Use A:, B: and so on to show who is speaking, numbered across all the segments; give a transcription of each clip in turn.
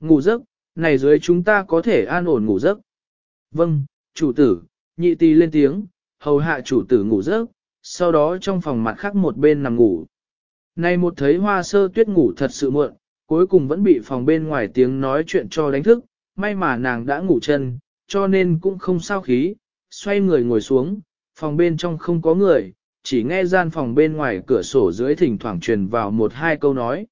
A: ngủ giấc, này dưới chúng ta có thể an ổn ngủ giấc. Vâng, chủ tử, nhị tỳ lên tiếng, hầu hạ chủ tử ngủ giấc, sau đó trong phòng mặt khác một bên nằm ngủ. Này một thấy hoa sơ tuyết ngủ thật sự muộn, cuối cùng vẫn bị phòng bên ngoài tiếng nói chuyện cho đánh thức, may mà nàng đã ngủ chân, cho nên cũng không sao khí, xoay người ngồi xuống, phòng bên trong không có người, chỉ nghe gian phòng bên ngoài cửa sổ dưới thỉnh thoảng truyền vào một hai câu nói.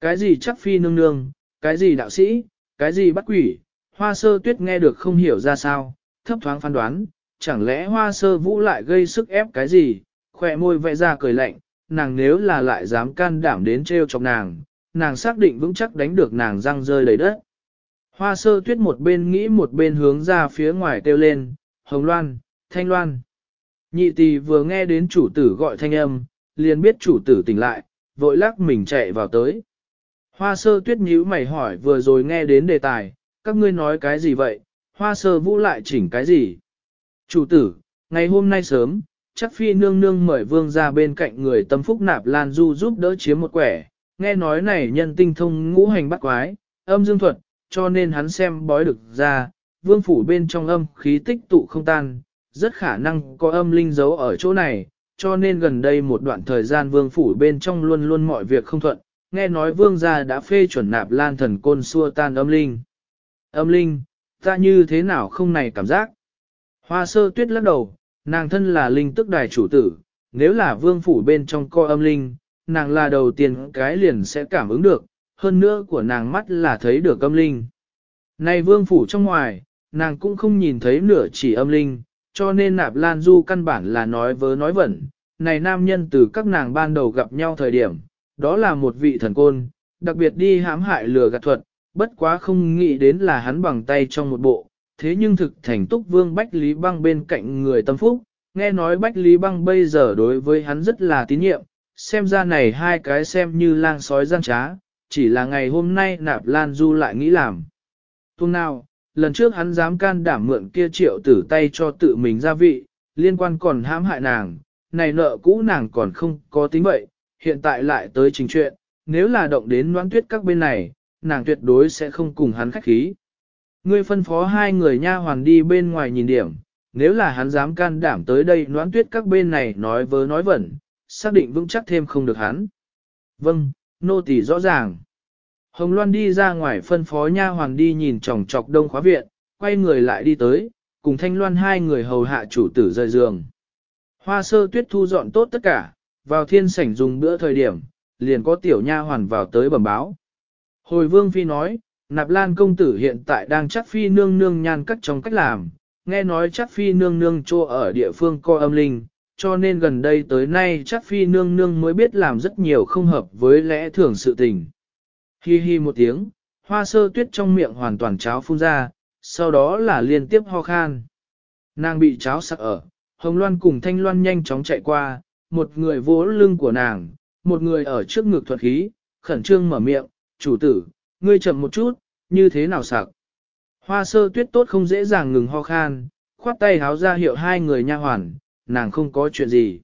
A: Cái gì chắc phi nương nương, cái gì đạo sĩ, cái gì bắt quỷ, hoa sơ tuyết nghe được không hiểu ra sao, thấp thoáng phán đoán, chẳng lẽ hoa sơ vũ lại gây sức ép cái gì, khỏe môi vẽ ra cười lạnh, nàng nếu là lại dám can đảm đến treo chọc nàng, nàng xác định vững chắc đánh được nàng răng rơi đầy đất. Hoa sơ tuyết một bên nghĩ một bên hướng ra phía ngoài kêu lên, hồng loan, thanh loan. Nhị tỳ vừa nghe đến chủ tử gọi thanh âm, liền biết chủ tử tỉnh lại, vội lắc mình chạy vào tới. Hoa sơ tuyết nhíu mày hỏi vừa rồi nghe đến đề tài, các ngươi nói cái gì vậy, hoa sơ vũ lại chỉnh cái gì. Chủ tử, ngày hôm nay sớm, chắc phi nương nương mời vương ra bên cạnh người tâm phúc nạp lan du giúp đỡ chiếm một quẻ, nghe nói này nhân tinh thông ngũ hành bắt quái, âm dương thuật, cho nên hắn xem bói được ra, vương phủ bên trong âm khí tích tụ không tan, rất khả năng có âm linh giấu ở chỗ này, cho nên gần đây một đoạn thời gian vương phủ bên trong luôn luôn mọi việc không thuận, nghe nói vương gia đã phê chuẩn nạp lan thần côn xua tan âm linh. Âm linh, ta như thế nào không này cảm giác? Hoa sơ tuyết lắc đầu, nàng thân là linh tức đài chủ tử, nếu là vương phủ bên trong co âm linh, nàng là đầu tiên cái liền sẽ cảm ứng được, hơn nữa của nàng mắt là thấy được âm linh. Này vương phủ trong ngoài, nàng cũng không nhìn thấy nửa chỉ âm linh, cho nên nạp lan du căn bản là nói vớ nói vẩn. Này nam nhân từ các nàng ban đầu gặp nhau thời điểm, đó là một vị thần côn, đặc biệt đi hãm hại lừa gạt thuật, bất quá không nghĩ đến là hắn bằng tay trong một bộ, thế nhưng thực thành túc vương Bách Lý Băng bên cạnh người tâm phúc, nghe nói Bách Lý Băng bây giờ đối với hắn rất là tín nhiệm, xem ra này hai cái xem như lang sói gian trá, chỉ là ngày hôm nay nạp lan du lại nghĩ làm. Tuông nào, lần trước hắn dám can đảm mượn kia triệu tử tay cho tự mình gia vị, liên quan còn hãm hại nàng, này nợ cũ nàng còn không có tính vậy, hiện tại lại tới trình chuyện, nếu là động đến noãn tuyết các bên này, nàng tuyệt đối sẽ không cùng hắn khách khí. Ngươi phân phó hai người nha hoàn đi bên ngoài nhìn điểm, nếu là hắn dám can đảm tới đây noãn tuyết các bên này nói vớ nói vẩn, xác định vững chắc thêm không được hắn. Vâng, nô tỳ rõ ràng. Hồng Loan đi ra ngoài phân phó nha hoàng đi nhìn chòng chọc đông khóa viện, quay người lại đi tới, cùng Thanh Loan hai người hầu hạ chủ tử rời giường. Hoa sơ tuyết thu dọn tốt tất cả, vào thiên sảnh dùng bữa thời điểm, liền có tiểu nha hoàn vào tới bẩm báo. Hồi vương phi nói, nạp lan công tử hiện tại đang chắc phi nương nương nhan cắt trong cách làm, nghe nói chắc phi nương nương chô ở địa phương co âm linh, cho nên gần đây tới nay chắc phi nương nương mới biết làm rất nhiều không hợp với lẽ thường sự tình. Hi hi một tiếng, hoa sơ tuyết trong miệng hoàn toàn cháo phun ra, sau đó là liên tiếp ho khan. Nàng bị cháo sặc ở, hồng loan cùng thanh loan nhanh chóng chạy qua, một người vỗ lưng của nàng, một người ở trước ngực thuật khí, khẩn trương mở miệng, chủ tử, ngươi chậm một chút, như thế nào sặc. Hoa sơ tuyết tốt không dễ dàng ngừng ho khan, khoát tay háo ra hiệu hai người nha hoàn, nàng không có chuyện gì.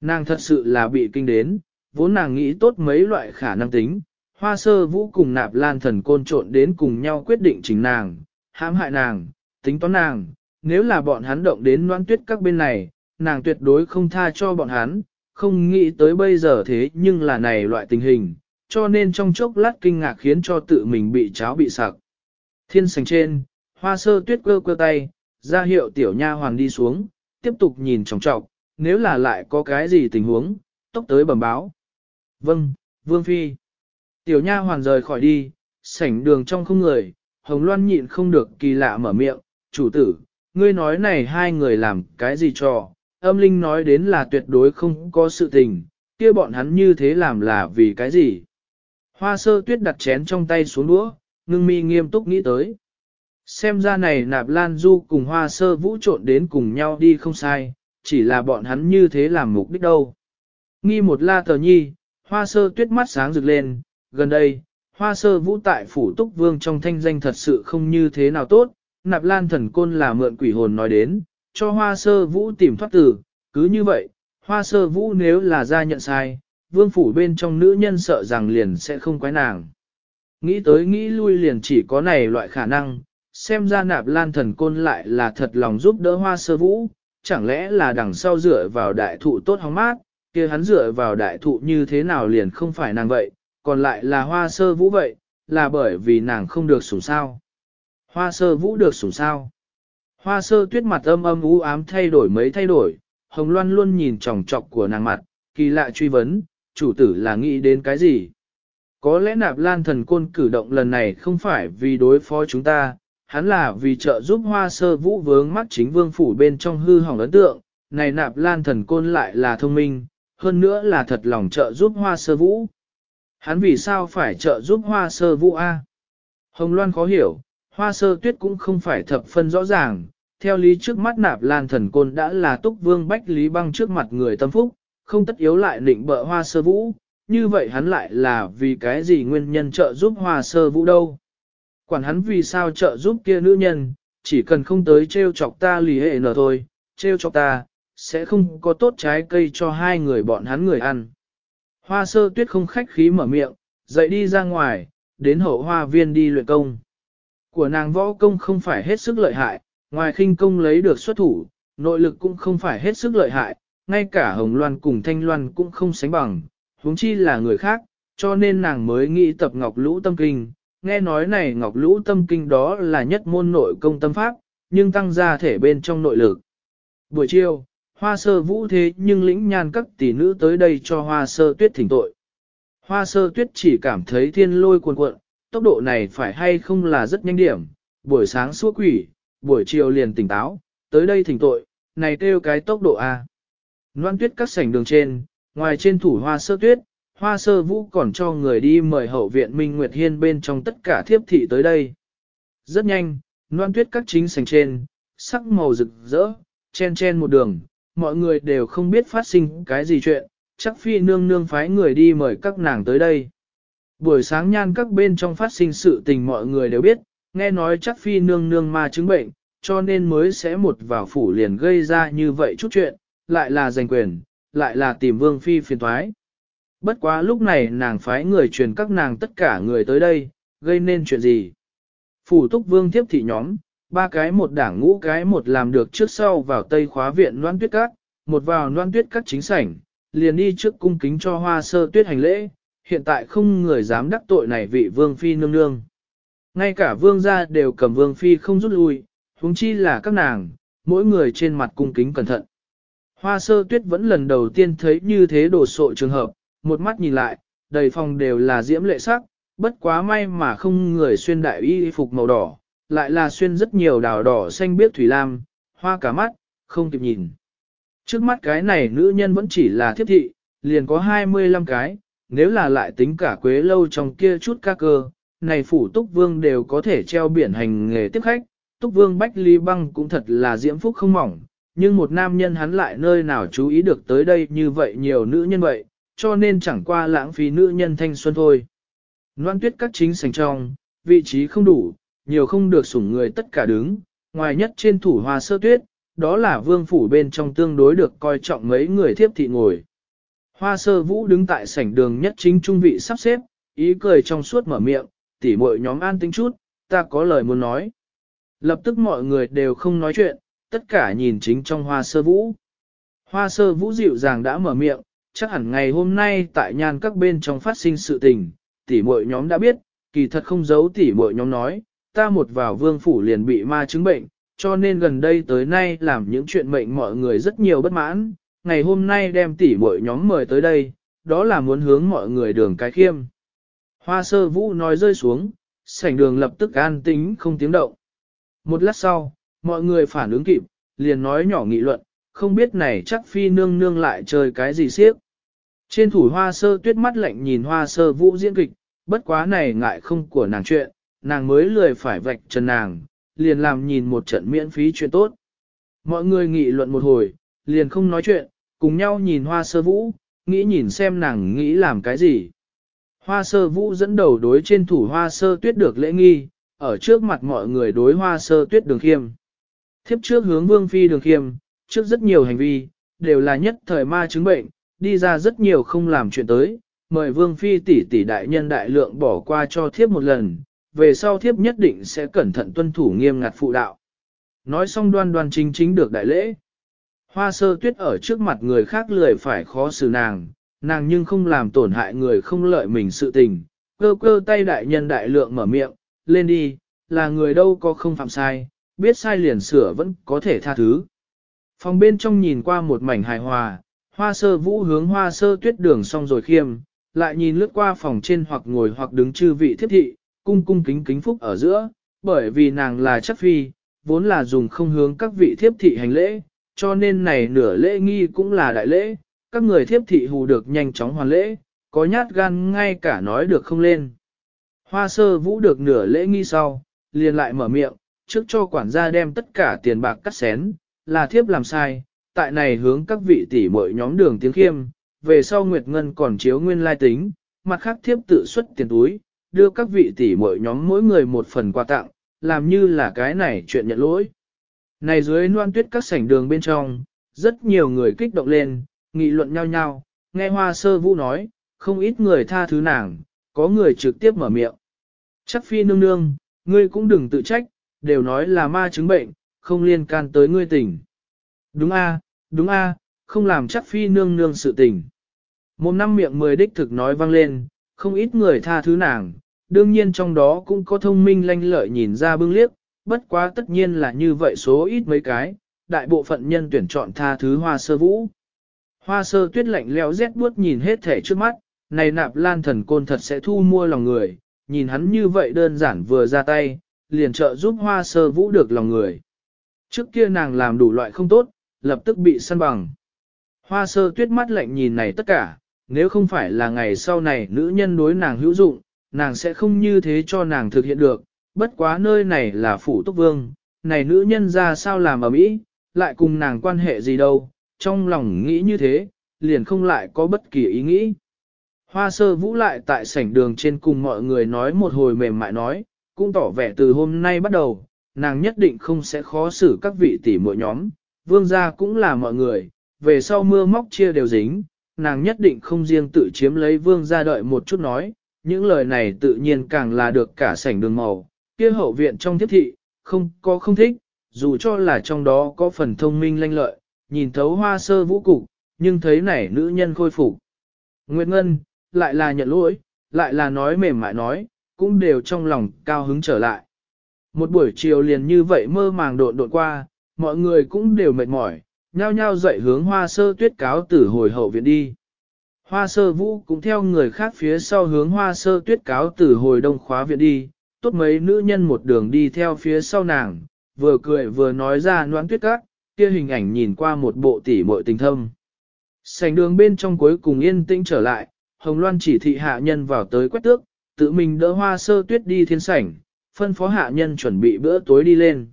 A: Nàng thật sự là bị kinh đến, vốn nàng nghĩ tốt mấy loại khả năng tính, hoa sơ vũ cùng nạp lan thần côn trộn đến cùng nhau quyết định chính nàng, hãm hại nàng, tính toán nàng, nếu là bọn hắn động đến noan tuyết các bên này, nàng tuyệt đối không tha cho bọn hắn, không nghĩ tới bây giờ thế nhưng là này loại tình hình, cho nên trong chốc lát kinh ngạc khiến cho tự mình bị cháo bị sặc. Thiên sành trên, hoa sơ tuyết cơ cơ tay, ra hiệu tiểu nha hoàng đi xuống, tiếp tục nhìn trọng trọng, nếu là lại có cái gì tình huống, tốc tới bẩm báo. Vâng, Vương Phi. Tiểu nha hoàn rời khỏi đi, sảnh đường trong không người, Hồng Loan nhịn không được kỳ lạ mở miệng, chủ tử, ngươi nói này hai người làm cái gì trò? Âm linh nói đến là tuyệt đối không có sự tình, kia bọn hắn như thế làm là vì cái gì. Hoa sơ tuyết đặt chén trong tay xuống đũa, ngưng mi nghiêm túc nghĩ tới. Xem ra này nạp lan du cùng hoa sơ vũ trộn đến cùng nhau đi không sai, chỉ là bọn hắn như thế làm mục đích đâu. Nghi một la tờ nhi, hoa sơ tuyết mắt sáng rực lên, gần đây, hoa sơ vũ tại phủ túc vương trong thanh danh thật sự không như thế nào tốt, nạp lan thần côn là mượn quỷ hồn nói đến, cho hoa sơ vũ tìm thoát tử, cứ như vậy, hoa sơ vũ nếu là ra nhận sai, vương phủ bên trong nữ nhân sợ rằng liền sẽ không quái nàng. Nghĩ tới nghĩ lui liền chỉ có này loại khả năng, xem ra nạp lan thần côn lại là thật lòng giúp đỡ hoa sơ vũ, chẳng lẽ là đằng sau dựa vào đại thụ tốt hóng mát, kia hắn dựa vào đại thụ như thế nào liền không phải nàng vậy, còn lại là hoa sơ vũ vậy, là bởi vì nàng không được sủng sao. Hoa sơ vũ được sủng sao. Hoa sơ tuyết mặt âm âm u ám thay đổi mấy thay đổi, hồng loan luôn nhìn tròng trọc của nàng mặt, kỳ lạ truy vấn, chủ tử là nghĩ đến cái gì? Có lẽ nạp lan thần côn cử động lần này không phải vì đối phó chúng ta, hắn là vì trợ giúp hoa sơ vũ vướng mắt chính vương phủ bên trong hư hỏng ấn tượng, này nạp lan thần côn lại là thông minh, hơn nữa là thật lòng trợ giúp hoa sơ vũ. Hắn vì sao phải trợ giúp hoa sơ vũ A? Hồng Loan khó hiểu, hoa sơ tuyết cũng không phải thập phân rõ ràng, theo lý trước mắt nạp lan thần côn đã là túc vương bách lý băng trước mặt người tâm phúc, không tất yếu lại định bợ hoa sơ vũ, như vậy hắn lại là vì cái gì nguyên nhân trợ giúp hoa sơ vũ đâu. Quản hắn vì sao trợ giúp kia nữ nhân, chỉ cần không tới treo chọc ta lì hệ nở thôi, treo chọc ta, sẽ không có tốt trái cây cho hai người bọn hắn người ăn. Hoa sơ tuyết không khách khí mở miệng, dậy đi ra ngoài, đến hậu hoa viên đi luyện công. Của nàng võ công không phải hết sức lợi hại, ngoài khinh công lấy được xuất thủ, nội lực cũng không phải hết sức lợi hại, ngay cả Hồng Loan cùng Thanh Loan cũng không sánh bằng, huống chi là người khác, cho nên nàng mới nghĩ tập Ngọc Lũ Tâm Kinh. Nghe nói này Ngọc Lũ Tâm Kinh đó là nhất môn nội công tâm pháp, nhưng tăng ra thể bên trong nội lực. Buổi chiều, hoa sơ vũ thế nhưng lĩnh nhan các tỷ nữ tới đây cho hoa sơ tuyết thỉnh tội. Hoa sơ tuyết chỉ cảm thấy thiên lôi cuồn cuộn, tốc độ này phải hay không là rất nhanh điểm, buổi sáng suốt quỷ, buổi chiều liền tỉnh táo, tới đây thỉnh tội, này kêu cái tốc độ A. Loan tuyết các sảnh đường trên, ngoài trên thủ hoa sơ tuyết, hoa sơ vũ còn cho người đi mời hậu viện Minh Nguyệt Hiên bên trong tất cả thiếp thị tới đây. Rất nhanh, loan tuyết các chính sảnh trên, sắc màu rực rỡ, chen chen một đường, mọi người đều không biết phát sinh cái gì chuyện, chắc phi nương nương phái người đi mời các nàng tới đây. Buổi sáng nhan các bên trong phát sinh sự tình mọi người đều biết, nghe nói chắc phi nương nương ma chứng bệnh, cho nên mới sẽ một vào phủ liền gây ra như vậy chút chuyện, lại là giành quyền, lại là tìm vương phi phiền thoái. Bất quá lúc này nàng phái người truyền các nàng tất cả người tới đây, gây nên chuyện gì? Phủ túc vương tiếp thị nhóm, ba cái một đảng ngũ cái một làm được trước sau vào tây khóa viện loan tuyết các, một vào loan tuyết các chính sảnh, liền đi trước cung kính cho hoa sơ tuyết hành lễ, hiện tại không người dám đắc tội này vị vương phi nương nương. Ngay cả vương gia đều cầm vương phi không rút lui, huống chi là các nàng, mỗi người trên mặt cung kính cẩn thận. Hoa sơ tuyết vẫn lần đầu tiên thấy như thế đồ sộ trường hợp, một mắt nhìn lại, đầy phòng đều là diễm lệ sắc, bất quá may mà không người xuyên đại y phục màu đỏ, lại là xuyên rất nhiều đào đỏ xanh biếc thủy lam, hoa cả mắt, không kịp nhìn. Trước mắt cái này nữ nhân vẫn chỉ là thiếp thị, liền có 25 cái, nếu là lại tính cả quế lâu trong kia chút ca cơ, này phủ túc vương đều có thể treo biển hành nghề tiếp khách, túc vương bách ly băng cũng thật là diễm phúc không mỏng, nhưng một nam nhân hắn lại nơi nào chú ý được tới đây như vậy nhiều nữ nhân vậy, cho nên chẳng qua lãng phí nữ nhân thanh xuân thôi. Loan tuyết các chính sành trong, vị trí không đủ, nhiều không được sủng người tất cả đứng, ngoài nhất trên thủ hoa sơ tuyết, đó là vương phủ bên trong tương đối được coi trọng mấy người thiếp thị ngồi. Hoa sơ vũ đứng tại sảnh đường nhất chính trung vị sắp xếp, ý cười trong suốt mở miệng, tỉ muội nhóm an tính chút, ta có lời muốn nói. Lập tức mọi người đều không nói chuyện, tất cả nhìn chính trong hoa sơ vũ. Hoa sơ vũ dịu dàng đã mở miệng, chắc hẳn ngày hôm nay tại nhan các bên trong phát sinh sự tình, tỉ muội nhóm đã biết, kỳ thật không giấu tỉ muội nhóm nói, ta một vào vương phủ liền bị ma chứng bệnh, cho nên gần đây tới nay làm những chuyện mệnh mọi người rất nhiều bất mãn, ngày hôm nay đem tỉ muội nhóm mời tới đây, đó là muốn hướng mọi người đường cái khiêm. Hoa sơ vũ nói rơi xuống, sảnh đường lập tức an tính không tiếng động. Một lát sau, mọi người phản ứng kịp, liền nói nhỏ nghị luận, không biết này chắc phi nương nương lại chơi cái gì siếc. Trên thủ hoa sơ tuyết mắt lạnh nhìn hoa sơ vũ diễn kịch, bất quá này ngại không của nàng chuyện, nàng mới lười phải vạch trần nàng, liền làm nhìn một trận miễn phí chuyện tốt. Mọi người nghị luận một hồi, liền không nói chuyện, cùng nhau nhìn hoa sơ vũ, nghĩ nhìn xem nàng nghĩ làm cái gì. Hoa sơ vũ dẫn đầu đối trên thủ hoa sơ tuyết được lễ nghi, ở trước mặt mọi người đối hoa sơ tuyết đường khiêm. Thiếp trước hướng vương phi đường khiêm, trước rất nhiều hành vi, đều là nhất thời ma chứng bệnh, đi ra rất nhiều không làm chuyện tới, mời vương phi tỷ tỷ đại nhân đại lượng bỏ qua cho thiếp một lần, về sau thiếp nhất định sẽ cẩn thận tuân thủ nghiêm ngặt phụ đạo. Nói xong đoan đoan chính chính được đại lễ. Hoa sơ tuyết ở trước mặt người khác lười phải khó xử nàng, nàng nhưng không làm tổn hại người không lợi mình sự tình. Cơ cơ tay đại nhân đại lượng mở miệng, lên đi, là người đâu có không phạm sai, biết sai liền sửa vẫn có thể tha thứ. Phòng bên trong nhìn qua một mảnh hài hòa, hoa sơ vũ hướng hoa sơ tuyết đường xong rồi khiêm, lại nhìn lướt qua phòng trên hoặc ngồi hoặc đứng chư vị thiết thị, cung cung kính kính phúc ở giữa, bởi vì nàng là chất phi, vốn là dùng không hướng các vị thiếp thị hành lễ, cho nên này nửa lễ nghi cũng là đại lễ, các người thiếp thị hù được nhanh chóng hoàn lễ, có nhát gan ngay cả nói được không lên. Hoa sơ vũ được nửa lễ nghi sau, liền lại mở miệng, trước cho quản gia đem tất cả tiền bạc cắt xén, là thiếp làm sai, tại này hướng các vị tỷ muội nhóm đường tiếng khiêm, về sau Nguyệt Ngân còn chiếu nguyên lai tính, mặt khác thiếp tự xuất tiền túi, đưa các vị tỷ muội nhóm mỗi người một phần quà tặng, làm như là cái này chuyện nhận lỗi. Này dưới noan tuyết các sảnh đường bên trong, rất nhiều người kích động lên, nghị luận nhau nhau, nghe hoa sơ vũ nói, không ít người tha thứ nàng, có người trực tiếp mở miệng. Chắc phi nương nương, ngươi cũng đừng tự trách, đều nói là ma chứng bệnh, không liên can tới ngươi tỉnh. Đúng a, đúng a, không làm chắc phi nương nương sự tình. Một năm miệng mười đích thực nói vang lên, không ít người tha thứ nàng, đương nhiên trong đó cũng có thông minh lanh lợi nhìn ra bưng liếc, bất quá tất nhiên là như vậy số ít mấy cái, đại bộ phận nhân tuyển chọn tha thứ hoa sơ vũ. Hoa sơ tuyết lạnh leo rét buốt nhìn hết thể trước mắt, này nạp lan thần côn thật sẽ thu mua lòng người, nhìn hắn như vậy đơn giản vừa ra tay, liền trợ giúp hoa sơ vũ được lòng người. Trước kia nàng làm đủ loại không tốt, lập tức bị săn bằng. Hoa sơ tuyết mắt lạnh nhìn này tất cả, nếu không phải là ngày sau này nữ nhân đối nàng hữu dụng, nàng sẽ không như thế cho nàng thực hiện được, bất quá nơi này là phủ túc vương, này nữ nhân ra sao làm ở mỹ, lại cùng nàng quan hệ gì đâu, trong lòng nghĩ như thế, liền không lại có bất kỳ ý nghĩ. Hoa sơ vũ lại tại sảnh đường trên cùng mọi người nói một hồi mềm mại nói, cũng tỏ vẻ từ hôm nay bắt đầu, nàng nhất định không sẽ khó xử các vị tỷ muội nhóm, vương gia cũng là mọi người, về sau mưa móc chia đều dính, nàng nhất định không riêng tự chiếm lấy vương gia đợi một chút nói, những lời này tự nhiên càng là được cả sảnh đường màu, kia hậu viện trong thiết thị, không có không thích, dù cho là trong đó có phần thông minh lanh lợi, nhìn thấu hoa sơ vũ cục, nhưng thấy này nữ nhân khôi phục. Nguyệt Ngân, lại là nhận lỗi, lại là nói mềm mại nói, cũng đều trong lòng cao hứng trở lại. Một buổi chiều liền như vậy mơ màng độn độn qua, mọi người cũng đều mệt mỏi, nhao nhao dậy hướng hoa sơ tuyết cáo tử hồi hậu viện đi. Hoa sơ vũ cũng theo người khác phía sau hướng hoa sơ tuyết cáo tử hồi đông khóa viện đi, tốt mấy nữ nhân một đường đi theo phía sau nàng, vừa cười vừa nói ra noãn tuyết các, kia hình ảnh nhìn qua một bộ tỉ muội tình thâm. Sành đường bên trong cuối cùng yên tĩnh trở lại, Hồng Loan chỉ thị hạ nhân vào tới quét tước, tự mình đỡ hoa sơ tuyết đi thiên sảnh, phân phó hạ nhân chuẩn bị bữa tối đi lên.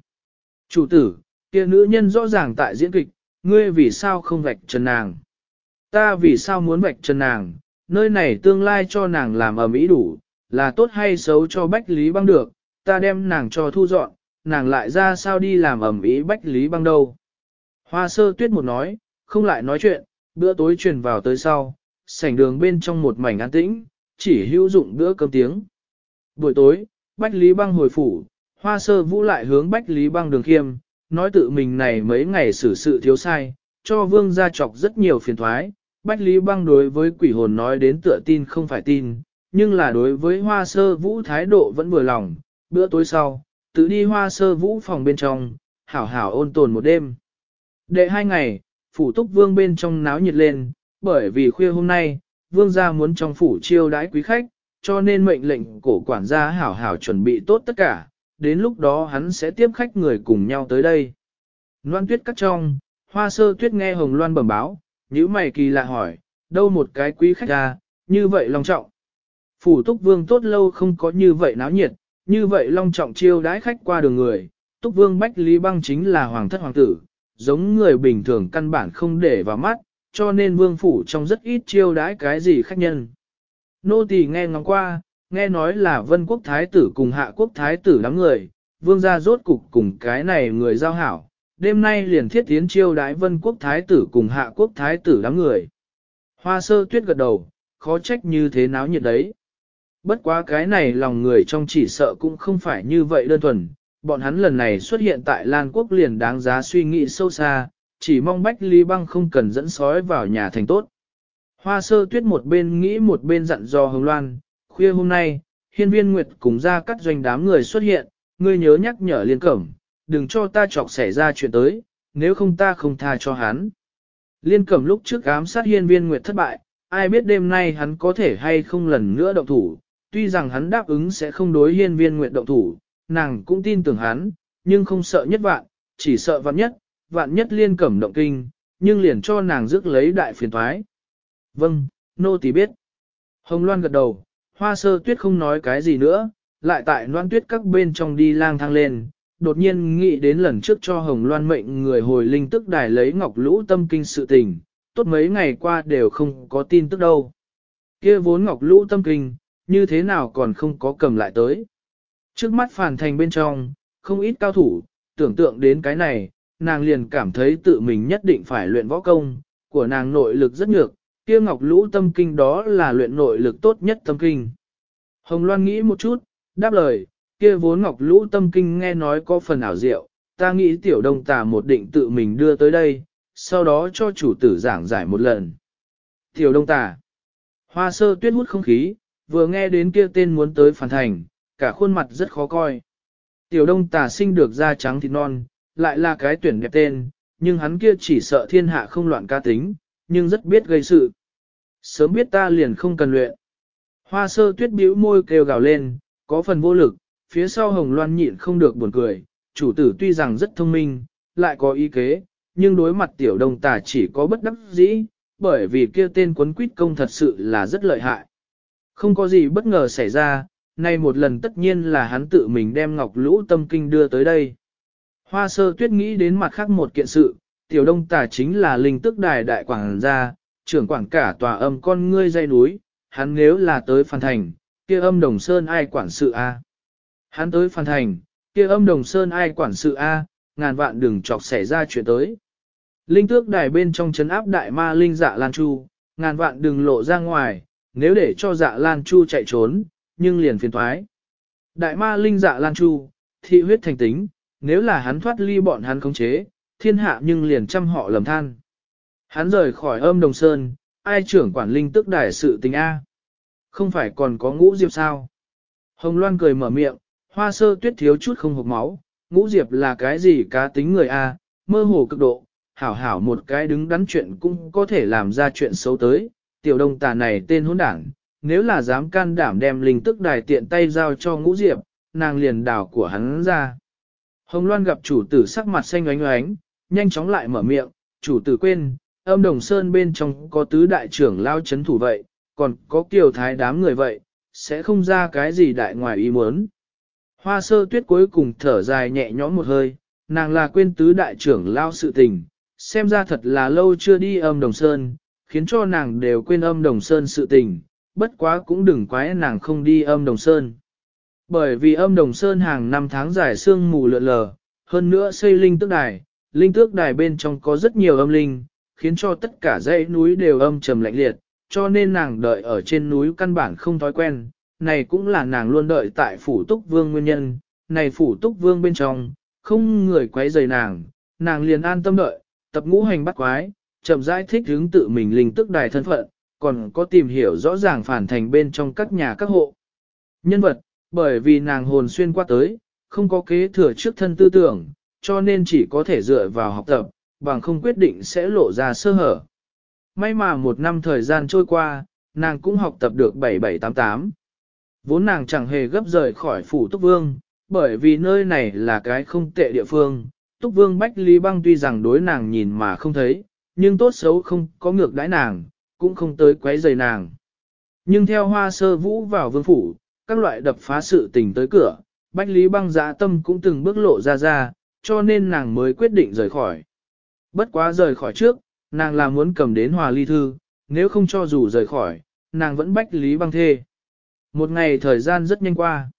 A: Chủ tử, kia nữ nhân rõ ràng tại diễn kịch, ngươi vì sao không vạch trần nàng? Ta vì sao muốn vạch trần nàng, nơi này tương lai cho nàng làm ở mỹ đủ, là tốt hay xấu cho Bách Lý Băng được, ta đem nàng cho thu dọn, nàng lại ra sao đi làm ẩm ý Bách Lý Băng đâu. Hoa sơ tuyết một nói, không lại nói chuyện, bữa tối truyền vào tới sau, sảnh đường bên trong một mảnh an tĩnh, chỉ hữu dụng bữa cơm tiếng. Buổi tối, Bách Lý Băng hồi phủ, hoa sơ vũ lại hướng Bách Lý Băng đường khiêm, nói tự mình này mấy ngày xử sự thiếu sai, cho vương gia chọc rất nhiều phiền thoái. Bách Lý Băng đối với quỷ hồn nói đến tựa tin không phải tin, nhưng là đối với hoa sơ vũ thái độ vẫn vừa lòng. Bữa tối sau, tự đi hoa sơ vũ phòng bên trong, hảo hảo ôn tồn một đêm. Đệ hai ngày, phủ túc vương bên trong náo nhiệt lên, bởi vì khuya hôm nay, vương gia muốn trong phủ chiêu đãi quý khách, cho nên mệnh lệnh cổ quản gia hảo hảo chuẩn bị tốt tất cả, đến lúc đó hắn sẽ tiếp khách người cùng nhau tới đây. Loan tuyết cắt trong, hoa sơ tuyết nghe hồng loan bẩm báo, nhữ mày kỳ lạ hỏi, đâu một cái quý khách ra, như vậy long trọng. Phủ túc vương tốt lâu không có như vậy náo nhiệt, như vậy long trọng chiêu đãi khách qua đường người, túc vương bách lý băng chính là hoàng thất hoàng tử, giống người bình thường căn bản không để vào mắt, cho nên vương phủ trong rất ít chiêu đãi cái gì khách nhân. Nô tỳ nghe ngóng qua, nghe nói là vân quốc thái tử cùng hạ quốc thái tử đám người, vương gia rốt cục cùng cái này người giao hảo, đêm nay liền thiết tiến chiêu đãi vân quốc thái tử cùng hạ quốc thái tử đám người. Hoa sơ tuyết gật đầu, khó trách như thế náo nhiệt đấy. Bất quá cái này lòng người trong chỉ sợ cũng không phải như vậy đơn thuần, bọn hắn lần này xuất hiện tại Lan Quốc liền đáng giá suy nghĩ sâu xa, chỉ mong Bách Lý Băng không cần dẫn sói vào nhà thành tốt. Hoa sơ tuyết một bên nghĩ một bên dặn dò Hồng Loan, khuya hôm nay, hiên viên Nguyệt cùng ra các doanh đám người xuất hiện, ngươi nhớ nhắc nhở liên cẩm, đừng cho ta chọc xảy ra chuyện tới, nếu không ta không tha cho hắn. Liên cẩm lúc trước ám sát hiên viên Nguyệt thất bại, ai biết đêm nay hắn có thể hay không lần nữa động thủ, tuy rằng hắn đáp ứng sẽ không đối hiên viên Nguyệt động thủ, nàng cũng tin tưởng hắn, nhưng không sợ nhất vạn, chỉ sợ vạn nhất, vạn nhất liên cẩm động kinh, nhưng liền cho nàng rước lấy đại phiền thoái. Vâng, nô tỳ biết. Hồng Loan gật đầu, hoa sơ tuyết không nói cái gì nữa, lại tại loan tuyết các bên trong đi lang thang lên, đột nhiên nghĩ đến lần trước cho Hồng Loan mệnh người hồi linh tức đài lấy ngọc lũ tâm kinh sự tình, tốt mấy ngày qua đều không có tin tức đâu. kia vốn ngọc lũ tâm kinh, như thế nào còn không có cầm lại tới. Trước mắt phản thành bên trong, không ít cao thủ, tưởng tượng đến cái này, nàng liền cảm thấy tự mình nhất định phải luyện võ công, của nàng nội lực rất nhược, kia ngọc lũ tâm kinh đó là luyện nội lực tốt nhất tâm kinh. Hồng Loan nghĩ một chút, đáp lời, kia vốn ngọc lũ tâm kinh nghe nói có phần ảo diệu, ta nghĩ tiểu đông tà một định tự mình đưa tới đây, sau đó cho chủ tử giảng giải một lần. Tiểu đông tà, hoa sơ tuyết hút không khí, vừa nghe đến kia tên muốn tới phản thành, cả khuôn mặt rất khó coi. Tiểu đông tà sinh được da trắng thịt non, lại là cái tuyển đẹp tên, nhưng hắn kia chỉ sợ thiên hạ không loạn ca tính, nhưng rất biết gây sự. Sớm biết ta liền không cần luyện. Hoa sơ tuyết bĩu môi kêu gào lên, có phần vô lực, phía sau hồng loan nhịn không được buồn cười, chủ tử tuy rằng rất thông minh, lại có ý kế, nhưng đối mặt tiểu đông tà chỉ có bất đắc dĩ, bởi vì kia tên quấn quýt công thật sự là rất lợi hại. Không có gì bất ngờ xảy ra, nay một lần tất nhiên là hắn tự mình đem ngọc lũ tâm kinh đưa tới đây. Hoa sơ tuyết nghĩ đến mặt khác một kiện sự, tiểu đông tà chính là linh tức đài đại quảng gia, trưởng quản cả tòa âm con ngươi dây núi, hắn nếu là tới Phan Thành, kia âm đồng sơn ai quản sự a? Hắn tới Phan Thành, kia âm đồng sơn ai quản sự a? ngàn vạn đừng chọc xảy ra chuyện tới. Linh tước đài bên trong chấn áp đại ma linh dạ Lan Chu, ngàn vạn đừng lộ ra ngoài, nếu để cho dạ Lan Chu chạy trốn, nhưng liền phiền thoái. Đại ma linh dạ Lan Chu, thị huyết thành tính, nếu là hắn thoát ly bọn hắn khống chế, thiên hạ nhưng liền trăm họ lầm than. Hắn rời khỏi âm đồng sơn, ai trưởng quản linh tức đại sự tình A. Không phải còn có ngũ diệp sao? Hồng Loan cười mở miệng, hoa sơ tuyết thiếu chút không hộp máu, ngũ diệp là cái gì cá tính người A, mơ hồ cực độ, hảo hảo một cái đứng đắn chuyện cũng có thể làm ra chuyện xấu tới, tiểu đông tà này tên hỗn đảng, nếu là dám can đảm đem linh tức đài tiện tay giao cho ngũ diệp, nàng liền đảo của hắn ra. Hồng Loan gặp chủ tử sắc mặt xanh oánh oánh, nhanh chóng lại mở miệng, chủ tử quên, âm đồng sơn bên trong có tứ đại trưởng lao chấn thủ vậy, còn có kiều thái đám người vậy, sẽ không ra cái gì đại ngoài ý muốn. Hoa sơ tuyết cuối cùng thở dài nhẹ nhõm một hơi, nàng là quên tứ đại trưởng lao sự tình, xem ra thật là lâu chưa đi âm đồng sơn, khiến cho nàng đều quên âm đồng sơn sự tình, bất quá cũng đừng quái nàng không đi âm đồng sơn. Bởi vì âm đồng sơn hàng năm tháng dài sương mù lượn lờ, hơn nữa xây linh tước đài, linh tước đài bên trong có rất nhiều âm linh, khiến cho tất cả dãy núi đều âm trầm lạnh liệt, cho nên nàng đợi ở trên núi căn bản không thói quen, này cũng là nàng luôn đợi tại phủ túc vương nguyên nhân, này phủ túc vương bên trong, không người quấy rầy nàng, nàng liền an tâm đợi, tập ngũ hành bắt quái, chậm rãi thích hướng tự mình linh tức đài thân phận, còn có tìm hiểu rõ ràng phản thành bên trong các nhà các hộ. Nhân vật, bởi vì nàng hồn xuyên qua tới, không có kế thừa trước thân tư tưởng, cho nên chỉ có thể dựa vào học tập, bằng không quyết định sẽ lộ ra sơ hở. May mà một năm thời gian trôi qua, nàng cũng học tập được 7788. Vốn nàng chẳng hề gấp rời khỏi phủ Túc Vương, bởi vì nơi này là cái không tệ địa phương. Túc Vương Bách Lý Băng tuy rằng đối nàng nhìn mà không thấy, nhưng tốt xấu không có ngược đãi nàng, cũng không tới quấy rầy nàng. Nhưng theo hoa sơ vũ vào vương phủ, các loại đập phá sự tình tới cửa, Bách Lý Băng dạ tâm cũng từng bước lộ ra ra, cho nên nàng mới quyết định rời khỏi. Bất quá rời khỏi trước, nàng là muốn cầm đến hòa ly thư, nếu không cho dù rời khỏi, nàng vẫn bách lý băng thê. Một ngày thời gian rất nhanh qua.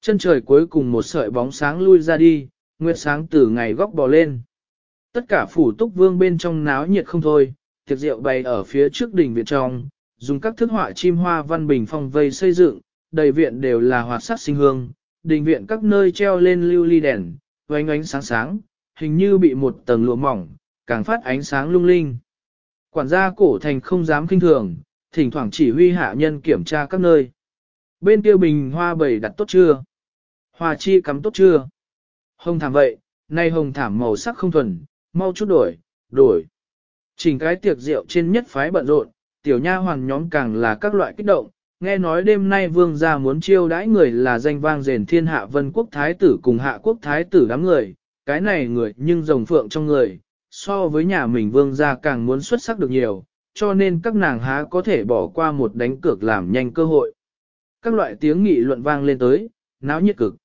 A: Chân trời cuối cùng một sợi bóng sáng lui ra đi, nguyệt sáng từ ngày góc bò lên. Tất cả phủ túc vương bên trong náo nhiệt không thôi, tiệc rượu bày ở phía trước đỉnh viện trong, dùng các thức họa chim hoa văn bình phong vây xây dựng, đầy viện đều là hoạt sắc sinh hương, đình viện các nơi treo lên lưu ly đèn, vánh ánh sáng sáng, hình như bị một tầng lụa mỏng, càng phát ánh sáng lung linh. Quản gia cổ thành không dám kinh thường, thỉnh thoảng chỉ huy hạ nhân kiểm tra các nơi. Bên kia bình hoa bầy đặt tốt chưa? Hoa chi cắm tốt chưa? Hồng thảm vậy, nay hồng thảm màu sắc không thuần, mau chút đổi, đổi. Chỉnh cái tiệc rượu trên nhất phái bận rộn, tiểu nha hoàng nhóm càng là các loại kích động, nghe nói đêm nay vương gia muốn chiêu đãi người là danh vang rền thiên hạ vân quốc thái tử cùng hạ quốc thái tử đám người, cái này người nhưng rồng phượng trong người, so với nhà mình vương gia càng muốn xuất sắc được nhiều, cho nên các nàng há có thể bỏ qua một đánh cược làm nhanh cơ hội. Các loại tiếng nghị luận vang lên tới, náo nhiệt cực.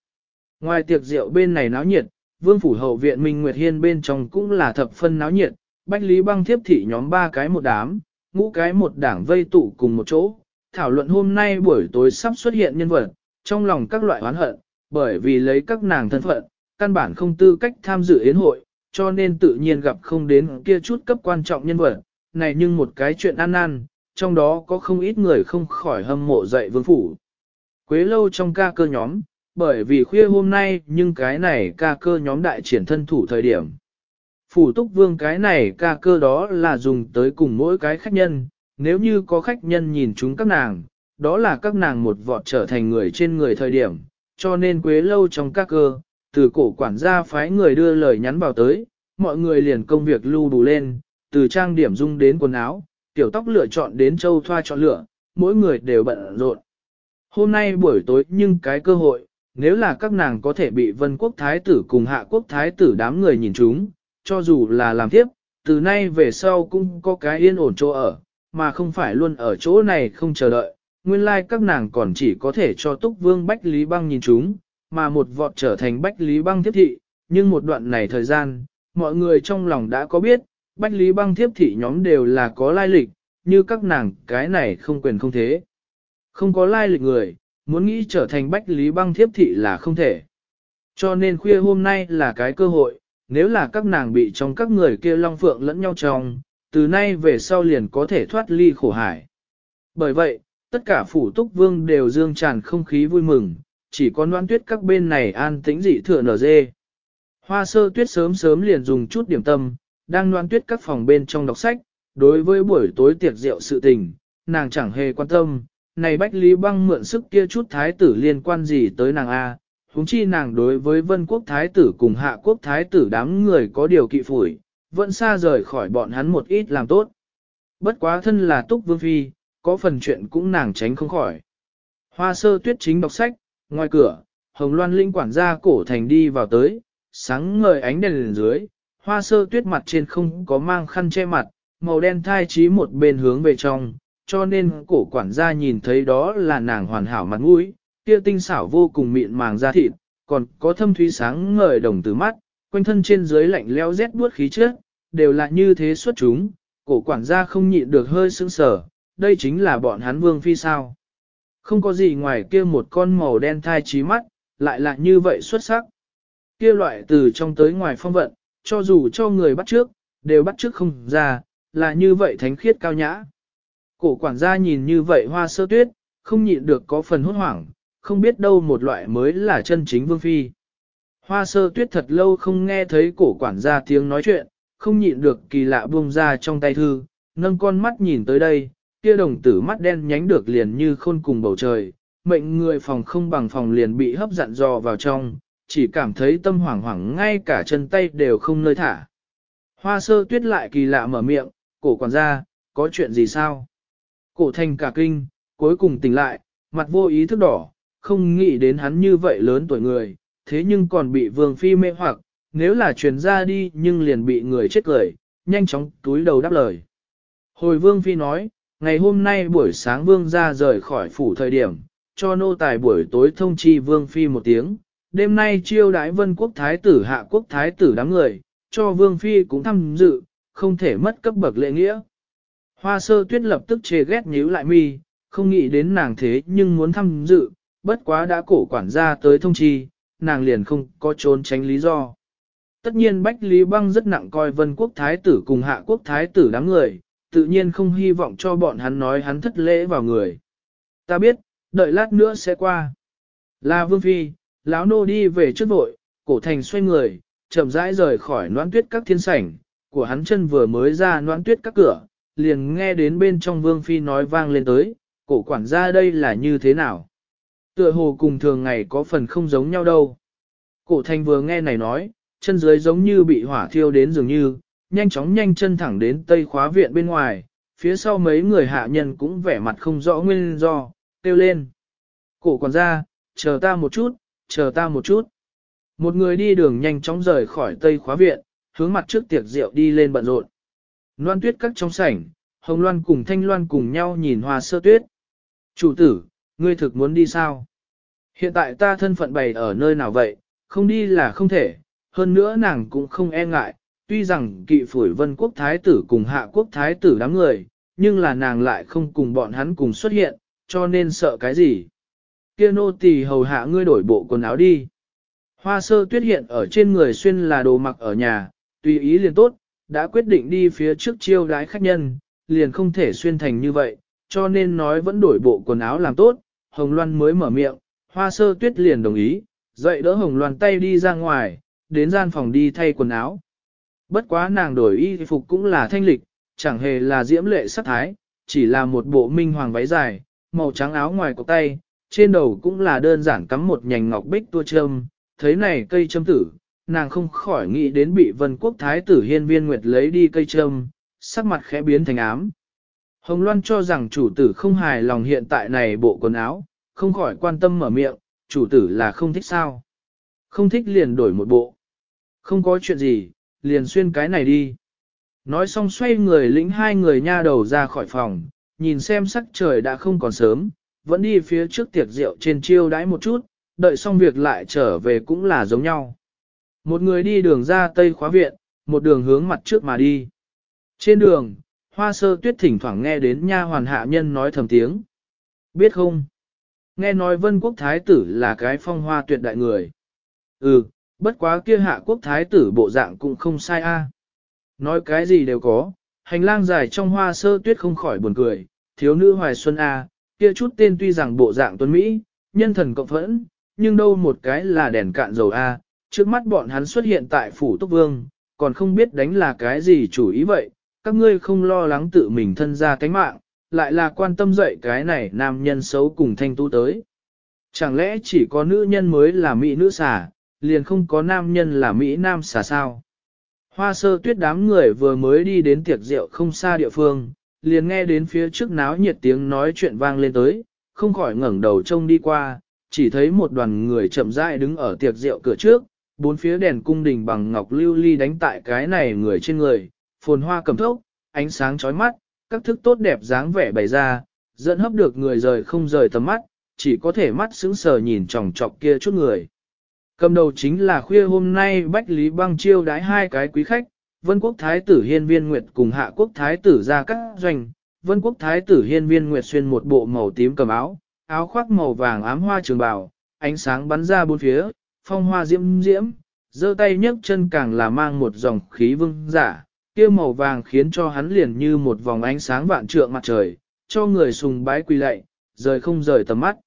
A: Ngoài tiệc rượu bên này náo nhiệt, vương phủ hậu viện Minh Nguyệt Hiên bên trong cũng là thập phân náo nhiệt, bách lý băng thiếp thị nhóm ba cái một đám, ngũ cái một đảng vây tụ cùng một chỗ, thảo luận hôm nay buổi tối sắp xuất hiện nhân vật, trong lòng các loại oán hận, bởi vì lấy các nàng thân phận, căn bản không tư cách tham dự yến hội, cho nên tự nhiên gặp không đến kia chút cấp quan trọng nhân vật, này nhưng một cái chuyện ăn ăn, trong đó có không ít người không khỏi hâm mộ dậy vương phủ. Quế lâu trong ca cơ nhóm, bởi vì khuya hôm nay nhưng cái này ca cơ nhóm đại triển thân thủ thời điểm. Phủ túc vương cái này ca cơ đó là dùng tới cùng mỗi cái khách nhân, nếu như có khách nhân nhìn chúng các nàng, đó là các nàng một vọt trở thành người trên người thời điểm, cho nên quế lâu trong ca cơ, từ cổ quản gia phái người đưa lời nhắn vào tới, mọi người liền công việc lưu đủ lên, từ trang điểm dung đến quần áo, tiểu tóc lựa chọn đến châu thoa chọn lựa, mỗi người đều bận rộn. Hôm nay buổi tối nhưng cái cơ hội, nếu là các nàng có thể bị vân quốc thái tử cùng hạ quốc thái tử đám người nhìn chúng, cho dù là làm tiếp, từ nay về sau cũng có cái yên ổn chỗ ở, mà không phải luôn ở chỗ này không chờ đợi. Nguyên lai like các nàng còn chỉ có thể cho túc vương Bách Lý Băng nhìn chúng, mà một vọt trở thành Bách Lý Băng tiếp thị, nhưng một đoạn này thời gian, mọi người trong lòng đã có biết, Bách Lý Băng thiếp thị nhóm đều là có lai lịch, như các nàng cái này không quyền không thế. Không có lai lịch người, muốn nghĩ trở thành Bách Lý Băng thiếp thị là không thể. Cho nên khuya hôm nay là cái cơ hội, nếu là các nàng bị trong các người kia long phượng lẫn nhau trong, từ nay về sau liền có thể thoát ly khổ hải. Bởi vậy, tất cả phủ túc vương đều dương tràn không khí vui mừng, chỉ có noan tuyết các bên này an tĩnh dị thừa nở dê. Hoa sơ tuyết sớm sớm liền dùng chút điểm tâm, đang noan tuyết các phòng bên trong đọc sách, đối với buổi tối tiệc rượu sự tình, nàng chẳng hề quan tâm, này Bách Lý Băng mượn sức kia chút thái tử liên quan gì tới nàng A, huống chi nàng đối với vân quốc thái tử cùng hạ quốc thái tử đám người có điều kỵ phủi, vẫn xa rời khỏi bọn hắn một ít làm tốt. Bất quá thân là túc vương phi, có phần chuyện cũng nàng tránh không khỏi. Hoa sơ tuyết chính đọc sách, ngoài cửa, hồng loan linh quản gia cổ thành đi vào tới, sáng ngời ánh đèn lên dưới, hoa sơ tuyết mặt trên không có mang khăn che mặt, màu đen thai trí một bên hướng về trong, cho nên cổ quản gia nhìn thấy đó là nàng hoàn hảo mặt mũi, kia tinh xảo vô cùng mịn màng da thịt, còn có thâm thúy sáng ngời đồng từ mắt, quanh thân trên dưới lạnh leo rét buốt khí chất, đều là như thế xuất chúng, cổ quản gia không nhịn được hơi sững sờ, đây chính là bọn hắn vương phi sao. Không có gì ngoài kia một con màu đen thai trí mắt, lại là như vậy xuất sắc. Kia loại từ trong tới ngoài phong vận, cho dù cho người bắt trước, đều bắt trước không ra, là như vậy thánh khiết cao nhã. Cổ quản gia nhìn như vậy hoa sơ tuyết, không nhịn được có phần hốt hoảng, không biết đâu một loại mới là chân chính vương phi. Hoa sơ tuyết thật lâu không nghe thấy cổ quản gia tiếng nói chuyện, không nhịn được kỳ lạ buông ra trong tay thư, nâng con mắt nhìn tới đây, kia đồng tử mắt đen nhánh được liền như khôn cùng bầu trời, mệnh người phòng không bằng phòng liền bị hấp dặn dò vào trong, chỉ cảm thấy tâm hoảng hoảng ngay cả chân tay đều không nơi thả. Hoa sơ tuyết lại kỳ lạ mở miệng, cổ quản gia, có chuyện gì sao? Cổ thành cả kinh, cuối cùng tỉnh lại, mặt vô ý thức đỏ, không nghĩ đến hắn như vậy lớn tuổi người, thế nhưng còn bị vương phi mê hoặc, nếu là truyền ra đi nhưng liền bị người chết cười, nhanh chóng túi đầu đáp lời. Hồi vương phi nói, ngày hôm nay buổi sáng vương ra rời khỏi phủ thời điểm, cho nô tài buổi tối thông chi vương phi một tiếng, đêm nay chiêu đái vân quốc thái tử hạ quốc thái tử đám người, cho vương phi cũng tham dự, không thể mất cấp bậc lễ nghĩa. Hoa sơ tuyết lập tức chê ghét nhíu lại mi, không nghĩ đến nàng thế nhưng muốn tham dự, bất quá đã cổ quản gia tới thông chi, nàng liền không có trốn tránh lý do. Tất nhiên Bách Lý Băng rất nặng coi vân quốc thái tử cùng hạ quốc thái tử đám người, tự nhiên không hy vọng cho bọn hắn nói hắn thất lễ vào người. Ta biết, đợi lát nữa sẽ qua. Là Vương Phi, lão nô đi về trước vội, cổ thành xoay người, chậm rãi rời khỏi noãn tuyết các thiên sảnh, của hắn chân vừa mới ra noãn tuyết các cửa, liền nghe đến bên trong Vương Phi nói vang lên tới, cổ quản gia đây là như thế nào? Tựa hồ cùng thường ngày có phần không giống nhau đâu. Cổ thành vừa nghe này nói, chân dưới giống như bị hỏa thiêu đến dường như, nhanh chóng nhanh chân thẳng đến tây khóa viện bên ngoài, phía sau mấy người hạ nhân cũng vẻ mặt không rõ nguyên do, kêu lên. Cổ quản gia, chờ ta một chút, chờ ta một chút. Một người đi đường nhanh chóng rời khỏi tây khóa viện, hướng mặt trước tiệc rượu đi lên bận rộn. Loan tuyết cắt trong sảnh, Hồng Loan cùng Thanh Loan cùng nhau nhìn hoa sơ tuyết. Chủ tử, ngươi thực muốn đi sao? Hiện tại ta thân phận bày ở nơi nào vậy, không đi là không thể, hơn nữa nàng cũng không e ngại, tuy rằng kỵ phủi vân quốc thái tử cùng hạ quốc thái tử đám người, nhưng là nàng lại không cùng bọn hắn cùng xuất hiện, cho nên sợ cái gì. Kia nô tỳ hầu hạ ngươi đổi bộ quần áo đi. Hoa sơ tuyết hiện ở trên người xuyên là đồ mặc ở nhà, tùy ý liền tốt, đã quyết định đi phía trước chiêu đái khách nhân, liền không thể xuyên thành như vậy, cho nên nói vẫn đổi bộ quần áo làm tốt, Hồng Loan mới mở miệng, hoa sơ tuyết liền đồng ý, dậy đỡ Hồng Loan tay đi ra ngoài, đến gian phòng đi thay quần áo. Bất quá nàng đổi y phục cũng là thanh lịch, chẳng hề là diễm lệ sắc thái, chỉ là một bộ minh hoàng váy dài, màu trắng áo ngoài cổ tay, trên đầu cũng là đơn giản cắm một nhành ngọc bích tua châm, thấy này cây châm tử, nàng không khỏi nghĩ đến bị vân quốc thái tử hiên viên nguyệt lấy đi cây châm, sắc mặt khẽ biến thành ám. Hồng Loan cho rằng chủ tử không hài lòng hiện tại này bộ quần áo, không khỏi quan tâm mở miệng, chủ tử là không thích sao. Không thích liền đổi một bộ. Không có chuyện gì, liền xuyên cái này đi. Nói xong xoay người lĩnh hai người nha đầu ra khỏi phòng, nhìn xem sắc trời đã không còn sớm, vẫn đi phía trước tiệc rượu trên chiêu đãi một chút, đợi xong việc lại trở về cũng là giống nhau. Một người đi đường ra tây khóa viện, một đường hướng mặt trước mà đi. Trên đường, hoa sơ tuyết thỉnh thoảng nghe đến nha hoàn hạ nhân nói thầm tiếng. Biết không? Nghe nói vân quốc thái tử là cái phong hoa tuyệt đại người. Ừ, bất quá kia hạ quốc thái tử bộ dạng cũng không sai a. Nói cái gì đều có, hành lang dài trong hoa sơ tuyết không khỏi buồn cười, thiếu nữ hoài xuân a, kia chút tên tuy rằng bộ dạng tuấn Mỹ, nhân thần cộng phẫn, nhưng đâu một cái là đèn cạn dầu a, trước mắt bọn hắn xuất hiện tại phủ tốc vương, còn không biết đánh là cái gì chủ ý vậy, các ngươi không lo lắng tự mình thân ra cánh mạng, lại là quan tâm dậy cái này nam nhân xấu cùng thanh tu tới. Chẳng lẽ chỉ có nữ nhân mới là mỹ nữ xà, liền không có nam nhân là mỹ nam xà sao? Hoa sơ tuyết đám người vừa mới đi đến tiệc rượu không xa địa phương, liền nghe đến phía trước náo nhiệt tiếng nói chuyện vang lên tới, không khỏi ngẩng đầu trông đi qua, chỉ thấy một đoàn người chậm rãi đứng ở tiệc rượu cửa trước, bốn phía đèn cung đình bằng ngọc lưu ly đánh tại cái này người trên người, phồn hoa cầm thốc, ánh sáng chói mắt, các thức tốt đẹp dáng vẻ bày ra, dẫn hấp được người rời không rời tầm mắt, chỉ có thể mắt sững sờ nhìn chòng chọc kia chút người. Cầm đầu chính là khuya hôm nay Bách Lý Băng chiêu đái hai cái quý khách, Vân Quốc Thái tử Hiên Viên Nguyệt cùng Hạ Quốc Thái tử ra các doanh. Vân Quốc Thái tử Hiên Viên Nguyệt xuyên một bộ màu tím cầm áo, áo khoác màu vàng ám hoa trường bào, ánh sáng bắn ra bốn phía, phong hoa diễm diễm, giơ tay nhấc chân càng là mang một dòng khí vương giả, kia màu vàng khiến cho hắn liền như một vòng ánh sáng vạn trượng mặt trời, cho người sùng bái quỳ lạy, rời không rời tầm mắt.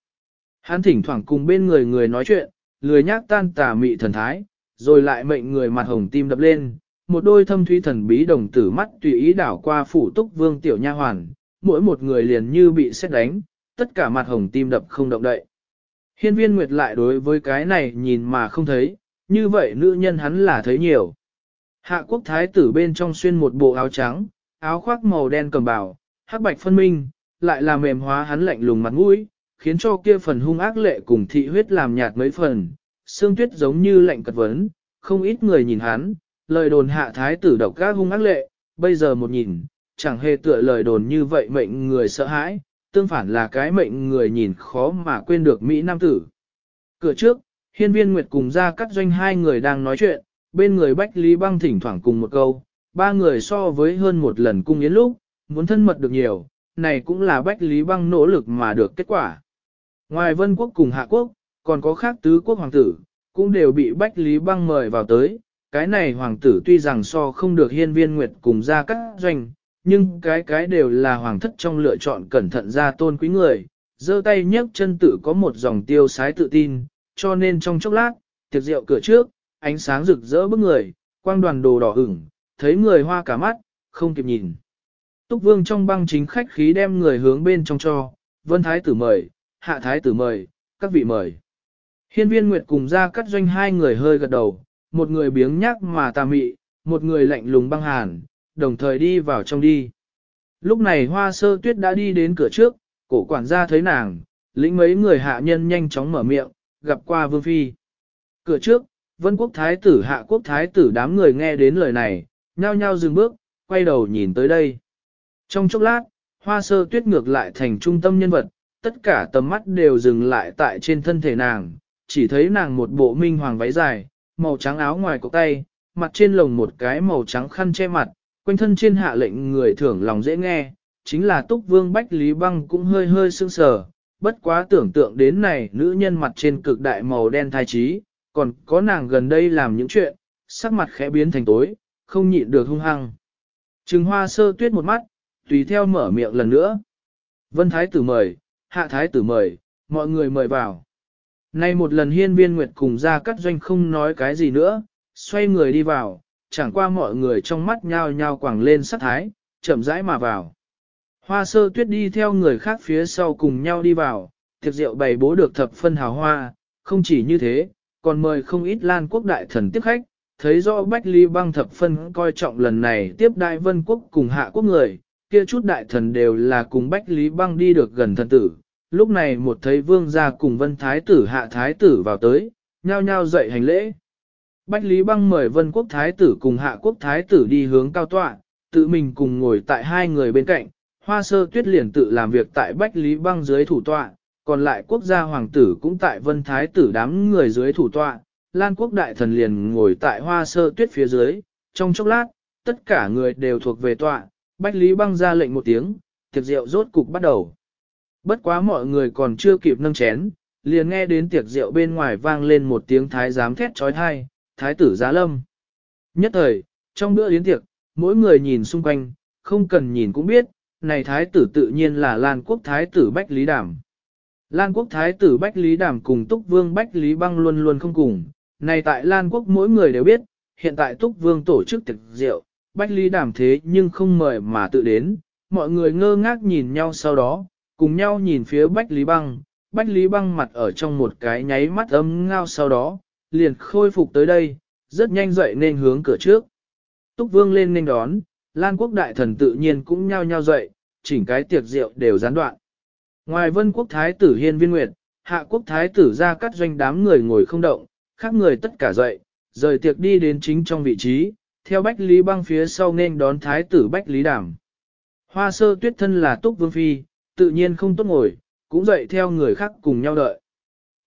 A: Hắn thỉnh thoảng cùng bên người người nói chuyện, lười nhác tan tà mị thần thái, rồi lại mệnh người mặt hồng tim đập lên, một đôi thâm thúy thần bí đồng tử mắt tùy ý đảo qua phủ túc vương tiểu nha hoàn, mỗi một người liền như bị xét đánh, tất cả mặt hồng tim đập không động đậy. Hiên viên nguyệt lại đối với cái này nhìn mà không thấy, như vậy nữ nhân hắn là thấy nhiều. Hạ quốc thái tử bên trong xuyên một bộ áo trắng, áo khoác màu đen cầm bảo, hắc bạch phân minh, lại là mềm hóa hắn lạnh lùng mặt mũi, khiến cho kia phần hung ác lệ cùng thị huyết làm nhạt mấy phần, xương tuyết giống như lạnh cật vấn, không ít người nhìn hắn, lời đồn hạ thái tử độc các hung ác lệ, bây giờ một nhìn, chẳng hề tựa lời đồn như vậy mệnh người sợ hãi, tương phản là cái mệnh người nhìn khó mà quên được Mỹ Nam tử. Cửa trước, hiên viên Nguyệt cùng ra các doanh hai người đang nói chuyện, bên người Bách Lý Băng thỉnh thoảng cùng một câu, ba người so với hơn một lần cung yến lúc, muốn thân mật được nhiều, này cũng là Bách Lý Băng nỗ lực mà được kết quả. Ngoài Vân Quốc cùng Hạ Quốc, còn có khác tứ quốc hoàng tử, cũng đều bị Bách Lý Băng mời vào tới. Cái này hoàng tử tuy rằng so không được hiên viên nguyệt cùng ra các doanh, nhưng cái cái đều là hoàng thất trong lựa chọn cẩn thận ra tôn quý người, giơ tay nhấc chân tự có một dòng tiêu sái tự tin, cho nên trong chốc lát, tiệc rượu cửa trước, ánh sáng rực rỡ bức người, quang đoàn đồ đỏ ửng, thấy người hoa cả mắt, không kịp nhìn. Túc Vương trong băng chính khách khí đem người hướng bên trong cho, Vân Thái tử mời, Hạ Thái tử mời, các vị mời. Hiên viên Nguyệt cùng ra cắt doanh hai người hơi gật đầu, một người biếng nhác mà tà mị, một người lạnh lùng băng hàn, đồng thời đi vào trong đi. Lúc này hoa sơ tuyết đã đi đến cửa trước, cổ quản gia thấy nàng, lĩnh mấy người hạ nhân nhanh chóng mở miệng, gặp qua vương phi. Cửa trước, vân quốc thái tử hạ quốc thái tử đám người nghe đến lời này, nhao nhao dừng bước, quay đầu nhìn tới đây. Trong chốc lát, hoa sơ tuyết ngược lại thành trung tâm nhân vật, tất cả tầm mắt đều dừng lại tại trên thân thể nàng, chỉ thấy nàng một bộ minh hoàng váy dài, màu trắng áo ngoài cổ tay, mặt trên lồng một cái màu trắng khăn che mặt, quanh thân trên hạ lệnh người thưởng lòng dễ nghe, chính là túc vương Bách Lý Băng cũng hơi hơi sương sờ, bất quá tưởng tượng đến này nữ nhân mặt trên cực đại màu đen thai trí, còn có nàng gần đây làm những chuyện, sắc mặt khẽ biến thành tối, không nhịn được hung hăng. Trừng hoa sơ tuyết một mắt, tùy theo mở miệng lần nữa. Vân Thái tử mời, Hạ Thái tử mời, mọi người mời vào. Nay một lần hiên viên nguyệt cùng ra cắt doanh không nói cái gì nữa, xoay người đi vào, chẳng qua mọi người trong mắt nhao nhao quẳng lên sắc thái, chậm rãi mà vào. Hoa sơ tuyết đi theo người khác phía sau cùng nhau đi vào, tiệc rượu bày bố được thập phân hào hoa, không chỉ như thế, còn mời không ít lan quốc đại thần tiếp khách, thấy rõ Bách Ly băng thập phân coi trọng lần này tiếp đại vân quốc cùng hạ quốc người, kia chút đại thần đều là cùng Bách Lý băng đi được gần thần tử. Lúc này một thấy vương gia cùng vân thái tử hạ thái tử vào tới, nhao nhao dậy hành lễ. Bách Lý băng mời vân quốc thái tử cùng hạ quốc thái tử đi hướng cao tọa, tự mình cùng ngồi tại hai người bên cạnh, hoa sơ tuyết liền tự làm việc tại Bách Lý băng dưới thủ tọa, còn lại quốc gia hoàng tử cũng tại vân thái tử đám người dưới thủ tọa, Lan quốc đại thần liền ngồi tại hoa sơ tuyết phía dưới, trong chốc lát, tất cả người đều thuộc về tọa, Bách Lý băng ra lệnh một tiếng, tiệc rượu rốt cục bắt đầu. Bất quá mọi người còn chưa kịp nâng chén, liền nghe đến tiệc rượu bên ngoài vang lên một tiếng thái giám thét trói thai, thái tử giá lâm. Nhất thời, trong bữa yến tiệc, mỗi người nhìn xung quanh, không cần nhìn cũng biết, này thái tử tự nhiên là Lan quốc thái tử Bách Lý đảm. Lan quốc thái tử Bách Lý Đàm cùng Túc Vương Bách Lý Băng luôn luôn không cùng, này tại Lan quốc mỗi người đều biết, hiện tại Túc Vương tổ chức tiệc rượu, Bách Lý Đàm thế nhưng không mời mà tự đến, mọi người ngơ ngác nhìn nhau sau đó, cùng nhau nhìn phía Bách Lý Băng, Bách Lý Băng mặt ở trong một cái nháy mắt ấm ngao sau đó, liền khôi phục tới đây, rất nhanh dậy nên hướng cửa trước. Túc Vương lên nên đón, Lan Quốc đại thần tự nhiên cũng nhao nhao dậy, chỉnh cái tiệc rượu đều gián đoạn. Ngoài Vân Quốc Thái tử Hiên Viên Nguyệt, Hạ Quốc Thái tử ra cắt doanh đám người ngồi không động, khác người tất cả dậy, rời tiệc đi đến chính trong vị trí, theo Bách Lý băng phía sau nên đón Thái tử Bách Lý đảm Hoa sơ tuyết thân là Túc Vương Phi, tự nhiên không tốt ngồi, cũng dậy theo người khác cùng nhau đợi.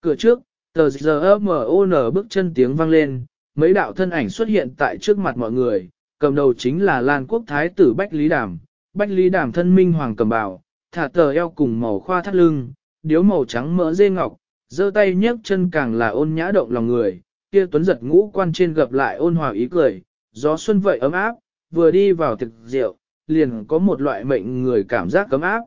A: Cửa trước, tờ giờ M.O.N. bước chân tiếng vang lên, mấy đạo thân ảnh xuất hiện tại trước mặt mọi người, cầm đầu chính là Lan Quốc Thái tử Bách Lý Đàm. Bách Lý Đàm thân minh hoàng cầm bào, thả tờ eo cùng màu khoa thắt lưng, điếu màu trắng mỡ dê ngọc, giơ tay nhấc chân càng là ôn nhã động lòng người, kia tuấn giật ngũ quan trên gặp lại ôn hòa ý cười, gió xuân vậy ấm áp, vừa đi vào thực rượu, liền có một loại mệnh người cảm giác cấm áp.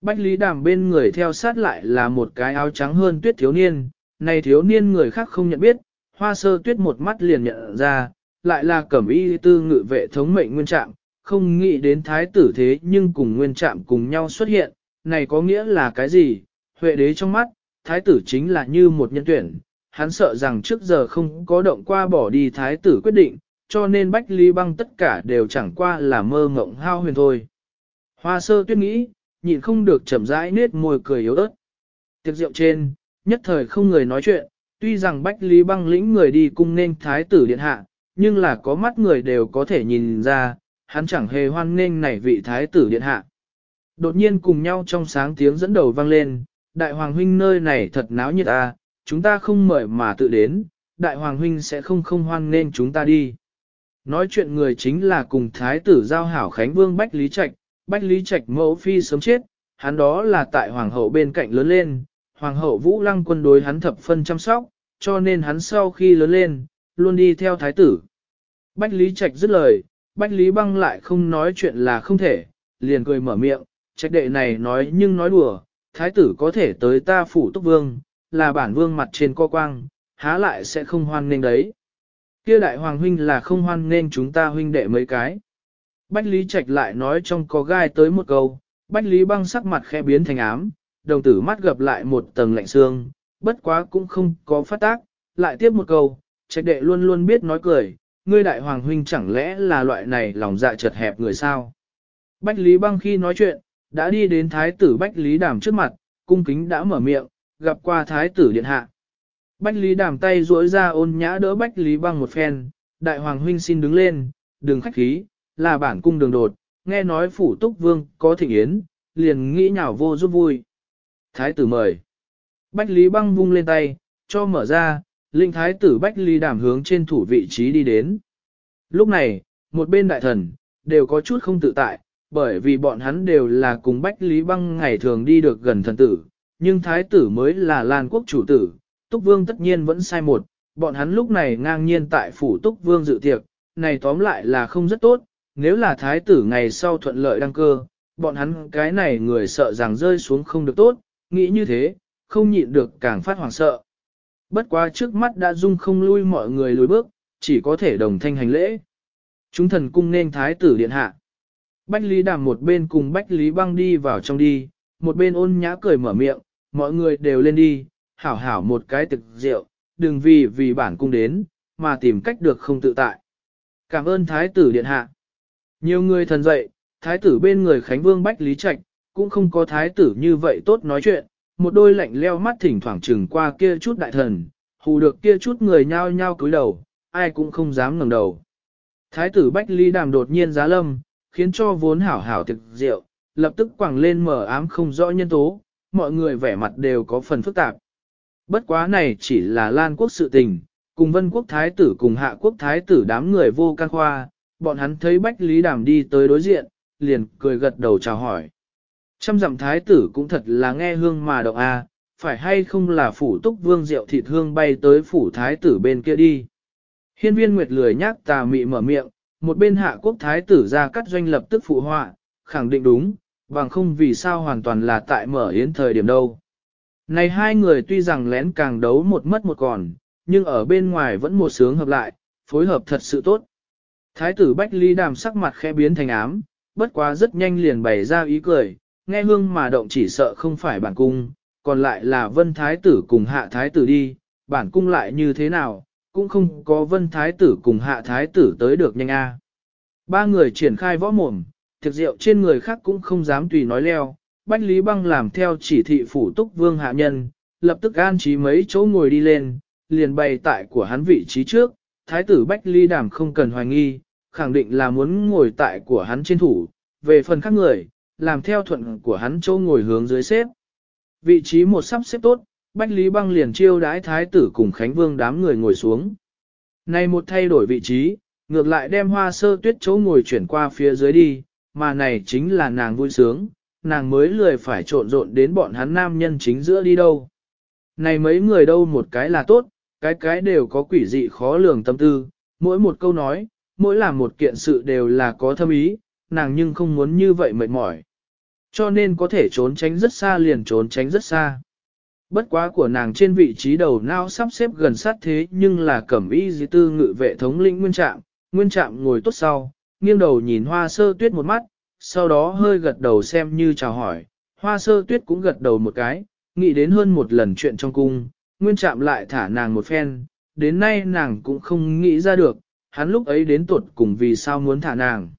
A: Bách Lý Đàm bên người theo sát lại là một cái áo trắng hơn tuyết thiếu niên, này thiếu niên người khác không nhận biết, hoa sơ tuyết một mắt liền nhận ra, lại là cẩm y tư ngự vệ thống mệnh nguyên trạng không nghĩ đến thái tử thế nhưng cùng nguyên trạm cùng nhau xuất hiện, này có nghĩa là cái gì? Huệ đế trong mắt, thái tử chính là như một nhân tuyển, hắn sợ rằng trước giờ không có động qua bỏ đi thái tử quyết định, cho nên Bách Lý Băng tất cả đều chẳng qua là mơ mộng hao huyền thôi. Hoa sơ tuyết nghĩ, nhịn không được chậm rãi nết môi cười yếu ớt. Tiệc rượu trên, nhất thời không người nói chuyện, tuy rằng Bách Lý Băng lĩnh người đi cung nên thái tử điện hạ, nhưng là có mắt người đều có thể nhìn ra, hắn chẳng hề hoan nghênh này vị thái tử điện hạ. Đột nhiên cùng nhau trong sáng tiếng dẫn đầu vang lên, đại hoàng huynh nơi này thật náo nhiệt à, chúng ta không mời mà tự đến, đại hoàng huynh sẽ không không hoan nghênh chúng ta đi. Nói chuyện người chính là cùng thái tử giao hảo Khánh Vương Bách Lý Trạch, Bách Lý Trạch mẫu phi sớm chết, hắn đó là tại hoàng hậu bên cạnh lớn lên, hoàng hậu Vũ Lăng quân đối hắn thập phân chăm sóc, cho nên hắn sau khi lớn lên, luôn đi theo thái tử. Bách Lý Trạch dứt lời, Bách Lý Băng lại không nói chuyện là không thể, liền cười mở miệng, trách đệ này nói nhưng nói đùa, thái tử có thể tới ta phủ túc vương, là bản vương mặt trên co quang, há lại sẽ không hoan nghênh đấy. Kia đại hoàng huynh là không hoan nghênh chúng ta huynh đệ mấy cái. Bách Lý Trạch lại nói trong có gai tới một câu, Bách Lý băng sắc mặt khẽ biến thành ám, đồng tử mắt gặp lại một tầng lạnh xương, bất quá cũng không có phát tác, lại tiếp một câu, Trạch đệ luôn luôn biết nói cười, ngươi đại hoàng huynh chẳng lẽ là loại này lòng dạ chật hẹp người sao. Bách Lý băng khi nói chuyện, đã đi đến thái tử Bách Lý đàm trước mặt, cung kính đã mở miệng, gặp qua thái tử điện hạ. Bách Lý đàm tay duỗi ra ôn nhã đỡ Bách Lý băng một phen, đại hoàng huynh xin đứng lên, đừng khách khí, là bản cung đường đột, nghe nói phủ túc vương có thịnh yến, liền nghĩ nhào vô giúp vui. Thái tử mời. Bách Lý băng vung lên tay, cho mở ra, linh thái tử Bách Ly đàm hướng trên thủ vị trí đi đến. Lúc này, một bên đại thần, đều có chút không tự tại, bởi vì bọn hắn đều là cùng Bách Lý băng ngày thường đi được gần thần tử, nhưng thái tử mới là Lan quốc chủ tử, Túc Vương tất nhiên vẫn sai một, bọn hắn lúc này ngang nhiên tại phủ Túc Vương dự tiệc, này tóm lại là không rất tốt, nếu là thái tử ngày sau thuận lợi đăng cơ, bọn hắn cái này người sợ rằng rơi xuống không được tốt, nghĩ như thế, không nhịn được càng phát hoảng sợ. Bất quá trước mắt đã dung không lui mọi người lùi bước, chỉ có thể đồng thanh hành lễ. Chúng thần cung nên thái tử điện hạ. Bách Lý Đàm một bên cùng Bách Lý Băng đi vào trong đi, một bên ôn nhã cười mở miệng, mọi người đều lên đi, hảo hảo một cái thực rượu, đừng vì vì bản cung đến, mà tìm cách được không tự tại. Cảm ơn Thái tử Điện Hạ. Nhiều người thần dậy, Thái tử bên người Khánh Vương Bách Lý Trạch, cũng không có Thái tử như vậy tốt nói chuyện, một đôi lạnh leo mắt thỉnh thoảng chừng qua kia chút đại thần, hù được kia chút người nhao nhao cúi đầu, ai cũng không dám ngẩng đầu. Thái tử Bách Ly Đàm đột nhiên giá lâm, khiến cho vốn hảo hảo thực rượu, lập tức quẳng lên mở ám không rõ nhân tố, mọi người vẻ mặt đều có phần phức tạp. Bất quá này chỉ là Lan quốc sự tình, cùng vân quốc thái tử cùng hạ quốc thái tử đám người vô can khoa, bọn hắn thấy Bách Lý Đàm đi tới đối diện, liền cười gật đầu chào hỏi. Trăm dặm thái tử cũng thật là nghe hương mà động a, à, phải hay không là phủ túc vương rượu thịt hương bay tới phủ thái tử bên kia đi. Hiên viên Nguyệt lười nhác tà mị mở miệng, một bên hạ quốc thái tử ra cắt doanh lập tức phụ họa, khẳng định đúng, bằng không vì sao hoàn toàn là tại mở yến thời điểm đâu. Này hai người tuy rằng lén càng đấu một mất một còn, nhưng ở bên ngoài vẫn một sướng hợp lại, phối hợp thật sự tốt. Thái tử Bách Ly đàm sắc mặt khẽ biến thành ám, bất quá rất nhanh liền bày ra ý cười, nghe hương mà động chỉ sợ không phải bản cung, còn lại là vân thái tử cùng hạ thái tử đi, bản cung lại như thế nào, cũng không có vân thái tử cùng hạ thái tử tới được nhanh a. Ba người triển khai võ mồm, thực rượu trên người khác cũng không dám tùy nói leo, Bách Lý Băng làm theo chỉ thị phủ túc vương hạ nhân, lập tức an trí mấy chỗ ngồi đi lên, liền bày tại của hắn vị trí trước, thái tử Bách Lý Đàm không cần hoài nghi, khẳng định là muốn ngồi tại của hắn trên thủ, về phần khác người, làm theo thuận của hắn chỗ ngồi hướng dưới xếp. Vị trí một sắp xếp tốt, Bách Lý Băng liền chiêu đãi thái tử cùng Khánh Vương đám người ngồi xuống. Này một thay đổi vị trí, ngược lại đem hoa sơ tuyết chỗ ngồi chuyển qua phía dưới đi, mà này chính là nàng vui sướng, nàng mới lười phải trộn rộn đến bọn hắn nam nhân chính giữa đi đâu. Này mấy người đâu một cái là tốt, cái cái đều có quỷ dị khó lường tâm tư, mỗi một câu nói, mỗi làm một kiện sự đều là có thâm ý, nàng nhưng không muốn như vậy mệt mỏi. Cho nên có thể trốn tránh rất xa liền trốn tránh rất xa. Bất quá của nàng trên vị trí đầu não sắp xếp gần sát thế nhưng là cẩm y dì tư ngự vệ thống lĩnh nguyên trạm, nguyên trạm ngồi tốt sau, nghiêng đầu nhìn hoa sơ tuyết một mắt, sau đó hơi gật đầu xem như chào hỏi, hoa sơ tuyết cũng gật đầu một cái, nghĩ đến hơn một lần chuyện trong cung, nguyên trạm lại thả nàng một phen, đến nay nàng cũng không nghĩ ra được, hắn lúc ấy đến tuột cùng vì sao muốn thả nàng.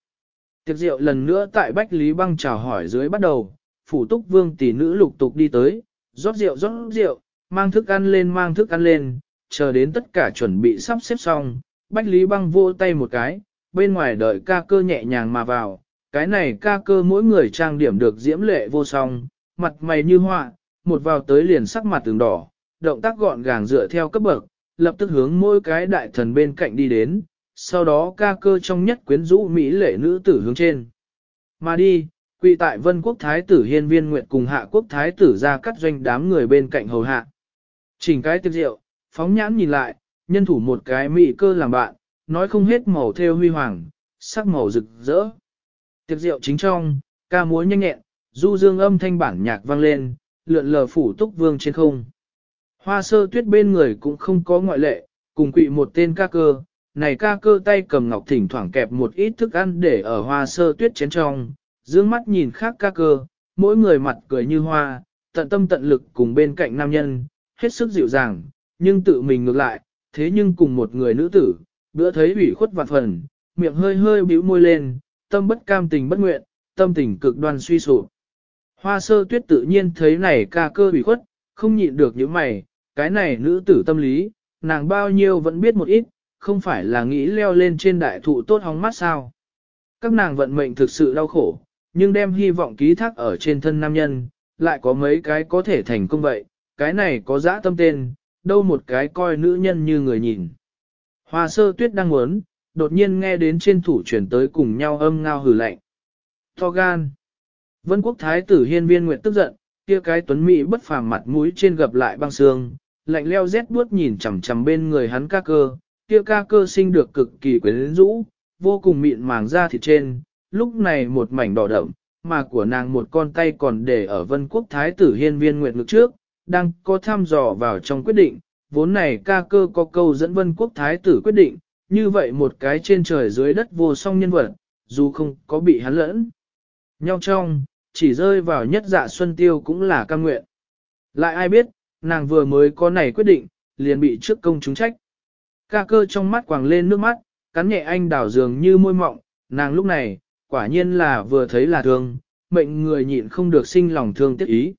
A: Tiệc rượu lần nữa tại Bách Lý Băng chào hỏi dưới bắt đầu, phủ túc vương tỷ nữ lục tục đi tới, rót rượu rót rượu, mang thức ăn lên mang thức ăn lên, chờ đến tất cả chuẩn bị sắp xếp xong, Bách Lý Băng vô tay một cái, bên ngoài đợi ca cơ nhẹ nhàng mà vào, cái này ca cơ mỗi người trang điểm được diễm lệ vô song, mặt mày như họa, một vào tới liền sắc mặt tường đỏ, động tác gọn gàng dựa theo cấp bậc, lập tức hướng mỗi cái đại thần bên cạnh đi đến, sau đó ca cơ trong nhất quyến rũ Mỹ lệ nữ tử hướng trên. Mà đi, quỳ tại vân quốc thái tử hiên viên nguyện cùng hạ quốc thái tử ra cắt doanh đám người bên cạnh hầu hạ. Chỉnh cái tiệc rượu, phóng nhãn nhìn lại, nhân thủ một cái mỹ cơ làm bạn, nói không hết màu theo huy hoàng, sắc màu rực rỡ. Tiệc rượu chính trong, ca múa nhanh nhẹn, du dương âm thanh bản nhạc vang lên, lượn lờ phủ túc vương trên không. Hoa sơ tuyết bên người cũng không có ngoại lệ, cùng quỵ một tên ca cơ, này ca cơ tay cầm ngọc thỉnh thoảng kẹp một ít thức ăn để ở hoa sơ tuyết chén trong, dương mắt nhìn khác ca cơ, mỗi người mặt cười như hoa, tận tâm tận lực cùng bên cạnh nam nhân, hết sức dịu dàng, nhưng tự mình ngược lại, thế nhưng cùng một người nữ tử, bữa thấy ủy khuất vạn phần, miệng hơi hơi bĩu môi lên, tâm bất cam tình bất nguyện, tâm tình cực đoan suy sụp. Hoa sơ tuyết tự nhiên thấy này ca cơ ủy khuất, không nhịn được những mày, cái này nữ tử tâm lý, nàng bao nhiêu vẫn biết một ít, không phải là nghĩ leo lên trên đại thụ tốt hóng mắt sao. Các nàng vận mệnh thực sự đau khổ, nhưng đem hy vọng ký thác ở trên thân nam nhân, lại có mấy cái có thể thành công vậy, cái này có dã tâm tên, đâu một cái coi nữ nhân như người nhìn. Hoa sơ tuyết đang muốn, đột nhiên nghe đến trên thủ chuyển tới cùng nhau âm ngao hử lạnh. Tho gan. Vân quốc thái tử hiên viên nguyện tức giận, kia cái tuấn mỹ bất phàm mặt mũi trên gập lại băng xương, lạnh leo rét buốt nhìn chằm chằm bên người hắn ca cơ, kia ca cơ sinh được cực kỳ quyến rũ, vô cùng mịn màng da thịt trên, lúc này một mảnh đỏ đậm, mà của nàng một con tay còn để ở vân quốc thái tử hiên viên nguyệt ngực trước, đang có thăm dò vào trong quyết định, vốn này ca cơ có câu dẫn vân quốc thái tử quyết định, như vậy một cái trên trời dưới đất vô song nhân vật, dù không có bị hắn lẫn. Nhau trong, chỉ rơi vào nhất dạ xuân tiêu cũng là cam nguyện. Lại ai biết, nàng vừa mới có này quyết định, liền bị trước công chúng trách. Ca cơ trong mắt quàng lên nước mắt, cắn nhẹ anh đảo dường như môi mọng, nàng lúc này, quả nhiên là vừa thấy là thương, mệnh người nhịn không được sinh lòng thương tiếc ý.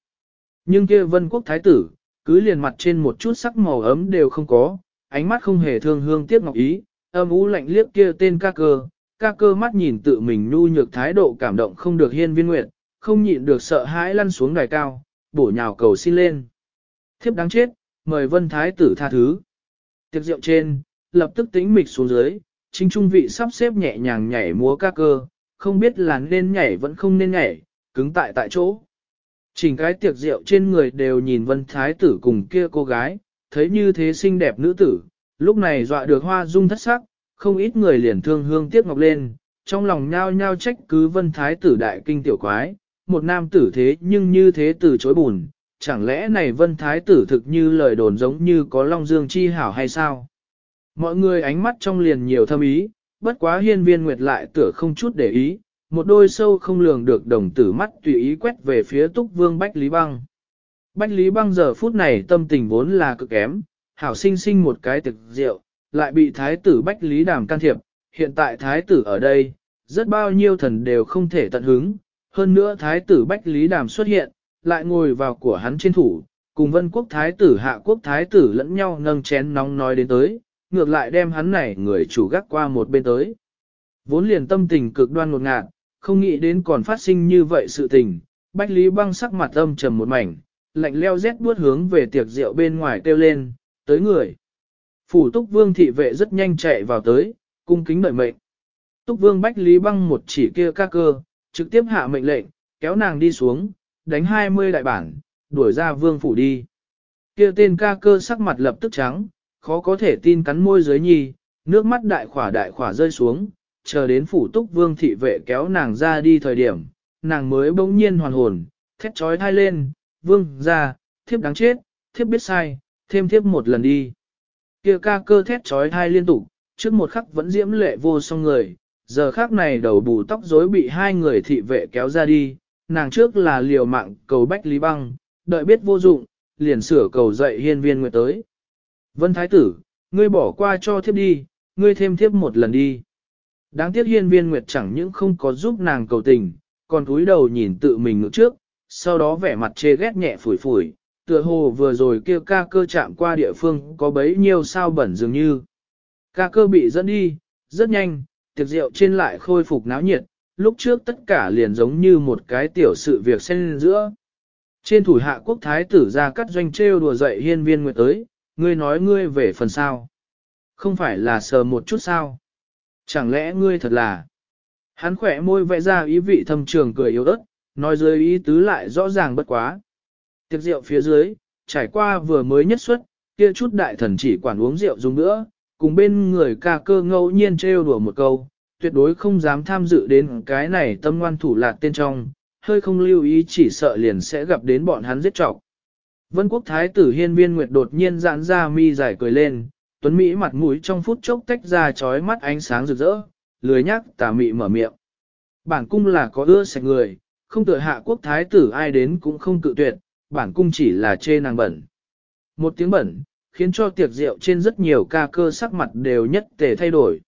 A: Nhưng kia vân quốc thái tử, cứ liền mặt trên một chút sắc màu ấm đều không có, ánh mắt không hề thương hương tiếc ngọc ý, âm ú lạnh liếc kia tên ca cơ, ca cơ mắt nhìn tự mình nhu nhược thái độ cảm động không được hiên viên nguyện, không nhịn được sợ hãi lăn xuống đài cao, bổ nhào cầu xin lên. Thiếp đáng chết, mời vân thái tử tha thứ. Tiệc rượu trên, lập tức tĩnh mịch xuống dưới, chính trung vị sắp xếp nhẹ nhàng nhảy múa ca cơ, không biết là nên nhảy vẫn không nên nhảy, cứng tại tại chỗ. Chỉnh cái tiệc rượu trên người đều nhìn vân thái tử cùng kia cô gái, thấy như thế xinh đẹp nữ tử, lúc này dọa được hoa dung thất sắc, không ít người liền thương hương tiếc ngọc lên, trong lòng nhao nhao trách cứ vân thái tử đại kinh tiểu quái, một nam tử thế nhưng như thế từ chối bùn, chẳng lẽ này vân thái tử thực như lời đồn giống như có long dương chi hảo hay sao? Mọi người ánh mắt trong liền nhiều thâm ý, bất quá hiên viên nguyệt lại tựa không chút để ý, một đôi sâu không lường được đồng tử mắt tùy ý quét về phía túc vương Bách Lý Băng. Bách Lý Băng giờ phút này tâm tình vốn là cực kém, hảo sinh sinh một cái thực rượu, lại bị thái tử Bách Lý đàm can thiệp, hiện tại thái tử ở đây, rất bao nhiêu thần đều không thể tận hứng, hơn nữa thái tử Bách Lý đàm xuất hiện, lại ngồi vào của hắn trên thủ, cùng vân quốc thái tử hạ quốc thái tử lẫn nhau nâng chén nóng nói đến tới, ngược lại đem hắn này người chủ gác qua một bên tới. Vốn liền tâm tình cực đoan ngột ngạt, không nghĩ đến còn phát sinh như vậy sự tình, Bách Lý băng sắc mặt âm trầm một mảnh, lạnh leo rét buốt hướng về tiệc rượu bên ngoài kêu lên, tới người. Phủ túc vương thị vệ rất nhanh chạy vào tới, cung kính đợi mệnh. Túc vương Bách Lý băng một chỉ kia ca cơ, trực tiếp hạ mệnh lệnh, kéo nàng đi xuống, đánh 20 đại bản, đuổi ra vương phủ đi. Kia tên ca cơ sắc mặt lập tức trắng, khó có thể tin cắn môi dưới nhi, nước mắt đại khỏa đại khỏa rơi xuống, chờ đến phủ túc vương thị vệ kéo nàng ra đi thời điểm, nàng mới bỗng nhiên hoàn hồn, thét trói thai lên, vương ra, thiếp đáng chết, thiếp biết sai, thêm thiếp một lần đi. Kia ca cơ thét trói thai liên tục, trước một khắc vẫn diễm lệ vô song người, giờ khắc này đầu bù tóc rối bị hai người thị vệ kéo ra đi, nàng trước là liều mạng cầu bách lý băng, đợi biết vô dụng, liền sửa cầu dậy hiên viên nguyệt tới. Vân Thái tử, ngươi bỏ qua cho thiếp đi, ngươi thêm thiếp một lần đi. Đáng tiếc hiên viên nguyệt chẳng những không có giúp nàng cầu tình, còn cúi đầu nhìn tự mình ngược trước, sau đó vẻ mặt chê ghét nhẹ phủi phủi, tựa hồ vừa rồi kêu ca cơ chạm qua địa phương có bấy nhiêu sao bẩn dường như. Ca cơ bị dẫn đi, rất nhanh, tiệc rượu trên lại khôi phục náo nhiệt, lúc trước tất cả liền giống như một cái tiểu sự việc xen giữa. Trên thủ hạ quốc thái tử ra cắt doanh trêu đùa dậy hiên viên nguyệt tới, ngươi nói ngươi về phần sao. Không phải là sờ một chút sao. Chẳng lẽ ngươi thật là... Hắn khỏe môi vẽ ra ý vị thâm trường cười yếu ớt, nói dưới ý tứ lại rõ ràng bất quá. Tiệc rượu phía dưới, trải qua vừa mới nhất xuất, kia chút đại thần chỉ quản uống rượu dùng nữa, cùng bên người ca cơ ngẫu nhiên trêu đùa một câu, tuyệt đối không dám tham dự đến cái này tâm ngoan thủ lạc tên trong, hơi không lưu ý chỉ sợ liền sẽ gặp đến bọn hắn giết trọc. Vân quốc thái tử hiên viên nguyệt đột nhiên giãn ra mi giải cười lên, tuấn Mỹ mặt mũi trong phút chốc tách ra chói mắt ánh sáng rực rỡ, lười nhắc tà mị mở miệng. Bản cung là có ưa sạch người, không tựa hạ quốc thái tử ai đến cũng không cự tuyệt, bản cung chỉ là chê nàng bẩn. Một tiếng bẩn, khiến cho tiệc rượu trên rất nhiều ca cơ sắc mặt đều nhất tề thay đổi.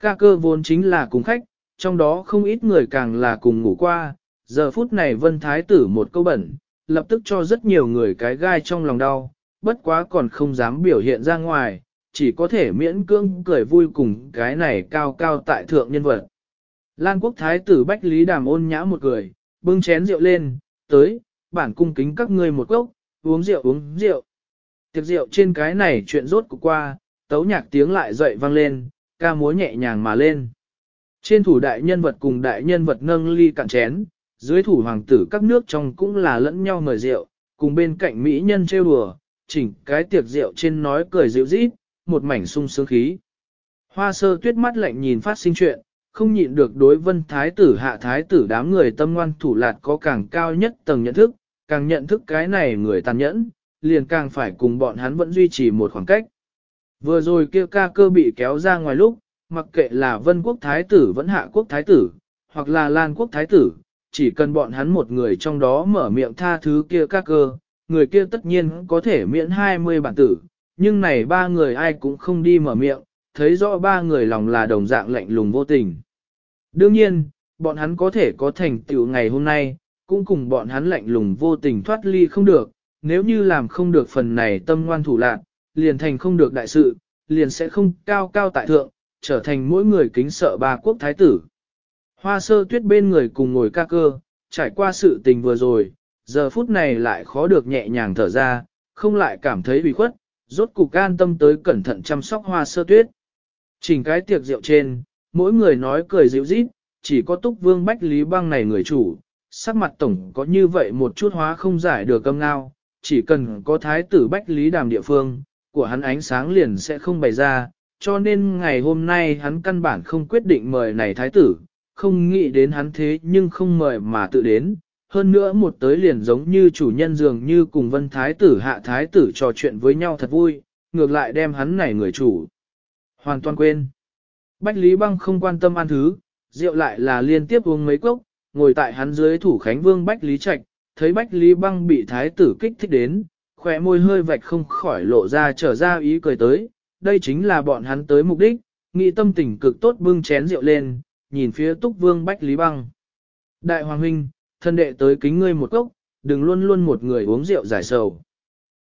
A: Ca cơ vốn chính là cùng khách, trong đó không ít người càng là cùng ngủ qua, giờ phút này vân thái tử một câu bẩn, lập tức cho rất nhiều người cái gai trong lòng đau, bất quá còn không dám biểu hiện ra ngoài, chỉ có thể miễn cưỡng cười vui cùng cái này cao cao tại thượng nhân vật. Lan quốc thái tử Bách Lý Đàm ôn nhã một cười, bưng chén rượu lên, tới, bản cung kính các ngươi một cốc, uống rượu uống rượu. Tiệc rượu trên cái này chuyện rốt cuộc qua, tấu nhạc tiếng lại dậy vang lên, ca múa nhẹ nhàng mà lên. Trên thủ đại nhân vật cùng đại nhân vật nâng ly cạn chén, dưới thủ hoàng tử các nước trong cũng là lẫn nhau mời rượu, cùng bên cạnh mỹ nhân trêu đùa, chỉnh cái tiệc rượu trên nói cười dịu rít, một mảnh sung sướng khí. Hoa sơ tuyết mắt lạnh nhìn phát sinh chuyện, không nhịn được đối vân thái tử hạ thái tử đám người tâm ngoan thủ lạt có càng cao nhất tầng nhận thức, càng nhận thức cái này người tàn nhẫn, liền càng phải cùng bọn hắn vẫn duy trì một khoảng cách. Vừa rồi kia ca cơ bị kéo ra ngoài lúc, mặc kệ là vân quốc thái tử vẫn hạ quốc thái tử, hoặc là lan quốc thái tử, chỉ cần bọn hắn một người trong đó mở miệng tha thứ kia ca cơ, người kia tất nhiên có thể miễn 20 bản tử, nhưng này ba người ai cũng không đi mở miệng, thấy rõ ba người lòng là đồng dạng lạnh lùng vô tình. Đương nhiên, bọn hắn có thể có thành tựu ngày hôm nay, cũng cùng bọn hắn lạnh lùng vô tình thoát ly không được, nếu như làm không được phần này tâm ngoan thủ lạc, liền thành không được đại sự, liền sẽ không cao cao tại thượng, trở thành mỗi người kính sợ ba quốc thái tử. Hoa sơ tuyết bên người cùng ngồi ca cơ, trải qua sự tình vừa rồi, giờ phút này lại khó được nhẹ nhàng thở ra, không lại cảm thấy bị khuất, rốt cục an tâm tới cẩn thận chăm sóc hoa sơ tuyết. Chỉnh cái tiệc rượu trên, mỗi người nói cười dịu rít, chỉ có túc vương bách lý băng này người chủ, sắc mặt tổng có như vậy một chút hóa không giải được âm ngao, chỉ cần có thái tử bách lý đàm địa phương, của hắn ánh sáng liền sẽ không bày ra, cho nên ngày hôm nay hắn căn bản không quyết định mời này thái tử, không nghĩ đến hắn thế nhưng không mời mà tự đến. Hơn nữa một tới liền giống như chủ nhân dường như cùng vân thái tử hạ thái tử trò chuyện với nhau thật vui, ngược lại đem hắn này người chủ. Hoàn toàn quên. Bách Lý Băng không quan tâm ăn thứ, rượu lại là liên tiếp uống mấy cốc, ngồi tại hắn dưới thủ khánh vương Bách Lý Trạch, thấy Bách Lý Băng bị thái tử kích thích đến, khỏe môi hơi vạch không khỏi lộ ra trở ra ý cười tới, đây chính là bọn hắn tới mục đích, nghĩ tâm tình cực tốt bưng chén rượu lên, nhìn phía túc vương Bách Lý Băng. Đại Hoàng Huynh, thân đệ tới kính ngươi một cốc, đừng luôn luôn một người uống rượu giải sầu.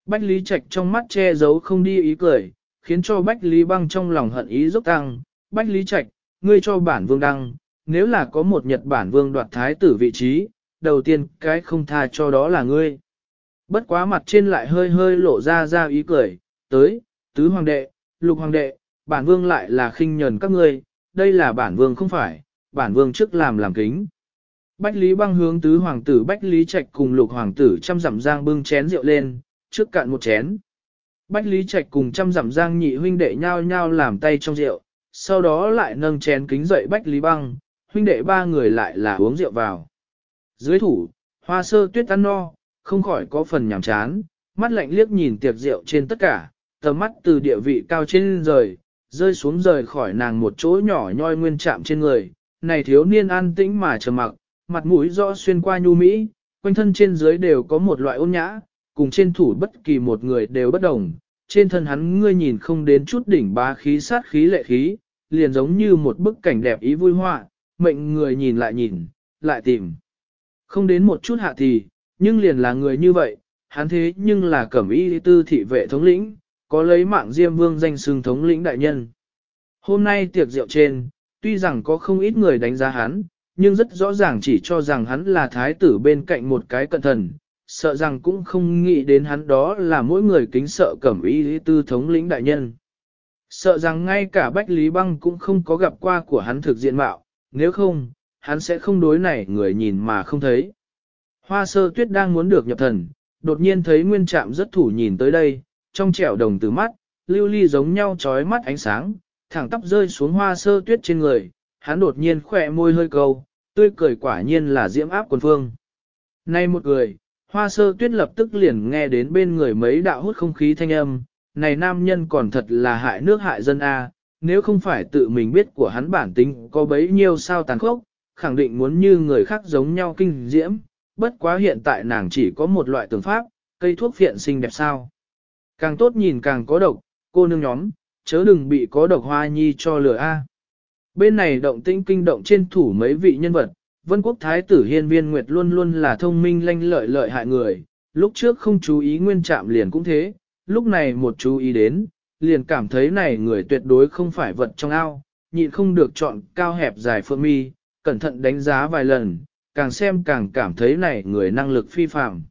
A: Bách Lý Trạch trong mắt che giấu không đi ý cười, khiến cho Bách Lý Băng trong lòng hận ý dốc tăng. Bách Lý Trạch, ngươi cho bản vương đăng, nếu là có một Nhật Bản vương đoạt thái tử vị trí, đầu tiên cái không tha cho đó là ngươi. Bất quá mặt trên lại hơi hơi lộ ra ra ý cười, tới, tứ hoàng đệ, lục hoàng đệ, bản vương lại là khinh nhờn các ngươi, đây là bản vương không phải, bản vương trước làm làm kính. Bách Lý băng hướng tứ hoàng tử Bách Lý Trạch cùng lục hoàng tử chăm dặm giang bưng chén rượu lên, trước cạn một chén. Bách Lý Trạch cùng chăm dặm giang nhị huynh đệ nhau nhau làm tay trong rượu, sau đó lại nâng chén kính dậy Bách Lý băng, huynh đệ ba người lại là uống rượu vào. Dưới thủ, hoa sơ tuyết ăn no, không khỏi có phần nhàm chán, mắt lạnh liếc nhìn tiệc rượu trên tất cả, tầm mắt từ địa vị cao trên rời, rơi xuống rời khỏi nàng một chỗ nhỏ nhoi nguyên chạm trên người, này thiếu niên an tĩnh mà trầm mặc, mặt mũi rõ xuyên qua nhu mỹ, quanh thân trên dưới đều có một loại ôn nhã, cùng trên thủ bất kỳ một người đều bất đồng, trên thân hắn ngươi nhìn không đến chút đỉnh bá khí sát khí lệ khí, liền giống như một bức cảnh đẹp ý vui họa, mệnh người nhìn lại nhìn, lại tìm. Không đến một chút hạ thì, nhưng liền là người như vậy, hắn thế nhưng là cẩm y tư thị vệ thống lĩnh, có lấy mạng diêm vương danh xưng thống lĩnh đại nhân. Hôm nay tiệc rượu trên, tuy rằng có không ít người đánh giá hắn, nhưng rất rõ ràng chỉ cho rằng hắn là thái tử bên cạnh một cái cận thần, sợ rằng cũng không nghĩ đến hắn đó là mỗi người kính sợ cẩm y tư thống lĩnh đại nhân. Sợ rằng ngay cả Bách Lý Băng cũng không có gặp qua của hắn thực diện mạo, nếu không, hắn sẽ không đối này người nhìn mà không thấy. Hoa sơ tuyết đang muốn được nhập thần, đột nhiên thấy nguyên trạm rất thủ nhìn tới đây, trong trẻo đồng từ mắt, lưu ly giống nhau trói mắt ánh sáng, thẳng tắp rơi xuống hoa sơ tuyết trên người, hắn đột nhiên khỏe môi hơi câu, tươi cười quả nhiên là diễm áp quần phương. Nay một người, hoa sơ tuyết lập tức liền nghe đến bên người mấy đạo hút không khí thanh âm, này nam nhân còn thật là hại nước hại dân A, nếu không phải tự mình biết của hắn bản tính có bấy nhiêu sao tàn khốc, khẳng định muốn như người khác giống nhau kinh diễm, bất quá hiện tại nàng chỉ có một loại tưởng pháp, cây thuốc phiện xinh đẹp sao. Càng tốt nhìn càng có độc, cô nương nhóm, chớ đừng bị có độc hoa nhi cho lửa A. Bên này động tĩnh kinh động trên thủ mấy vị nhân vật, vân quốc thái tử hiên viên nguyệt luôn luôn là thông minh lanh lợi lợi hại người, lúc trước không chú ý nguyên trạm liền cũng thế, lúc này một chú ý đến, liền cảm thấy này người tuyệt đối không phải vật trong ao, nhịn không được chọn cao hẹp dài phượng mi, cẩn thận đánh giá vài lần, càng xem càng cảm thấy này người năng lực phi phạm.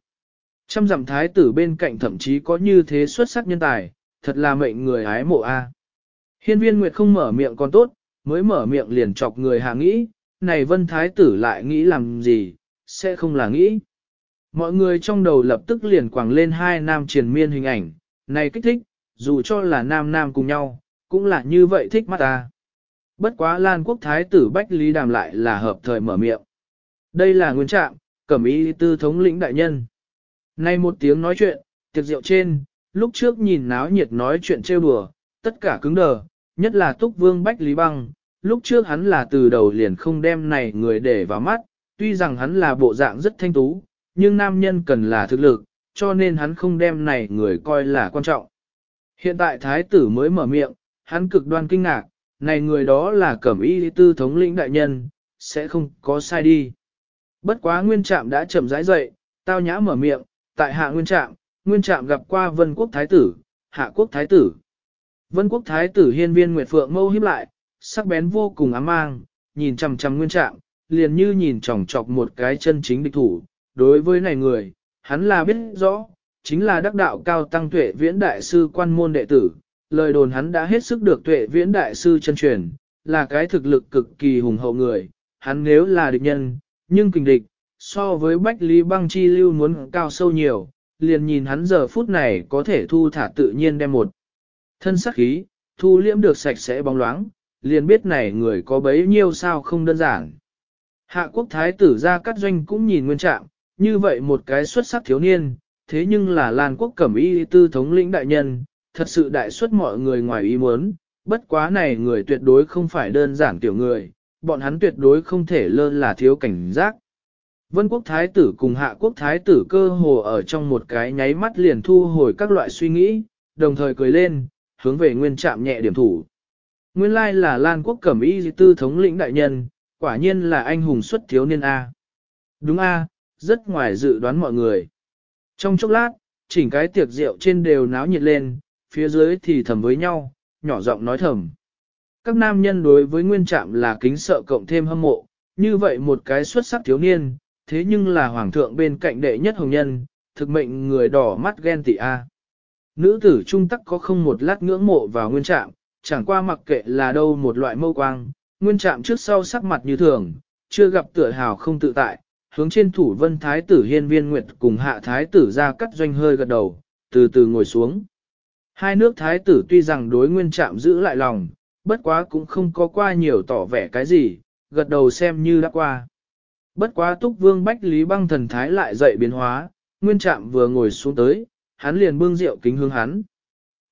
A: Trăm dặm thái tử bên cạnh thậm chí có như thế xuất sắc nhân tài, thật là mệnh người ái mộ a. Hiên viên Nguyệt không mở miệng còn tốt, mới mở miệng liền chọc người hạ nghĩ, này vân thái tử lại nghĩ làm gì, sẽ không là nghĩ. Mọi người trong đầu lập tức liền quẳng lên hai nam triền miên hình ảnh, này kích thích, dù cho là nam nam cùng nhau, cũng là như vậy thích mắt ta. Bất quá Lan quốc thái tử Bách Lý Đàm lại là hợp thời mở miệng. Đây là nguyên trạng, cẩm ý tư thống lĩnh đại nhân. Nay một tiếng nói chuyện, tiệc rượu trên, lúc trước nhìn náo nhiệt nói chuyện trêu đùa, tất cả cứng đờ, nhất là túc vương Bách Lý Băng, lúc trước hắn là từ đầu liền không đem này người để vào mắt, tuy rằng hắn là bộ dạng rất thanh tú, nhưng nam nhân cần là thực lực, cho nên hắn không đem này người coi là quan trọng. Hiện tại thái tử mới mở miệng, hắn cực đoan kinh ngạc, này người đó là cẩm y tư thống lĩnh đại nhân, sẽ không có sai đi. Bất quá nguyên trạm đã chậm rãi dậy, tao nhã mở miệng, tại hạ nguyên trạm, nguyên trạm gặp qua vân quốc thái tử, hạ quốc thái tử. Vân quốc thái tử hiên viên Nguyệt Phượng mâu hiếp lại, sắc bén vô cùng ám mang, nhìn chằm chằm nguyên trạm, liền như nhìn chòng chọc một cái chân chính địch thủ. Đối với này người, hắn là biết rõ, chính là đắc đạo cao tăng tuệ viễn đại sư quan môn đệ tử, lời đồn hắn đã hết sức được tuệ viễn đại sư chân truyền, là cái thực lực cực kỳ hùng hậu người, hắn nếu là địch nhân, nhưng kình địch, so với Bách Lý băng chi lưu muốn cao sâu nhiều, liền nhìn hắn giờ phút này có thể thu thả tự nhiên đem một thân sắc khí, thu liễm được sạch sẽ bóng loáng, liền biết này người có bấy nhiêu sao không đơn giản. Hạ quốc thái tử ra cắt doanh cũng nhìn nguyên trạng, như vậy một cái xuất sắc thiếu niên, thế nhưng là Lan quốc cẩm y tư thống lĩnh đại nhân, thật sự đại xuất mọi người ngoài ý muốn, bất quá này người tuyệt đối không phải đơn giản tiểu người, bọn hắn tuyệt đối không thể lơ là thiếu cảnh giác. Vân quốc thái tử cùng hạ quốc thái tử cơ hồ ở trong một cái nháy mắt liền thu hồi các loại suy nghĩ, đồng thời cười lên, hướng về nguyên trạm nhẹ điểm thủ. Nguyên lai là Lan quốc cẩm y tư thống lĩnh đại nhân, quả nhiên là anh hùng xuất thiếu niên A. Đúng A, rất ngoài dự đoán mọi người. Trong chốc lát, chỉnh cái tiệc rượu trên đều náo nhiệt lên, phía dưới thì thầm với nhau, nhỏ giọng nói thầm. Các nam nhân đối với nguyên trạm là kính sợ cộng thêm hâm mộ, như vậy một cái xuất sắc thiếu niên, thế nhưng là hoàng thượng bên cạnh đệ nhất hồng nhân, thực mệnh người đỏ mắt ghen tị A. Nữ tử trung tắc có không một lát ngưỡng mộ vào nguyên trạm, chẳng qua mặc kệ là đâu một loại mâu quang, nguyên trạm trước sau sắc mặt như thường, chưa gặp tựa hào không tự tại, hướng trên thủ vân thái tử hiên viên nguyệt cùng hạ thái tử ra cắt doanh hơi gật đầu, từ từ ngồi xuống. Hai nước thái tử tuy rằng đối nguyên trạm giữ lại lòng, bất quá cũng không có qua nhiều tỏ vẻ cái gì, gật đầu xem như đã qua. Bất quá túc vương bách lý băng thần thái lại dậy biến hóa, nguyên trạm vừa ngồi xuống tới, hắn liền bưng rượu kính hướng hắn.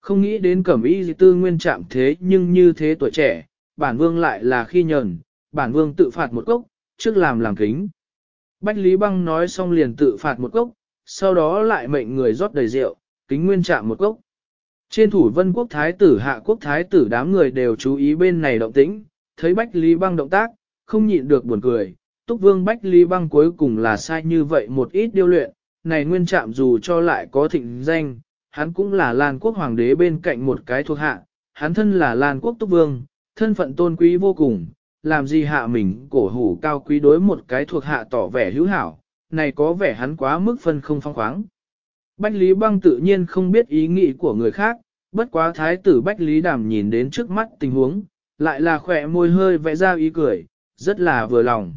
A: Không nghĩ đến cẩm y tư nguyên trạm thế nhưng như thế tuổi trẻ, bản vương lại là khi nhờn, bản vương tự phạt một cốc, trước làm làm kính. Bách Lý Băng nói xong liền tự phạt một cốc, sau đó lại mệnh người rót đầy rượu, kính nguyên trạm một cốc. Trên thủ vân quốc thái tử hạ quốc thái tử đám người đều chú ý bên này động tĩnh, thấy Bách Lý Băng động tác, không nhịn được buồn cười. Túc vương Bách Lý Băng cuối cùng là sai như vậy một ít điêu luyện, này nguyên trạm dù cho lại có thịnh danh, hắn cũng là Lan quốc hoàng đế bên cạnh một cái thuộc hạ, hắn thân là Lan quốc Túc vương, thân phận tôn quý vô cùng, làm gì hạ mình cổ hủ cao quý đối một cái thuộc hạ tỏ vẻ hữu hảo, này có vẻ hắn quá mức phân không phong khoáng. Bách Lý Băng tự nhiên không biết ý nghĩ của người khác, bất quá thái tử Bách Lý Đàm nhìn đến trước mắt tình huống, lại là khỏe môi hơi vẽ ra ý cười, rất là vừa lòng.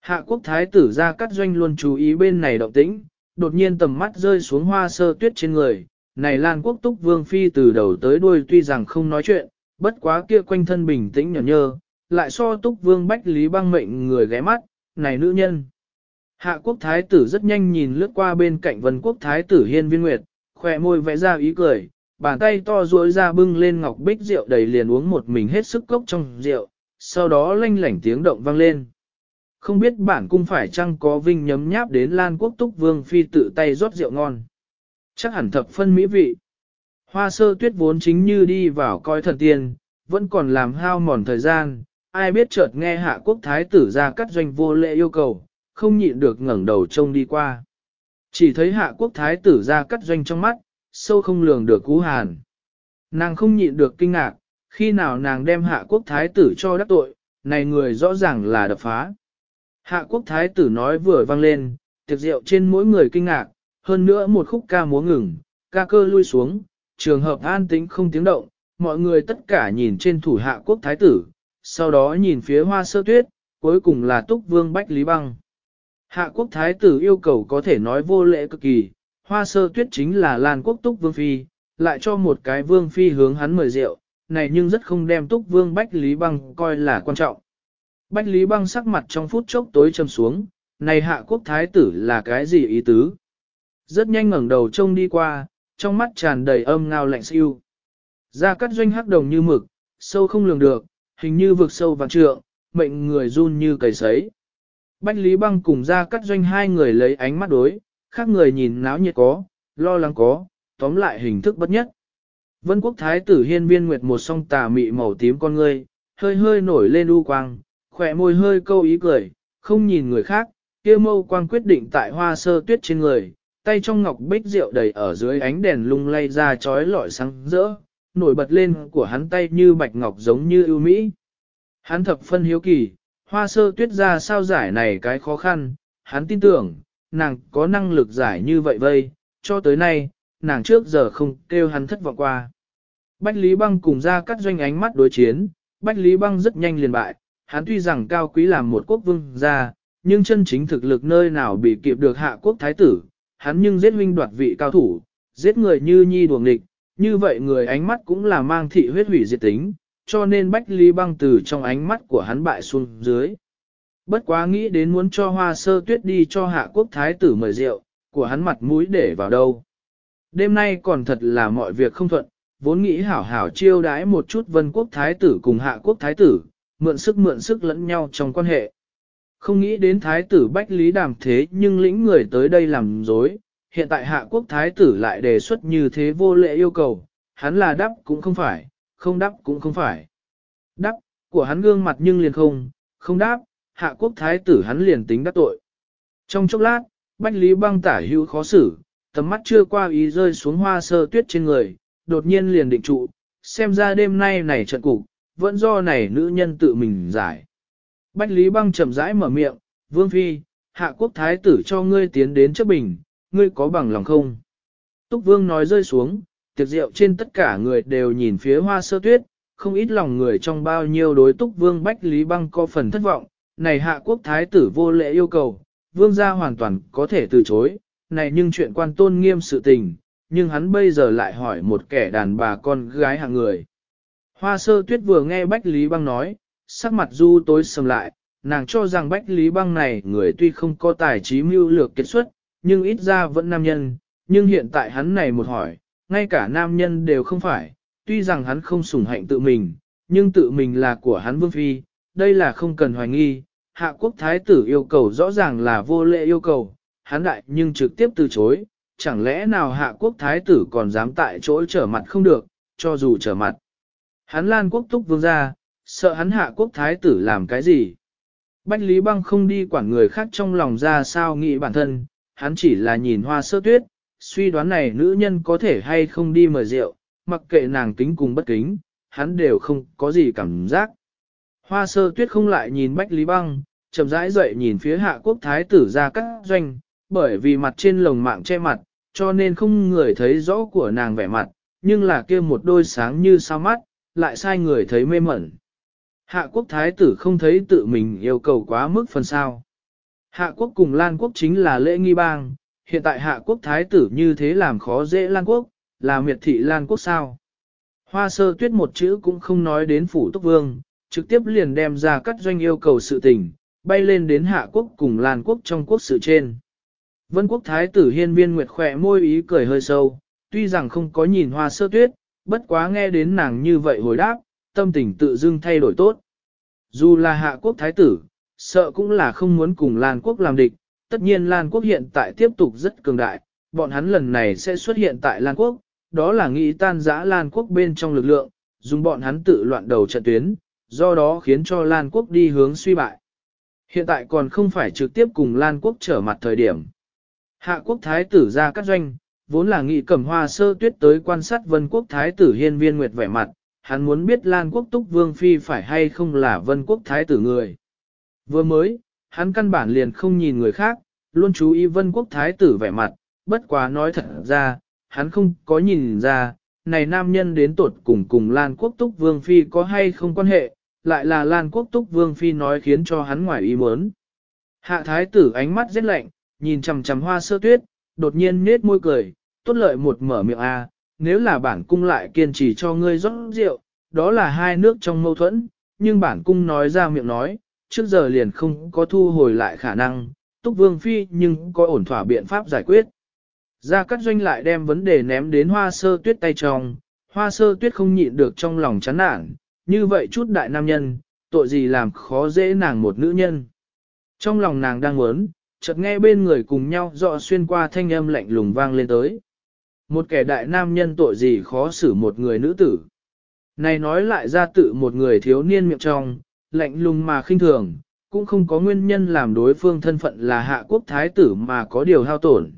A: Hạ quốc thái tử ra cắt doanh luôn chú ý bên này động tĩnh, đột nhiên tầm mắt rơi xuống hoa sơ tuyết trên người, này Lan quốc túc vương phi từ đầu tới đuôi tuy rằng không nói chuyện, bất quá kia quanh thân bình tĩnh nhở nhơ, lại so túc vương bách lý băng mệnh người ghé mắt, này nữ nhân. Hạ quốc thái tử rất nhanh nhìn lướt qua bên cạnh vân quốc thái tử hiên viên nguyệt, khỏe môi vẽ ra ý cười, bàn tay to duỗi ra bưng lên ngọc bích rượu đầy liền uống một mình hết sức cốc trong rượu, sau đó lanh lảnh tiếng động vang lên. Không biết bản cung phải chăng có vinh nhấm nháp đến Lan Quốc Túc Vương Phi tự tay rót rượu ngon. Chắc hẳn thập phân mỹ vị. Hoa sơ tuyết vốn chính như đi vào coi thần tiên, vẫn còn làm hao mòn thời gian, ai biết chợt nghe hạ quốc thái tử ra cắt doanh vô lệ yêu cầu, không nhịn được ngẩng đầu trông đi qua. Chỉ thấy hạ quốc thái tử ra cắt doanh trong mắt, sâu không lường được cú hàn. Nàng không nhịn được kinh ngạc, khi nào nàng đem hạ quốc thái tử cho đắc tội, này người rõ ràng là đập phá. Hạ quốc thái tử nói vừa vang lên, tiệc rượu trên mỗi người kinh ngạc, hơn nữa một khúc ca múa ngừng, ca cơ lui xuống, trường hợp an tĩnh không tiếng động, mọi người tất cả nhìn trên thủ hạ quốc thái tử, sau đó nhìn phía hoa sơ tuyết, cuối cùng là túc vương Bách Lý Băng. Hạ quốc thái tử yêu cầu có thể nói vô lễ cực kỳ, hoa sơ tuyết chính là Lan quốc túc vương phi, lại cho một cái vương phi hướng hắn mời rượu, này nhưng rất không đem túc vương Bách Lý Băng coi là quan trọng. Bách Lý Băng sắc mặt trong phút chốc tối trầm xuống, này hạ quốc thái tử là cái gì ý tứ? Rất nhanh ngẩng đầu trông đi qua, trong mắt tràn đầy âm ngao lạnh siêu. Ra cắt doanh hắc đồng như mực, sâu không lường được, hình như vực sâu vạn trượng, mệnh người run như cầy sấy. Bách Lý Băng cùng ra cắt doanh hai người lấy ánh mắt đối, khác người nhìn náo nhiệt có, lo lắng có, tóm lại hình thức bất nhất. Vân quốc thái tử hiên viên nguyệt một song tà mị màu tím con ngươi, hơi hơi nổi lên u quang, khỏe môi hơi câu ý cười, không nhìn người khác, kia mâu quang quyết định tại hoa sơ tuyết trên người, tay trong ngọc bích rượu đầy ở dưới ánh đèn lung lay ra chói lọi sáng rỡ, nổi bật lên của hắn tay như bạch ngọc giống như ưu mỹ. Hắn thập phân hiếu kỳ, hoa sơ tuyết ra sao giải này cái khó khăn, hắn tin tưởng, nàng có năng lực giải như vậy vây, cho tới nay, nàng trước giờ không kêu hắn thất vọng qua. Bách Lý Băng cùng ra cắt doanh ánh mắt đối chiến, Bách Lý Băng rất nhanh liền bại, hắn tuy rằng cao quý làm một quốc vương gia, nhưng chân chính thực lực nơi nào bị kịp được hạ quốc thái tử, hắn nhưng giết huynh đoạt vị cao thủ, giết người như nhi đuồng địch, như vậy người ánh mắt cũng là mang thị huyết hủy diệt tính, cho nên Bách Lý băng từ trong ánh mắt của hắn bại xuống dưới. Bất quá nghĩ đến muốn cho hoa sơ tuyết đi cho hạ quốc thái tử mời rượu, của hắn mặt mũi để vào đâu. Đêm nay còn thật là mọi việc không thuận, vốn nghĩ hảo hảo chiêu đãi một chút vân quốc thái tử cùng hạ quốc thái tử, mượn sức mượn sức lẫn nhau trong quan hệ. Không nghĩ đến thái tử Bách Lý đàm thế nhưng lĩnh người tới đây làm dối, hiện tại hạ quốc thái tử lại đề xuất như thế vô lệ yêu cầu, hắn là đắp cũng không phải, không đáp cũng không phải. đáp của hắn gương mặt nhưng liền không, không đáp, hạ quốc thái tử hắn liền tính đắc tội. Trong chốc lát, Bách Lý băng tả hữu khó xử, tầm mắt chưa qua ý rơi xuống hoa sơ tuyết trên người, đột nhiên liền định trụ, xem ra đêm nay này trận cục, vẫn do này nữ nhân tự mình giải. Bách Lý băng chậm rãi mở miệng, Vương Phi, hạ quốc thái tử cho ngươi tiến đến chấp bình, ngươi có bằng lòng không? Túc Vương nói rơi xuống, tiệc rượu trên tất cả người đều nhìn phía hoa sơ tuyết, không ít lòng người trong bao nhiêu đối Túc Vương Bách Lý băng có phần thất vọng, này hạ quốc thái tử vô lệ yêu cầu, Vương gia hoàn toàn có thể từ chối, này nhưng chuyện quan tôn nghiêm sự tình, nhưng hắn bây giờ lại hỏi một kẻ đàn bà con gái hạng người. Hoa sơ tuyết vừa nghe Bách Lý băng nói, sắc mặt du tối sầm lại, nàng cho rằng Bách Lý Băng này người tuy không có tài trí mưu lược kết xuất, nhưng ít ra vẫn nam nhân, nhưng hiện tại hắn này một hỏi, ngay cả nam nhân đều không phải, tuy rằng hắn không sủng hạnh tự mình, nhưng tự mình là của hắn vương phi, đây là không cần hoài nghi, hạ quốc thái tử yêu cầu rõ ràng là vô lệ yêu cầu, hắn đại nhưng trực tiếp từ chối, chẳng lẽ nào hạ quốc thái tử còn dám tại chỗ trở mặt không được, cho dù trở mặt. Hắn lan quốc túc vương ra, sợ hắn hạ quốc thái tử làm cái gì. Bách Lý Băng không đi quản người khác trong lòng ra sao nghĩ bản thân, hắn chỉ là nhìn hoa sơ tuyết, suy đoán này nữ nhân có thể hay không đi mời rượu, mặc kệ nàng kính cùng bất kính, hắn đều không có gì cảm giác. Hoa sơ tuyết không lại nhìn Bách Lý Băng, chậm rãi dậy nhìn phía hạ quốc thái tử ra các doanh, bởi vì mặt trên lồng mạng che mặt, cho nên không người thấy rõ của nàng vẻ mặt, nhưng là kia một đôi sáng như sao mắt, lại sai người thấy mê mẩn. Hạ quốc thái tử không thấy tự mình yêu cầu quá mức phần sao. Hạ quốc cùng Lan quốc chính là lễ nghi bang, hiện tại hạ quốc thái tử như thế làm khó dễ Lan quốc, là miệt thị Lan quốc sao. Hoa sơ tuyết một chữ cũng không nói đến phủ túc vương, trực tiếp liền đem ra cắt doanh yêu cầu sự tình, bay lên đến hạ quốc cùng Lan quốc trong quốc sự trên. Vân quốc thái tử hiên viên nguyệt khỏe môi ý cười hơi sâu, tuy rằng không có nhìn hoa sơ tuyết, bất quá nghe đến nàng như vậy hồi đáp, tâm tình tự dưng thay đổi tốt. Dù là hạ quốc thái tử, sợ cũng là không muốn cùng Lan quốc làm địch, tất nhiên Lan quốc hiện tại tiếp tục rất cường đại, bọn hắn lần này sẽ xuất hiện tại Lan quốc, đó là nghĩ tan giã Lan quốc bên trong lực lượng, dùng bọn hắn tự loạn đầu trận tuyến, do đó khiến cho Lan quốc đi hướng suy bại. Hiện tại còn không phải trực tiếp cùng Lan quốc trở mặt thời điểm. Hạ quốc thái tử ra các doanh, vốn là nghị cẩm hoa sơ tuyết tới quan sát vân quốc thái tử hiên viên nguyệt vẻ mặt, hắn muốn biết Lan quốc túc vương phi phải hay không là vân quốc thái tử người. Vừa mới, hắn căn bản liền không nhìn người khác, luôn chú ý vân quốc thái tử vẻ mặt, bất quá nói thật ra, hắn không có nhìn ra, này nam nhân đến tột cùng cùng Lan quốc túc vương phi có hay không quan hệ, lại là Lan quốc túc vương phi nói khiến cho hắn ngoài ý muốn. Hạ thái tử ánh mắt rất lạnh, nhìn chằm chằm hoa sơ tuyết, đột nhiên nết môi cười, tốt lợi một mở miệng a, nếu là bản cung lại kiên trì cho ngươi rót rượu, đó là hai nước trong mâu thuẫn, nhưng bản cung nói ra miệng nói, trước giờ liền không có thu hồi lại khả năng, túc vương phi nhưng có ổn thỏa biện pháp giải quyết. Gia Cát Doanh lại đem vấn đề ném đến hoa sơ tuyết tay trong, hoa sơ tuyết không nhịn được trong lòng chán nản, như vậy chút đại nam nhân, tội gì làm khó dễ nàng một nữ nhân. Trong lòng nàng đang muốn, chợt nghe bên người cùng nhau dọ xuyên qua thanh âm lạnh lùng vang lên tới. Một kẻ đại nam nhân tội gì khó xử một người nữ tử. Này nói lại ra tự một người thiếu niên miệng trong, lạnh lùng mà khinh thường, cũng không có nguyên nhân làm đối phương thân phận là hạ quốc thái tử mà có điều hao tổn.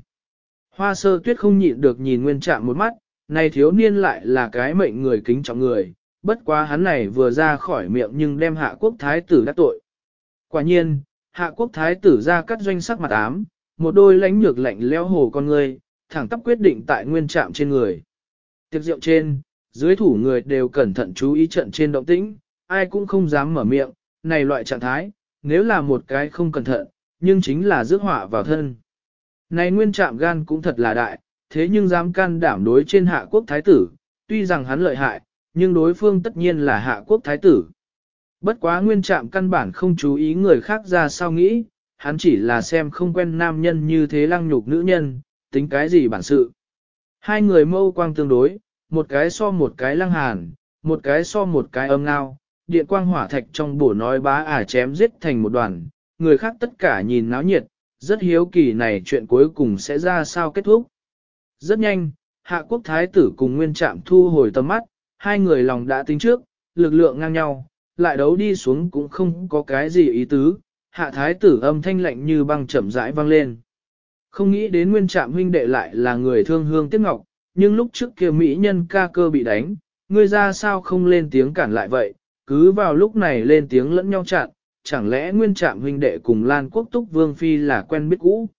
A: Hoa sơ tuyết không nhịn được nhìn nguyên trạng một mắt, này thiếu niên lại là cái mệnh người kính trọng người, bất quá hắn này vừa ra khỏi miệng nhưng đem hạ quốc thái tử đắc tội. Quả nhiên, hạ quốc thái tử ra cắt doanh sắc mặt ám, một đôi lánh nhược lạnh leo hồ con người, thẳng tắp quyết định tại nguyên trạm trên người. Tiệc rượu trên, dưới thủ người đều cẩn thận chú ý trận trên động tĩnh, ai cũng không dám mở miệng, này loại trạng thái, nếu là một cái không cẩn thận, nhưng chính là rước họa vào thân. Này nguyên trạm gan cũng thật là đại, thế nhưng dám can đảm đối trên hạ quốc thái tử, tuy rằng hắn lợi hại, nhưng đối phương tất nhiên là hạ quốc thái tử. Bất quá nguyên trạm căn bản không chú ý người khác ra sao nghĩ, hắn chỉ là xem không quen nam nhân như thế lăng nhục nữ nhân, tính cái gì bản sự. Hai người mâu quang tương đối, một cái so một cái lăng hàn, một cái so một cái âm ngao, điện quang hỏa thạch trong bổ nói bá ả chém giết thành một đoàn, người khác tất cả nhìn náo nhiệt, rất hiếu kỳ này chuyện cuối cùng sẽ ra sao kết thúc. Rất nhanh, hạ quốc thái tử cùng nguyên trạm thu hồi tầm mắt, hai người lòng đã tính trước, lực lượng ngang nhau, lại đấu đi xuống cũng không có cái gì ý tứ, hạ thái tử âm thanh lạnh như băng chậm rãi vang lên. Không nghĩ đến nguyên trạm huynh đệ lại là người thương hương tiếc ngọc, nhưng lúc trước kia mỹ nhân ca cơ bị đánh, ngươi ra sao không lên tiếng cản lại vậy, cứ vào lúc này lên tiếng lẫn nhau chặn, chẳng lẽ nguyên trạm huynh đệ cùng Lan Quốc Túc Vương Phi là quen biết cũ.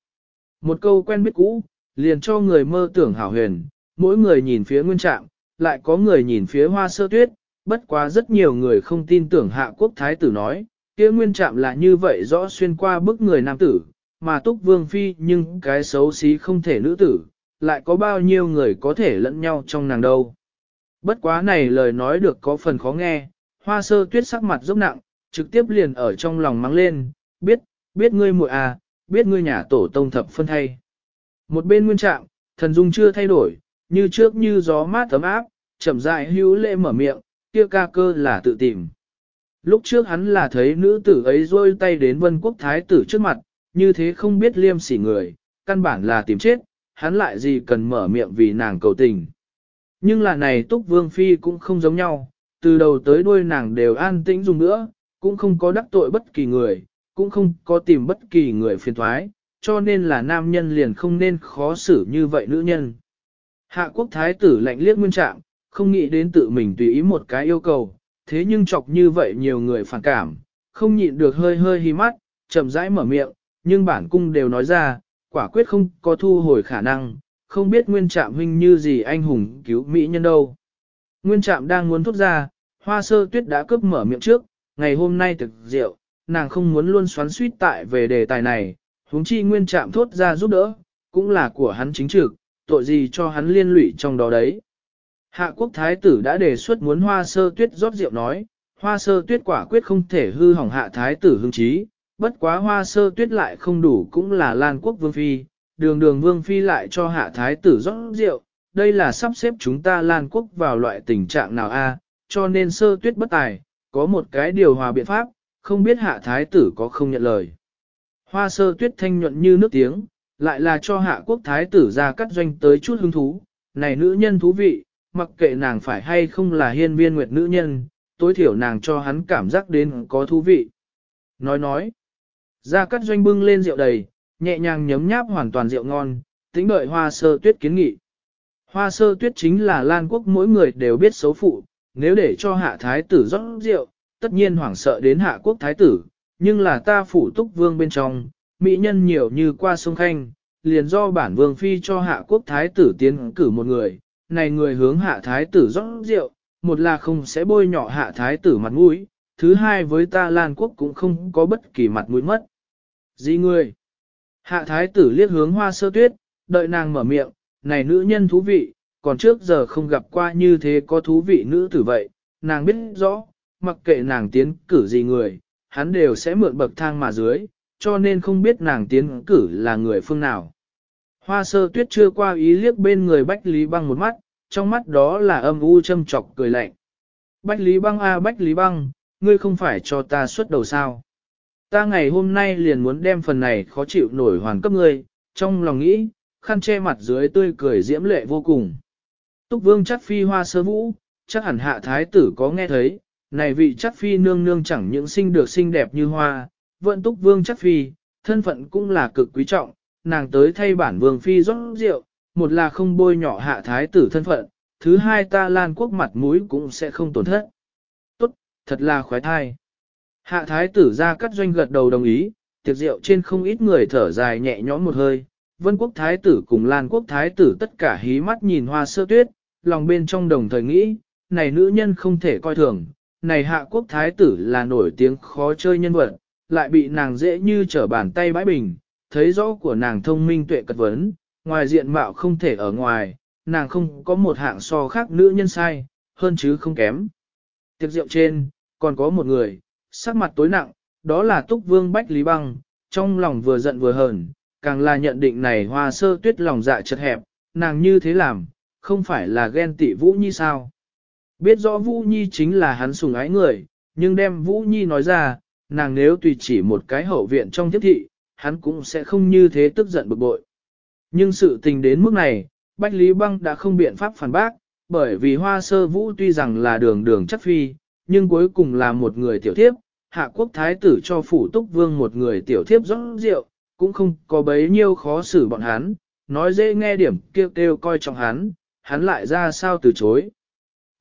A: Một câu quen biết cũ, liền cho người mơ tưởng hảo huyền, mỗi người nhìn phía nguyên trạm, lại có người nhìn phía hoa sơ tuyết, bất quá rất nhiều người không tin tưởng hạ quốc thái tử nói, kia nguyên trạm là như vậy rõ xuyên qua bức người nam tử, mà túc vương phi nhưng cái xấu xí không thể nữ tử, lại có bao nhiêu người có thể lẫn nhau trong nàng đâu. Bất quá này lời nói được có phần khó nghe, hoa sơ tuyết sắc mặt dốc nặng, trực tiếp liền ở trong lòng mắng lên, biết, biết ngươi muội à, biết ngươi nhà tổ tông thập phân thay. Một bên nguyên trạng, thần dung chưa thay đổi, như trước như gió mát tấm áp, chậm rãi hữu lệ mở miệng, kia ca cơ là tự tìm. Lúc trước hắn là thấy nữ tử ấy rôi tay đến vân quốc thái tử trước mặt, như thế không biết liêm sỉ người, căn bản là tìm chết, hắn lại gì cần mở miệng vì nàng cầu tình. Nhưng là này túc vương phi cũng không giống nhau, từ đầu tới đuôi nàng đều an tĩnh dùng nữa, cũng không có đắc tội bất kỳ người, cũng không có tìm bất kỳ người phiền thoái, cho nên là nam nhân liền không nên khó xử như vậy nữ nhân. Hạ quốc thái tử lạnh liếc nguyên trạng, không nghĩ đến tự mình tùy ý một cái yêu cầu, thế nhưng chọc như vậy nhiều người phản cảm, không nhịn được hơi hơi hí mắt, chậm rãi mở miệng, nhưng bản cung đều nói ra, quả quyết không có thu hồi khả năng, không biết nguyên trạm huynh như gì anh hùng cứu mỹ nhân đâu. Nguyên trạm đang muốn thốt ra, hoa sơ tuyết đã cướp mở miệng trước, ngày hôm nay thực rượu, nàng không muốn luôn xoắn suýt tại về đề tài này, huống chi nguyên trạm thốt ra giúp đỡ, cũng là của hắn chính trực, tội gì cho hắn liên lụy trong đó đấy. Hạ quốc thái tử đã đề xuất muốn hoa sơ tuyết rót rượu nói, hoa sơ tuyết quả quyết không thể hư hỏng hạ thái tử hương trí, bất quá hoa sơ tuyết lại không đủ cũng là Lan quốc vương phi, đường đường vương phi lại cho hạ thái tử rót rượu, đây là sắp xếp chúng ta Lan quốc vào loại tình trạng nào a? cho nên sơ tuyết bất tài, có một cái điều hòa biện pháp, không biết hạ thái tử có không nhận lời. Hoa sơ tuyết thanh nhuận như nước tiếng, lại là cho hạ quốc thái tử ra cắt doanh tới chút hứng thú, này nữ nhân thú vị, mặc kệ nàng phải hay không là hiên viên nguyệt nữ nhân, tối thiểu nàng cho hắn cảm giác đến có thú vị. Nói nói, ra cắt doanh bưng lên rượu đầy, nhẹ nhàng nhấm nháp hoàn toàn rượu ngon, tính đợi hoa sơ tuyết kiến nghị. Hoa sơ tuyết chính là Lan quốc mỗi người đều biết xấu phụ, nếu để cho hạ thái tử rót rượu, tất nhiên hoảng sợ đến hạ quốc thái tử, nhưng là ta phủ túc vương bên trong, mỹ nhân nhiều như qua sông Khanh, liền do bản vương phi cho hạ quốc thái tử tiến cử một người, này người hướng hạ thái tử rót rượu, một là không sẽ bôi nhọ hạ thái tử mặt mũi, thứ hai với ta Lan quốc cũng không có bất kỳ mặt mũi mất. Gì người? Hạ thái tử liếc hướng hoa sơ tuyết, đợi nàng mở miệng, này nữ nhân thú vị, còn trước giờ không gặp qua như thế có thú vị nữ tử vậy, nàng biết rõ, mặc kệ nàng tiến cử gì người, hắn đều sẽ mượn bậc thang mà dưới, cho nên không biết nàng tiến cử là người phương nào. Hoa sơ tuyết chưa qua ý liếc bên người Bách Lý Băng một mắt, trong mắt đó là âm u châm chọc cười lạnh. Bách Lý Băng a Bách Lý Băng, ngươi không phải cho ta xuất đầu sao. Ta ngày hôm nay liền muốn đem phần này khó chịu nổi hoàn cấp ngươi, trong lòng nghĩ, khăn che mặt dưới tươi cười diễm lệ vô cùng. Túc vương chắc phi hoa sơ vũ, chắc hẳn hạ thái tử có nghe thấy, này vị chắc phi nương nương chẳng những sinh được xinh đẹp như hoa, vận túc vương chắc phi, thân phận cũng là cực quý trọng, nàng tới thay bản vương phi rót rượu, một là không bôi nhỏ hạ thái tử thân phận, thứ hai ta lan quốc mặt mũi cũng sẽ không tổn thất. Tốt, thật là khoái thai. Hạ thái tử ra cắt doanh gật đầu đồng ý, tiệc rượu trên không ít người thở dài nhẹ nhõm một hơi. Vân quốc thái tử cùng Lan quốc thái tử tất cả hí mắt nhìn hoa sơ tuyết, lòng bên trong đồng thời nghĩ, này nữ nhân không thể coi thường, này hạ quốc thái tử là nổi tiếng khó chơi nhân vật, lại bị nàng dễ như trở bàn tay bãi bình, thấy rõ của nàng thông minh tuệ cật vấn, ngoài diện mạo không thể ở ngoài, nàng không có một hạng so khác nữ nhân sai, hơn chứ không kém. Tiệc rượu trên, còn có một người, sắc mặt tối nặng, đó là Túc Vương Bách Lý Băng, trong lòng vừa giận vừa hờn, càng là nhận định này hoa sơ tuyết lòng dạ chật hẹp, nàng như thế làm, không phải là ghen tị Vũ Nhi sao. Biết rõ Vũ Nhi chính là hắn sùng ái người, nhưng đem Vũ Nhi nói ra, nàng nếu tùy chỉ một cái hậu viện trong thiết thị, hắn cũng sẽ không như thế tức giận bực bội. Nhưng sự tình đến mức này, Bách Lý Băng đã không biện pháp phản bác, bởi vì hoa sơ vũ tuy rằng là đường đường chắc phi, nhưng cuối cùng là một người tiểu thiếp, hạ quốc thái tử cho phủ túc vương một người tiểu thiếp rót rượu, cũng không có bấy nhiêu khó xử bọn hắn, nói dễ nghe điểm kêu kêu coi trọng hắn, hắn lại ra sao từ chối.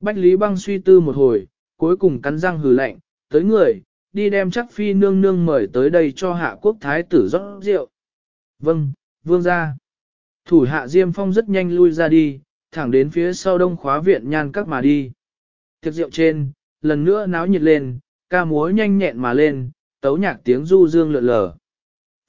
A: Bách Lý Băng suy tư một hồi, cuối cùng cắn răng hừ lạnh, tới người, đi đem chắc phi nương nương mời tới đây cho hạ quốc thái tử rót rượu. Vâng, vương ra. Thủ hạ Diêm Phong rất nhanh lui ra đi, thẳng đến phía sau đông khóa viện nhan các mà đi. Tiệc rượu trên, lần nữa náo nhiệt lên, ca múa nhanh nhẹn mà lên, tấu nhạc tiếng du dương lượn lờ.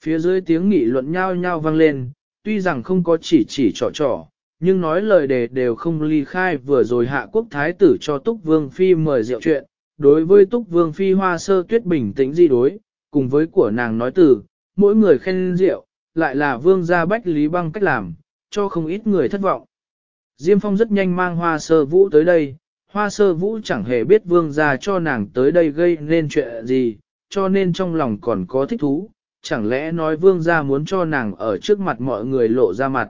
A: Phía dưới tiếng nghị luận nhao nhao vang lên, tuy rằng không có chỉ chỉ trò trò, nhưng nói lời đề đều không ly khai vừa rồi hạ quốc thái tử cho Túc Vương Phi mời rượu chuyện. Đối với Túc Vương Phi hoa sơ tuyết bình tĩnh di đối, cùng với của nàng nói từ, mỗi người khen rượu, lại là vương gia bách lý băng cách làm, cho không ít người thất vọng. Diêm Phong rất nhanh mang hoa sơ vũ tới đây, hoa sơ vũ chẳng hề biết vương gia cho nàng tới đây gây nên chuyện gì, cho nên trong lòng còn có thích thú, chẳng lẽ nói vương gia muốn cho nàng ở trước mặt mọi người lộ ra mặt.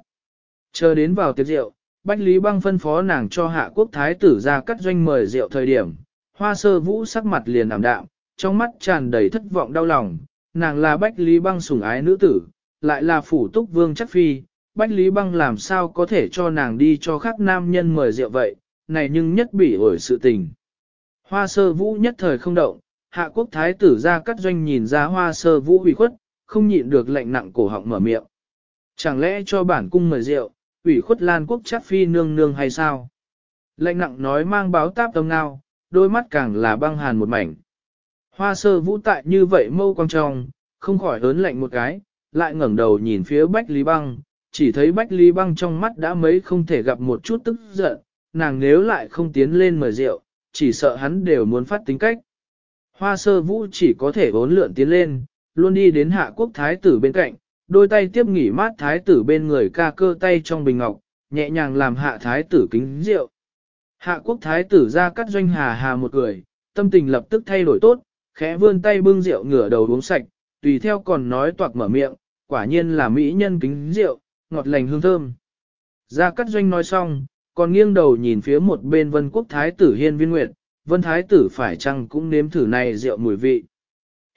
A: Chờ đến vào tiệc rượu, Bách Lý Băng phân phó nàng cho hạ quốc thái tử ra cắt doanh mời rượu thời điểm, hoa sơ vũ sắc mặt liền ảm đạm, trong mắt tràn đầy thất vọng đau lòng, nàng là Bách Lý Băng sủng ái nữ tử, lại là phủ túc vương chắc phi, Bách Lý Băng làm sao có thể cho nàng đi cho khác nam nhân mời rượu vậy, này nhưng nhất bị ổi sự tình. Hoa sơ vũ nhất thời không động, hạ quốc thái tử ra cắt doanh nhìn ra hoa sơ vũ ủy khuất, không nhịn được lệnh nặng cổ họng mở miệng. Chẳng lẽ cho bản cung mời rượu, ủy khuất lan quốc chắc phi nương nương hay sao? Lệnh nặng nói mang báo táp tâm ngao, đôi mắt càng là băng hàn một mảnh. Hoa sơ vũ tại như vậy mâu quang trong, không khỏi ớn lạnh một cái, lại ngẩng đầu nhìn phía Bách Lý Băng, chỉ thấy Bách Lý Băng trong mắt đã mấy không thể gặp một chút tức giận, nàng nếu lại không tiến lên mời rượu, chỉ sợ hắn đều muốn phát tính cách. Hoa sơ vũ chỉ có thể bốn lượn tiến lên, luôn đi đến hạ quốc thái tử bên cạnh, đôi tay tiếp nghỉ mát thái tử bên người ca cơ tay trong bình ngọc, nhẹ nhàng làm hạ thái tử kính rượu. Hạ quốc thái tử ra cắt doanh hà hà một cười, tâm tình lập tức thay đổi tốt, khẽ vươn tay bưng rượu ngửa đầu uống sạch, tùy theo còn nói toạc mở miệng, quả nhiên là mỹ nhân kính rượu, ngọt lành hương thơm. Ra cắt doanh nói xong, còn nghiêng đầu nhìn phía một bên vân quốc thái tử hiên viên nguyệt, vân thái tử phải chăng cũng nếm thử này rượu mùi vị.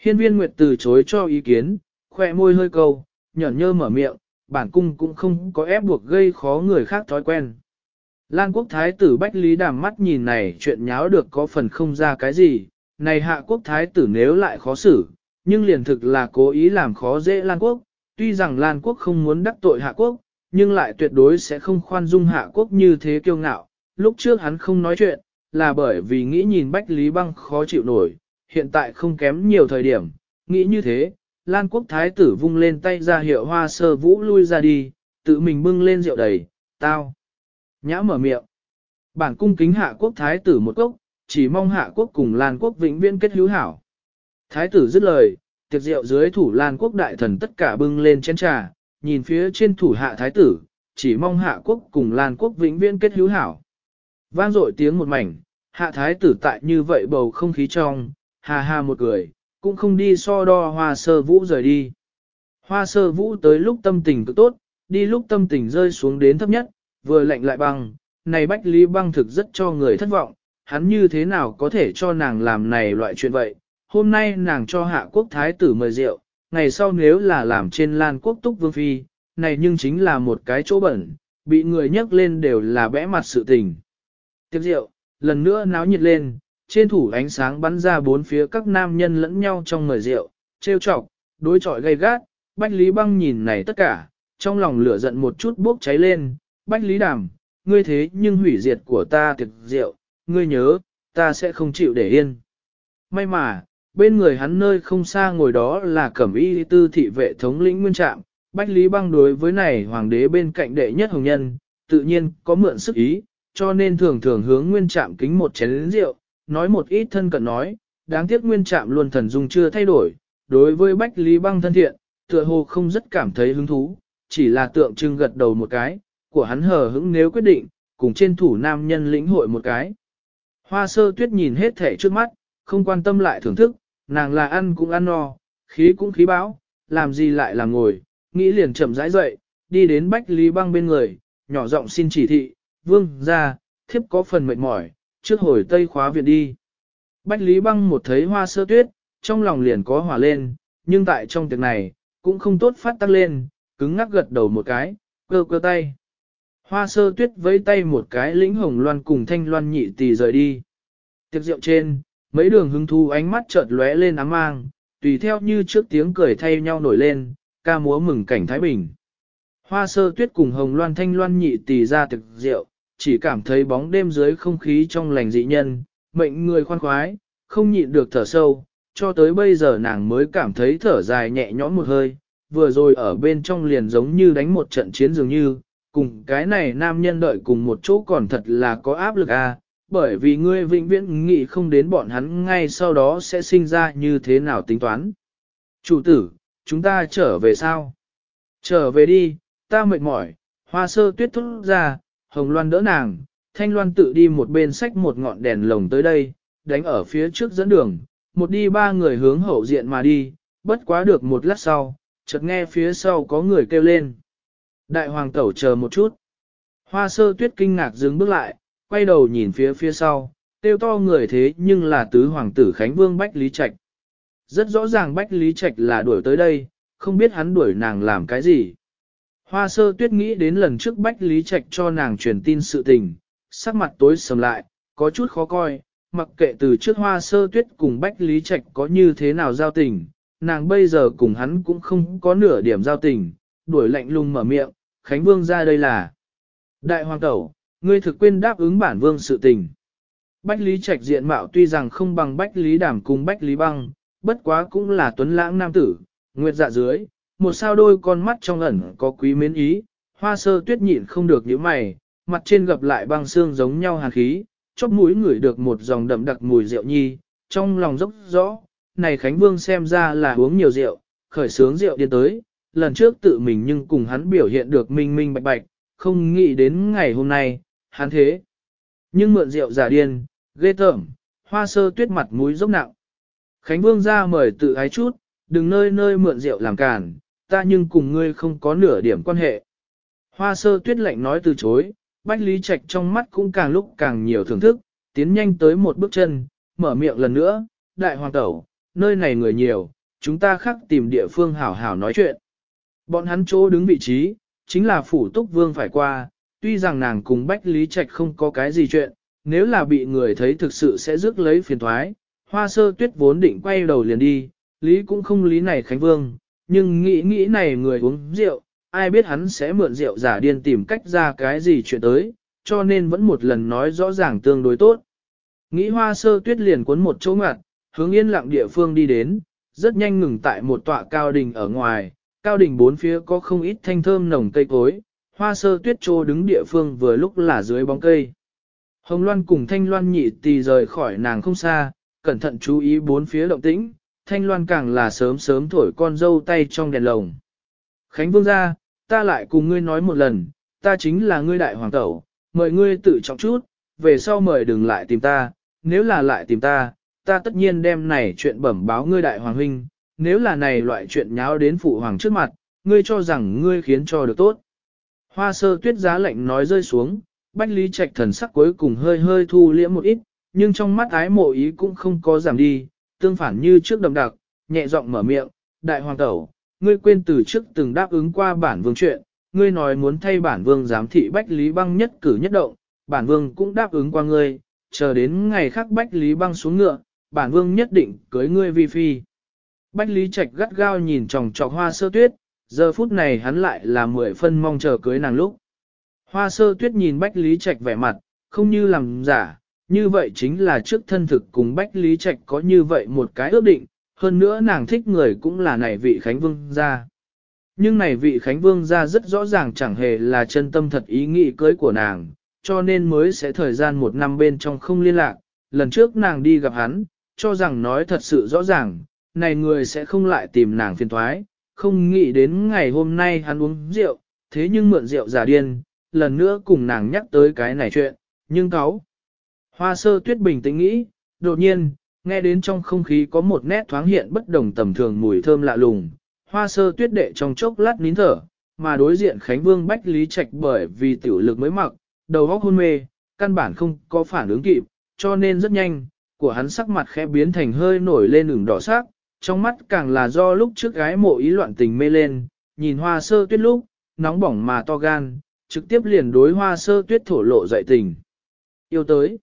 A: Hiên viên nguyệt từ chối cho ý kiến, khoe môi hơi câu, nhởn nhơ mở miệng, bản cung cũng không có ép buộc gây khó người khác thói quen. Lan quốc thái tử Bách Lý đàm mắt nhìn này chuyện nháo được có phần không ra cái gì, này hạ quốc thái tử nếu lại khó xử, nhưng liền thực là cố ý làm khó dễ Lan quốc, tuy rằng Lan quốc không muốn đắc tội hạ quốc, nhưng lại tuyệt đối sẽ không khoan dung hạ quốc như thế kiêu ngạo. Lúc trước hắn không nói chuyện, là bởi vì nghĩ nhìn Bách Lý băng khó chịu nổi, hiện tại không kém nhiều thời điểm, nghĩ như thế, Lan quốc thái tử vung lên tay ra hiệu hoa sơ vũ lui ra đi, tự mình bưng lên rượu đầy, tao. Nhã mở miệng. Bản cung kính hạ quốc thái tử một cốc, chỉ mong hạ quốc cùng Lan quốc vĩnh viễn kết hữu hảo. Thái tử dứt lời, tiệc rượu dưới thủ Lan quốc đại thần tất cả bưng lên chén trà, nhìn phía trên thủ hạ thái tử, chỉ mong hạ quốc cùng Lan quốc vĩnh viễn kết hữu hảo. Vang dội tiếng một mảnh, hạ thái tử tại như vậy bầu không khí trong, hà hà một cười, cũng không đi so đo hoa sơ vũ rời đi. Hoa sơ vũ tới lúc tâm tình cực tốt, đi lúc tâm tình rơi xuống đến thấp nhất, vừa lạnh lại băng, này bách lý băng thực rất cho người thất vọng, hắn như thế nào có thể cho nàng làm này loại chuyện vậy. Hôm nay nàng cho hạ quốc thái tử mời rượu, ngày sau nếu là làm trên lan quốc túc vương phi, này nhưng chính là một cái chỗ bẩn, bị người nhắc lên đều là bẽ mặt sự tình. Tiếp rượu, lần nữa náo nhiệt lên, trên thủ ánh sáng bắn ra bốn phía các nam nhân lẫn nhau trong mời rượu, trêu chọc, đối chọi gay gắt, Bách Lý Băng nhìn này tất cả, trong lòng lửa giận một chút bốc cháy lên, Bách Lý Đàm, ngươi thế nhưng hủy diệt của ta tiệc rượu, ngươi nhớ, ta sẽ không chịu để yên. May mà, bên người hắn nơi không xa ngồi đó là cẩm y tư thị vệ thống lĩnh nguyên trạm, Bách Lý Băng đối với này hoàng đế bên cạnh đệ nhất hồng nhân, tự nhiên có mượn sức ý, cho nên thường thường hướng nguyên trạm kính một chén rượu, nói một ít thân cận nói, đáng tiếc nguyên trạm luôn thần dung chưa thay đổi, đối với Bách Lý Băng thân thiện, tựa hồ không rất cảm thấy hứng thú, chỉ là tượng trưng gật đầu một cái, của hắn hờ hững nếu quyết định, cùng trên thủ nam nhân lĩnh hội một cái. Hoa sơ tuyết nhìn hết thể trước mắt, không quan tâm lại thưởng thức, nàng là ăn cũng ăn no, khí cũng khí bão, làm gì lại là ngồi, nghĩ liền chậm rãi dậy, đi đến Bách Lý Băng bên người, nhỏ giọng xin chỉ thị, vương ra, thiếp có phần mệt mỏi, trước hồi tây khóa viện đi. Bách Lý Băng một thấy hoa sơ tuyết, trong lòng liền có hỏa lên, nhưng tại trong tiệc này, cũng không tốt phát tắc lên, cứng ngắc gật đầu một cái, cơ cơ tay. Hoa sơ tuyết với tay một cái lĩnh hồng loan cùng thanh loan nhị tỷ rời đi. Tiệc rượu trên, mấy đường hứng thu ánh mắt chợt lóe lên ám mang, tùy theo như trước tiếng cười thay nhau nổi lên, ca múa mừng cảnh Thái Bình. Hoa sơ tuyết cùng hồng loan thanh loan nhị tỷ ra tiệc rượu, chỉ cảm thấy bóng đêm dưới không khí trong lành dị nhân, mệnh người khoan khoái, không nhịn được thở sâu, cho tới bây giờ nàng mới cảm thấy thở dài nhẹ nhõm một hơi, vừa rồi ở bên trong liền giống như đánh một trận chiến dường như, cùng cái này nam nhân đợi cùng một chỗ còn thật là có áp lực à, bởi vì ngươi vĩnh viễn nghĩ không đến bọn hắn ngay sau đó sẽ sinh ra như thế nào tính toán. Chủ tử, chúng ta trở về sao? Trở về đi, ta mệt mỏi, hoa sơ tuyết thốt ra, hồng loan đỡ nàng, thanh loan tự đi một bên sách một ngọn đèn lồng tới đây, đánh ở phía trước dẫn đường, một đi ba người hướng hậu diện mà đi, bất quá được một lát sau, chợt nghe phía sau có người kêu lên. Đại hoàng tẩu chờ một chút. Hoa sơ tuyết kinh ngạc dừng bước lại, quay đầu nhìn phía phía sau, tiêu to người thế nhưng là tứ hoàng tử Khánh Vương Bách Lý Trạch. Rất rõ ràng Bách Lý Trạch là đuổi tới đây, không biết hắn đuổi nàng làm cái gì. Hoa sơ tuyết nghĩ đến lần trước Bách Lý Trạch cho nàng truyền tin sự tình, sắc mặt tối sầm lại, có chút khó coi, mặc kệ từ trước hoa sơ tuyết cùng Bách Lý Trạch có như thế nào giao tình, nàng bây giờ cùng hắn cũng không có nửa điểm giao tình, đuổi lạnh lùng mở miệng, Khánh Vương ra đây là. Đại Hoàng Tẩu, ngươi thực quên đáp ứng bản vương sự tình. Bách Lý Trạch diện mạo tuy rằng không bằng Bách Lý Đàm cùng Bách Lý Băng, bất quá cũng là tuấn lãng nam tử, nguyệt dạ dưới, một sao đôi con mắt trong ẩn có quý mến ý, hoa sơ tuyết nhịn không được những mày, mặt trên gặp lại băng xương giống nhau hàn khí, chóp mũi ngửi được một dòng đậm đặc mùi rượu nhi, trong lòng dốc rõ, này Khánh Vương xem ra là uống nhiều rượu, khởi sướng rượu điên tới, lần trước tự mình nhưng cùng hắn biểu hiện được minh minh bạch bạch, không nghĩ đến ngày hôm nay, hắn thế. Nhưng mượn rượu giả điên, ghê tởm, hoa sơ tuyết mặt mũi dốc nặng. Khánh Vương ra mời tự ái chút, đừng nơi nơi mượn rượu làm cản, ta nhưng cùng ngươi không có nửa điểm quan hệ. Hoa sơ tuyết lạnh nói từ chối, Bách Lý Trạch trong mắt cũng càng lúc càng nhiều thưởng thức, tiến nhanh tới một bước chân, mở miệng lần nữa, đại hoàng tẩu, nơi này người nhiều, chúng ta khắc tìm địa phương hảo hảo nói chuyện. Bọn hắn chỗ đứng vị trí, chính là phủ túc vương phải qua, tuy rằng nàng cùng Bách Lý Trạch không có cái gì chuyện, nếu là bị người thấy thực sự sẽ rước lấy phiền thoái. Hoa sơ tuyết vốn định quay đầu liền đi, Lý cũng không lý này Khánh Vương, nhưng nghĩ nghĩ này người uống rượu, ai biết hắn sẽ mượn rượu giả điên tìm cách ra cái gì chuyện tới, cho nên vẫn một lần nói rõ ràng tương đối tốt. Nghĩ hoa sơ tuyết liền cuốn một chỗ ngặt, hướng yên lặng địa phương đi đến, rất nhanh ngừng tại một tọa cao đình ở ngoài, cao đình bốn phía có không ít thanh thơm nồng cây cối, hoa sơ tuyết trô đứng địa phương vừa lúc là dưới bóng cây. Hồng Loan cùng Thanh Loan nhị tì rời khỏi nàng không xa, cẩn thận chú ý bốn phía động tĩnh, Thanh Loan càng là sớm sớm thổi con dâu tay trong đèn lồng. Khánh Vương ra, ta lại cùng ngươi nói một lần, ta chính là ngươi đại hoàng tẩu, mời ngươi tự trọng chút, về sau mời đừng lại tìm ta, nếu là lại tìm ta, ta tất nhiên đem này chuyện bẩm báo ngươi đại hoàng huynh, nếu là này loại chuyện nháo đến phụ hoàng trước mặt, ngươi cho rằng ngươi khiến cho được tốt. Hoa sơ tuyết giá lạnh nói rơi xuống, bách lý trạch thần sắc cuối cùng hơi hơi thu liễm một ít, nhưng trong mắt ái mộ ý cũng không có giảm đi, tương phản như trước đậm đặc, nhẹ giọng mở miệng, đại hoàng tẩu, ngươi quên từ trước từng đáp ứng qua bản vương chuyện, ngươi nói muốn thay bản vương giám thị bách lý băng nhất cử nhất động, bản vương cũng đáp ứng qua ngươi, chờ đến ngày khác bách lý băng xuống ngựa, bản vương nhất định cưới ngươi vi phi. Bách lý trạch gắt gao nhìn tròng trọc hoa sơ tuyết, giờ phút này hắn lại là mười phân mong chờ cưới nàng lúc. Hoa sơ tuyết nhìn bách lý trạch vẻ mặt, không như làm giả, như vậy chính là trước thân thực cùng bách lý trạch có như vậy một cái ước định, hơn nữa nàng thích người cũng là này vị Khánh Vương gia. Nhưng này vị Khánh Vương gia rất rõ ràng chẳng hề là chân tâm thật ý nghĩ cưới của nàng, cho nên mới sẽ thời gian một năm bên trong không liên lạc. Lần trước nàng đi gặp hắn, cho rằng nói thật sự rõ ràng, này người sẽ không lại tìm nàng phiền thoái, không nghĩ đến ngày hôm nay hắn uống rượu, thế nhưng mượn rượu giả điên, lần nữa cùng nàng nhắc tới cái này chuyện, nhưng cáo. Hoa sơ tuyết bình tĩnh nghĩ, đột nhiên, nghe đến trong không khí có một nét thoáng hiện bất đồng tầm thường mùi thơm lạ lùng, hoa sơ tuyết đệ trong chốc lát nín thở, mà đối diện Khánh Vương Bách Lý Trạch bởi vì tiểu lực mới mặc, đầu óc hôn mê, căn bản không có phản ứng kịp, cho nên rất nhanh, của hắn sắc mặt khẽ biến thành hơi nổi lên ửng đỏ sắc, trong mắt càng là do lúc trước gái mộ ý loạn tình mê lên, nhìn hoa sơ tuyết lúc, nóng bỏng mà to gan, trực tiếp liền đối hoa sơ tuyết thổ lộ dạy tình. Yêu tới.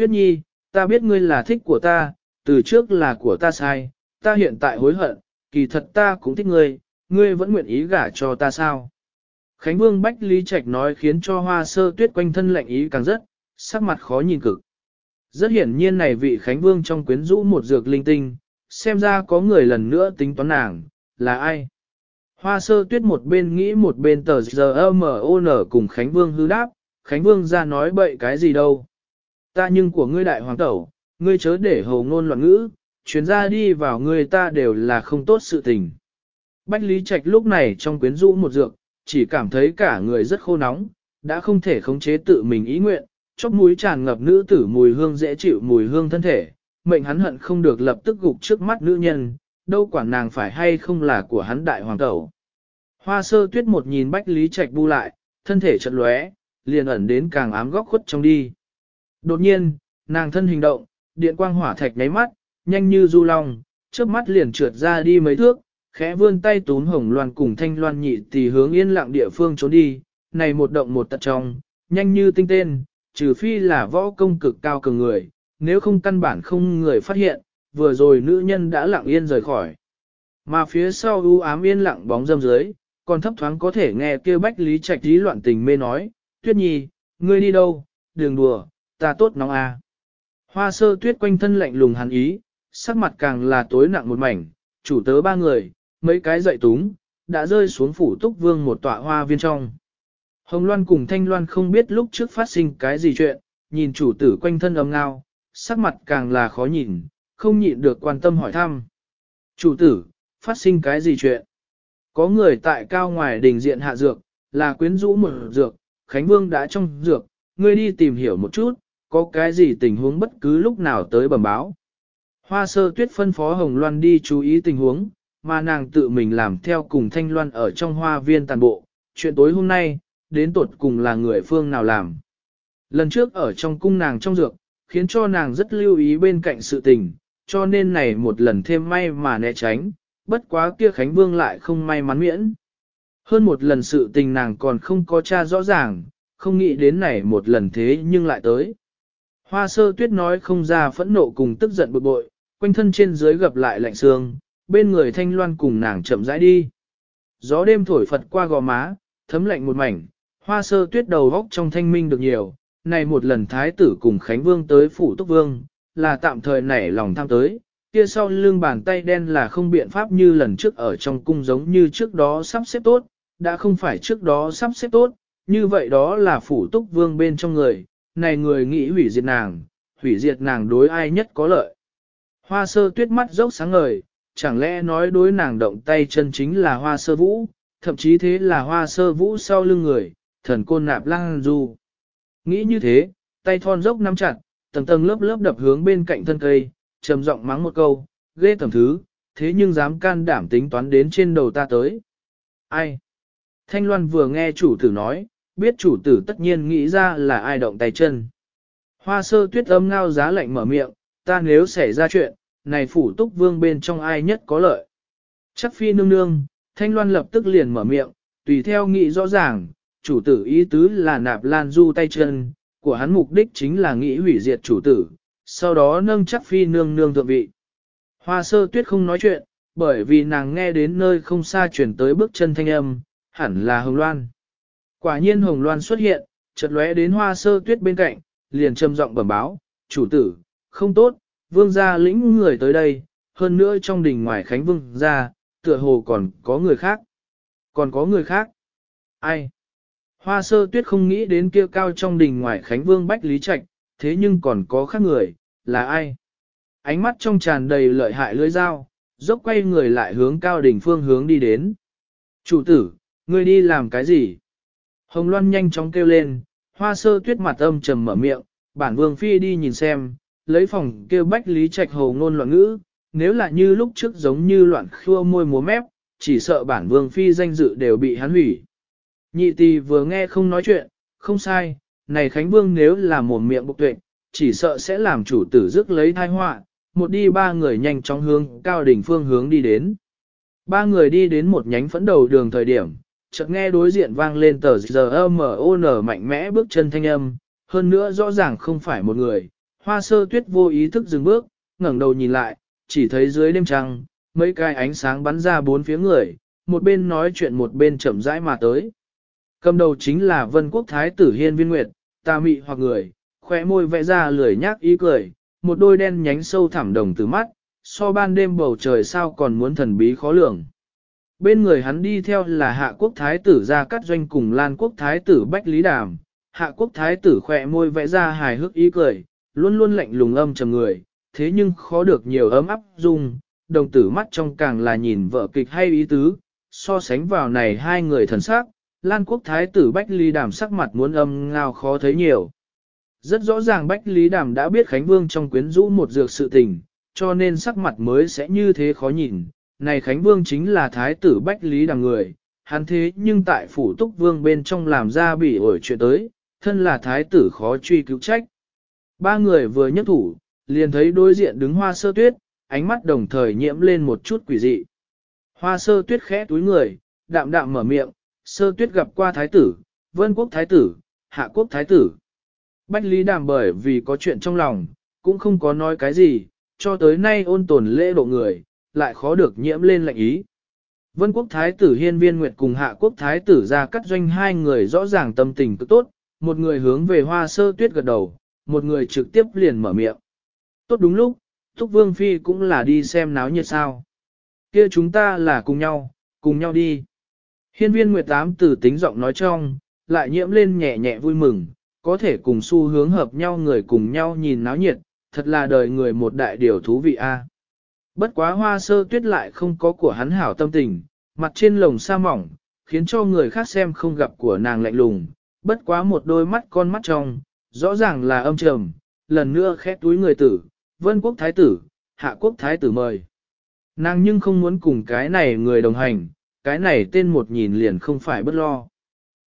A: Tuyết nhi, ta biết ngươi là thích của ta, từ trước là của ta sai, ta hiện tại hối hận, kỳ thật ta cũng thích ngươi, ngươi vẫn nguyện ý gả cho ta sao. Khánh Vương Bách Lý Trạch nói khiến cho hoa sơ tuyết quanh thân lạnh ý càng rất, sắc mặt khó nhìn cực. Rất hiển nhiên này vị Khánh Vương trong quyến rũ một dược linh tinh, xem ra có người lần nữa tính toán nàng, là ai? Hoa sơ tuyết một bên nghĩ một bên tờ giờ M.O.N. cùng Khánh Vương hư đáp, Khánh Vương ra nói bậy cái gì đâu. Ta nhưng của ngươi đại hoàng tẩu, ngươi chớ để hồ ngôn loạn ngữ, chuyến ra đi vào ngươi ta đều là không tốt sự tình. Bách Lý Trạch lúc này trong quyến rũ một dược, chỉ cảm thấy cả người rất khô nóng, đã không thể khống chế tự mình ý nguyện, chóp mũi tràn ngập nữ tử mùi hương dễ chịu mùi hương thân thể, mệnh hắn hận không được lập tức gục trước mắt nữ nhân, đâu quản nàng phải hay không là của hắn đại hoàng tẩu. Hoa sơ tuyết một nhìn Bách Lý Trạch bu lại, thân thể chật lóe, liền ẩn đến càng ám góc khuất trong đi. Đột nhiên, nàng thân hình động, điện quang hỏa thạch nháy mắt, nhanh như du long, trước mắt liền trượt ra đi mấy thước, khẽ vươn tay túm hồng loan cùng thanh loan nhị tỷ hướng yên lặng địa phương trốn đi, này một động một tật trong, nhanh như tinh tên, trừ phi là võ công cực cao cường người, nếu không căn bản không người phát hiện, vừa rồi nữ nhân đã lặng yên rời khỏi. Mà phía sau u ám yên lặng bóng dâm dưới, còn thấp thoáng có thể nghe kêu bách lý trạch lý loạn tình mê nói, tuyết nhi, ngươi đi đâu, đường đùa, ta tốt nóng à. Hoa sơ tuyết quanh thân lạnh lùng hắn ý, sắc mặt càng là tối nặng một mảnh, chủ tớ ba người, mấy cái dậy túng, đã rơi xuống phủ túc vương một tọa hoa viên trong. Hồng Loan cùng Thanh Loan không biết lúc trước phát sinh cái gì chuyện, nhìn chủ tử quanh thân ấm ngao, sắc mặt càng là khó nhìn, không nhịn được quan tâm hỏi thăm. Chủ tử, phát sinh cái gì chuyện? Có người tại cao ngoài đình diện hạ dược, là quyến rũ một dược, Khánh Vương đã trong dược, ngươi đi tìm hiểu một chút, có cái gì tình huống bất cứ lúc nào tới bẩm báo. Hoa sơ tuyết phân phó Hồng Loan đi chú ý tình huống, mà nàng tự mình làm theo cùng Thanh Loan ở trong hoa viên tàn bộ, chuyện tối hôm nay, đến tột cùng là người phương nào làm. Lần trước ở trong cung nàng trong dược, khiến cho nàng rất lưu ý bên cạnh sự tình, cho nên này một lần thêm may mà né tránh, bất quá kia Khánh Vương lại không may mắn miễn. Hơn một lần sự tình nàng còn không có tra rõ ràng, không nghĩ đến này một lần thế nhưng lại tới. Hoa sơ tuyết nói không ra phẫn nộ cùng tức giận bực bội, quanh thân trên dưới gập lại lạnh sương. bên người thanh loan cùng nàng chậm rãi đi. Gió đêm thổi phật qua gò má, thấm lạnh một mảnh, hoa sơ tuyết đầu góc trong thanh minh được nhiều, này một lần thái tử cùng Khánh Vương tới phủ Túc Vương, là tạm thời nảy lòng tham tới, kia sau lưng bàn tay đen là không biện pháp như lần trước ở trong cung giống như trước đó sắp xếp tốt, đã không phải trước đó sắp xếp tốt, như vậy đó là phủ Túc Vương bên trong người, này người nghĩ hủy diệt nàng, hủy diệt nàng đối ai nhất có lợi. Hoa sơ tuyết mắt dốc sáng ngời, chẳng lẽ nói đối nàng động tay chân chính là hoa sơ vũ, thậm chí thế là hoa sơ vũ sau lưng người, thần côn nạp lang du. Nghĩ như thế, tay thon dốc nắm chặt, tầng tầng lớp lớp đập hướng bên cạnh thân cây, trầm giọng mắng một câu, ghê tầm thứ, thế nhưng dám can đảm tính toán đến trên đầu ta tới. Ai? Thanh Loan vừa nghe chủ tử nói, biết chủ tử tất nhiên nghĩ ra là ai động tay chân. Hoa sơ tuyết âm ngao giá lạnh mở miệng, ta nếu xảy ra chuyện, này phủ túc vương bên trong ai nhất có lợi. Chắc phi nương nương, Thanh Loan lập tức liền mở miệng, tùy theo nghĩ rõ ràng, chủ tử ý tứ là nạp lan du tay chân, của hắn mục đích chính là nghĩ hủy diệt chủ tử, sau đó nâng chắc phi nương nương thượng vị. Hoa sơ tuyết không nói chuyện, bởi vì nàng nghe đến nơi không xa chuyển tới bước chân thanh âm, hẳn là Hồng Loan. Quả nhiên Hồng Loan xuất hiện, chợt lóe đến hoa sơ tuyết bên cạnh, liền trầm giọng bẩm báo, chủ tử, không tốt, vương gia lĩnh người tới đây, hơn nữa trong đình ngoài khánh vương gia, tựa hồ còn có người khác. Còn có người khác. Ai? Hoa sơ tuyết không nghĩ đến kia cao trong đình ngoài Khánh Vương Bách Lý Trạch, thế nhưng còn có khác người, là ai? Ánh mắt trong tràn đầy lợi hại lưỡi dao, dốc quay người lại hướng cao đỉnh phương hướng đi đến. Chủ tử, ngươi đi làm cái gì? Hồng Loan nhanh chóng kêu lên, hoa sơ tuyết mặt âm trầm mở miệng, bản vương phi đi nhìn xem, lấy phòng kêu Bách Lý Trạch hồ ngôn loạn ngữ, nếu là như lúc trước giống như loạn khua môi múa mép, chỉ sợ bản vương phi danh dự đều bị hắn hủy. Nhị tỳ vừa nghe không nói chuyện, không sai, này Khánh Vương nếu là một miệng bộc tuệ, chỉ sợ sẽ làm chủ tử rước lấy thai họa một đi ba người nhanh chóng hướng cao đỉnh phương hướng đi đến. Ba người đi đến một nhánh phẫn đầu đường thời điểm, chợt nghe đối diện vang lên tờ giờ M.O.N. mạnh mẽ bước chân thanh âm, hơn nữa rõ ràng không phải một người, hoa sơ tuyết vô ý thức dừng bước, ngẩng đầu nhìn lại, chỉ thấy dưới đêm trăng, mấy cái ánh sáng bắn ra bốn phía người, một bên nói chuyện một bên chậm rãi mà tới. Cầm đầu chính là vân quốc thái tử hiên viên nguyệt, ta mị hoặc người, khóe môi vẽ ra lười nhác ý cười, một đôi đen nhánh sâu thẳm đồng từ mắt, so ban đêm bầu trời sao còn muốn thần bí khó lường. Bên người hắn đi theo là hạ quốc thái tử ra cắt doanh cùng lan quốc thái tử bách lý đàm, hạ quốc thái tử khỏe môi vẽ ra hài hước ý cười, luôn luôn lạnh lùng âm trầm người, thế nhưng khó được nhiều ấm áp dung, đồng tử mắt trong càng là nhìn vợ kịch hay ý tứ, so sánh vào này hai người thần sắc, Lan quốc thái tử Bách Lý Đàm sắc mặt muốn âm ngao khó thấy nhiều. Rất rõ ràng Bách Lý Đàm đã biết Khánh Vương trong quyến rũ một dược sự tình, cho nên sắc mặt mới sẽ như thế khó nhìn. Này Khánh Vương chính là thái tử Bách Lý đằng người, hắn thế nhưng tại phủ túc vương bên trong làm ra bị ổi chuyện tới, thân là thái tử khó truy cứu trách. Ba người vừa nhất thủ, liền thấy đối diện đứng hoa sơ tuyết, ánh mắt đồng thời nhiễm lên một chút quỷ dị. Hoa sơ tuyết khẽ túi người, đạm đạm mở miệng, sơ tuyết gặp qua thái tử, vân quốc thái tử, hạ quốc thái tử. Bách Lý Đàm bởi vì có chuyện trong lòng, cũng không có nói cái gì, cho tới nay ôn tồn lễ độ người, lại khó được nhiễm lên lệnh ý. Vân quốc thái tử hiên viên nguyệt cùng hạ quốc thái tử ra cắt doanh hai người rõ ràng tâm tình cực tốt, một người hướng về hoa sơ tuyết gật đầu, một người trực tiếp liền mở miệng. Tốt đúng lúc, Túc Vương Phi cũng là đi xem náo nhiệt sao. kia chúng ta là cùng nhau, cùng nhau đi. Hiên viên Nguyệt Tám từ tính giọng nói trong, lại nhiễm lên nhẹ nhẹ vui mừng, có thể cùng xu hướng hợp nhau người cùng nhau nhìn náo nhiệt, thật là đời người một đại điều thú vị a. Bất quá hoa sơ tuyết lại không có của hắn hảo tâm tình, mặt trên lồng sa mỏng, khiến cho người khác xem không gặp của nàng lạnh lùng, bất quá một đôi mắt con mắt trong, rõ ràng là âm trầm, lần nữa khét túi người tử, vân quốc thái tử, hạ quốc thái tử mời. Nàng nhưng không muốn cùng cái này người đồng hành, cái này tên một nhìn liền không phải bất lo.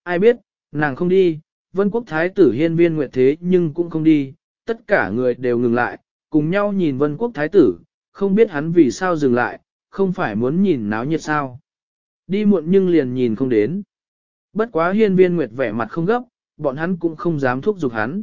A: Ai biết, nàng không đi, vân quốc thái tử hiên viên nguyệt thế nhưng cũng không đi, tất cả người đều ngừng lại, cùng nhau nhìn vân quốc thái tử, không biết hắn vì sao dừng lại, không phải muốn nhìn náo nhiệt sao. Đi muộn nhưng liền nhìn không đến. Bất quá hiên viên nguyệt vẻ mặt không gấp, bọn hắn cũng không dám thúc giục hắn.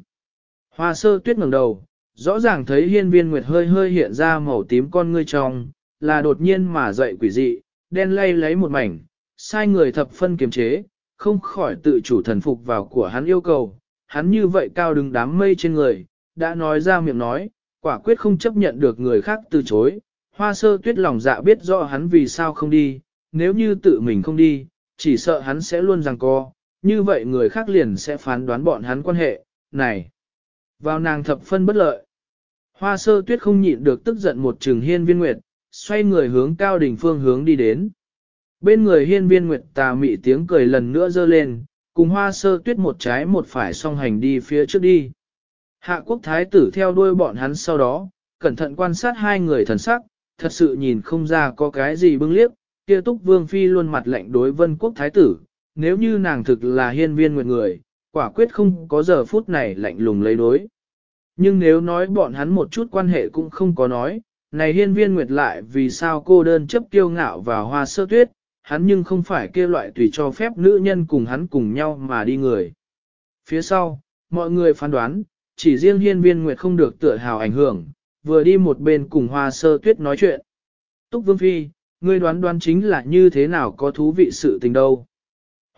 A: Hoa sơ tuyết ngẩng đầu, rõ ràng thấy hiên viên nguyệt hơi hơi hiện ra màu tím con ngươi trong, là đột nhiên mà dậy quỷ dị, đen lay lấy một mảnh, sai người thập phân kiềm chế, không khỏi tự chủ thần phục vào của hắn yêu cầu, hắn như vậy cao đứng đám mây trên người, đã nói ra miệng nói, quả quyết không chấp nhận được người khác từ chối, hoa sơ tuyết lòng dạ biết rõ hắn vì sao không đi, nếu như tự mình không đi, chỉ sợ hắn sẽ luôn rằng co, như vậy người khác liền sẽ phán đoán bọn hắn quan hệ, này, vào nàng thập phân bất lợi. Hoa sơ tuyết không nhịn được tức giận một trường hiên viên nguyệt, xoay người hướng cao đỉnh phương hướng đi đến. Bên người hiên viên nguyệt tà mị tiếng cười lần nữa dơ lên, cùng hoa sơ tuyết một trái một phải song hành đi phía trước đi. Hạ quốc thái tử theo đuôi bọn hắn sau đó, cẩn thận quan sát hai người thần sắc, thật sự nhìn không ra có cái gì bưng liếc, kia túc vương phi luôn mặt lạnh đối vân quốc thái tử, nếu như nàng thực là hiên viên nguyệt người, quả quyết không có giờ phút này lạnh lùng lấy đối. Nhưng nếu nói bọn hắn một chút quan hệ cũng không có nói, này hiên viên nguyệt lại vì sao cô đơn chấp kiêu ngạo và hoa sơ tuyết, hắn nhưng không phải kia loại tùy cho phép nữ nhân cùng hắn cùng nhau mà đi người. Phía sau, mọi người phán đoán, chỉ riêng hiên viên nguyệt không được tựa hào ảnh hưởng, vừa đi một bên cùng hoa sơ tuyết nói chuyện. Túc Vương Phi, ngươi đoán đoán chính là như thế nào có thú vị sự tình đâu.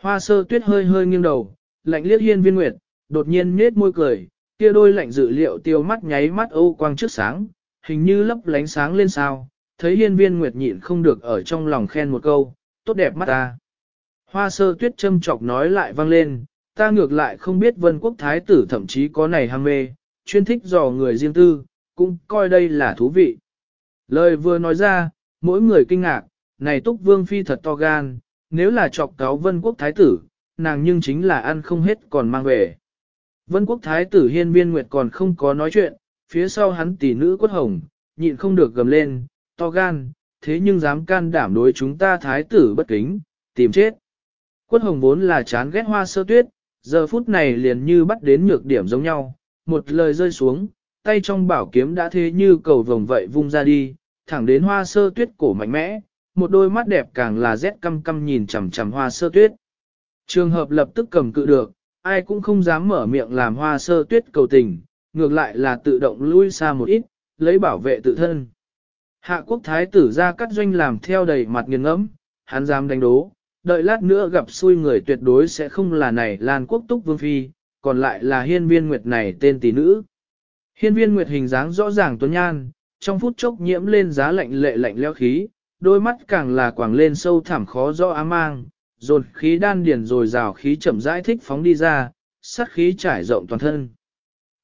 A: Hoa sơ tuyết hơi hơi nghiêng đầu, lạnh liếc hiên viên nguyệt, đột nhiên nết môi cười, kia đôi lạnh dự liệu tiêu mắt nháy mắt âu quang trước sáng, hình như lấp lánh sáng lên sao, thấy hiên viên nguyệt nhịn không được ở trong lòng khen một câu, tốt đẹp mắt ta. Hoa sơ tuyết châm chọc nói lại vang lên, ta ngược lại không biết vân quốc thái tử thậm chí có này ham mê, chuyên thích dò người riêng tư, cũng coi đây là thú vị. Lời vừa nói ra, mỗi người kinh ngạc, này túc vương phi thật to gan, nếu là chọc cáo vân quốc thái tử, nàng nhưng chính là ăn không hết còn mang về. Vân quốc thái tử hiên viên nguyệt còn không có nói chuyện, phía sau hắn tỷ nữ quất hồng, nhịn không được gầm lên, to gan, thế nhưng dám can đảm đối chúng ta thái tử bất kính, tìm chết. Quất hồng vốn là chán ghét hoa sơ tuyết, giờ phút này liền như bắt đến nhược điểm giống nhau, một lời rơi xuống, tay trong bảo kiếm đã thế như cầu vồng vậy vung ra đi, thẳng đến hoa sơ tuyết cổ mạnh mẽ, một đôi mắt đẹp càng là rét căm căm nhìn chằm chằm hoa sơ tuyết. Trường hợp lập tức cầm cự được, ai cũng không dám mở miệng làm hoa sơ tuyết cầu tình, ngược lại là tự động lui xa một ít, lấy bảo vệ tự thân. Hạ quốc thái tử ra cắt doanh làm theo đầy mặt nghiêng ngẫm, hắn dám đánh đố, đợi lát nữa gặp xui người tuyệt đối sẽ không là này Lan quốc túc vương phi, còn lại là hiên viên nguyệt này tên tỷ nữ. Hiên viên nguyệt hình dáng rõ ràng tuấn nhan, trong phút chốc nhiễm lên giá lạnh lệ lạnh leo khí, đôi mắt càng là quảng lên sâu thẳm khó rõ ám mang, dồn khí đan điển rồi rào khí chậm rãi thích phóng đi ra, sát khí trải rộng toàn thân.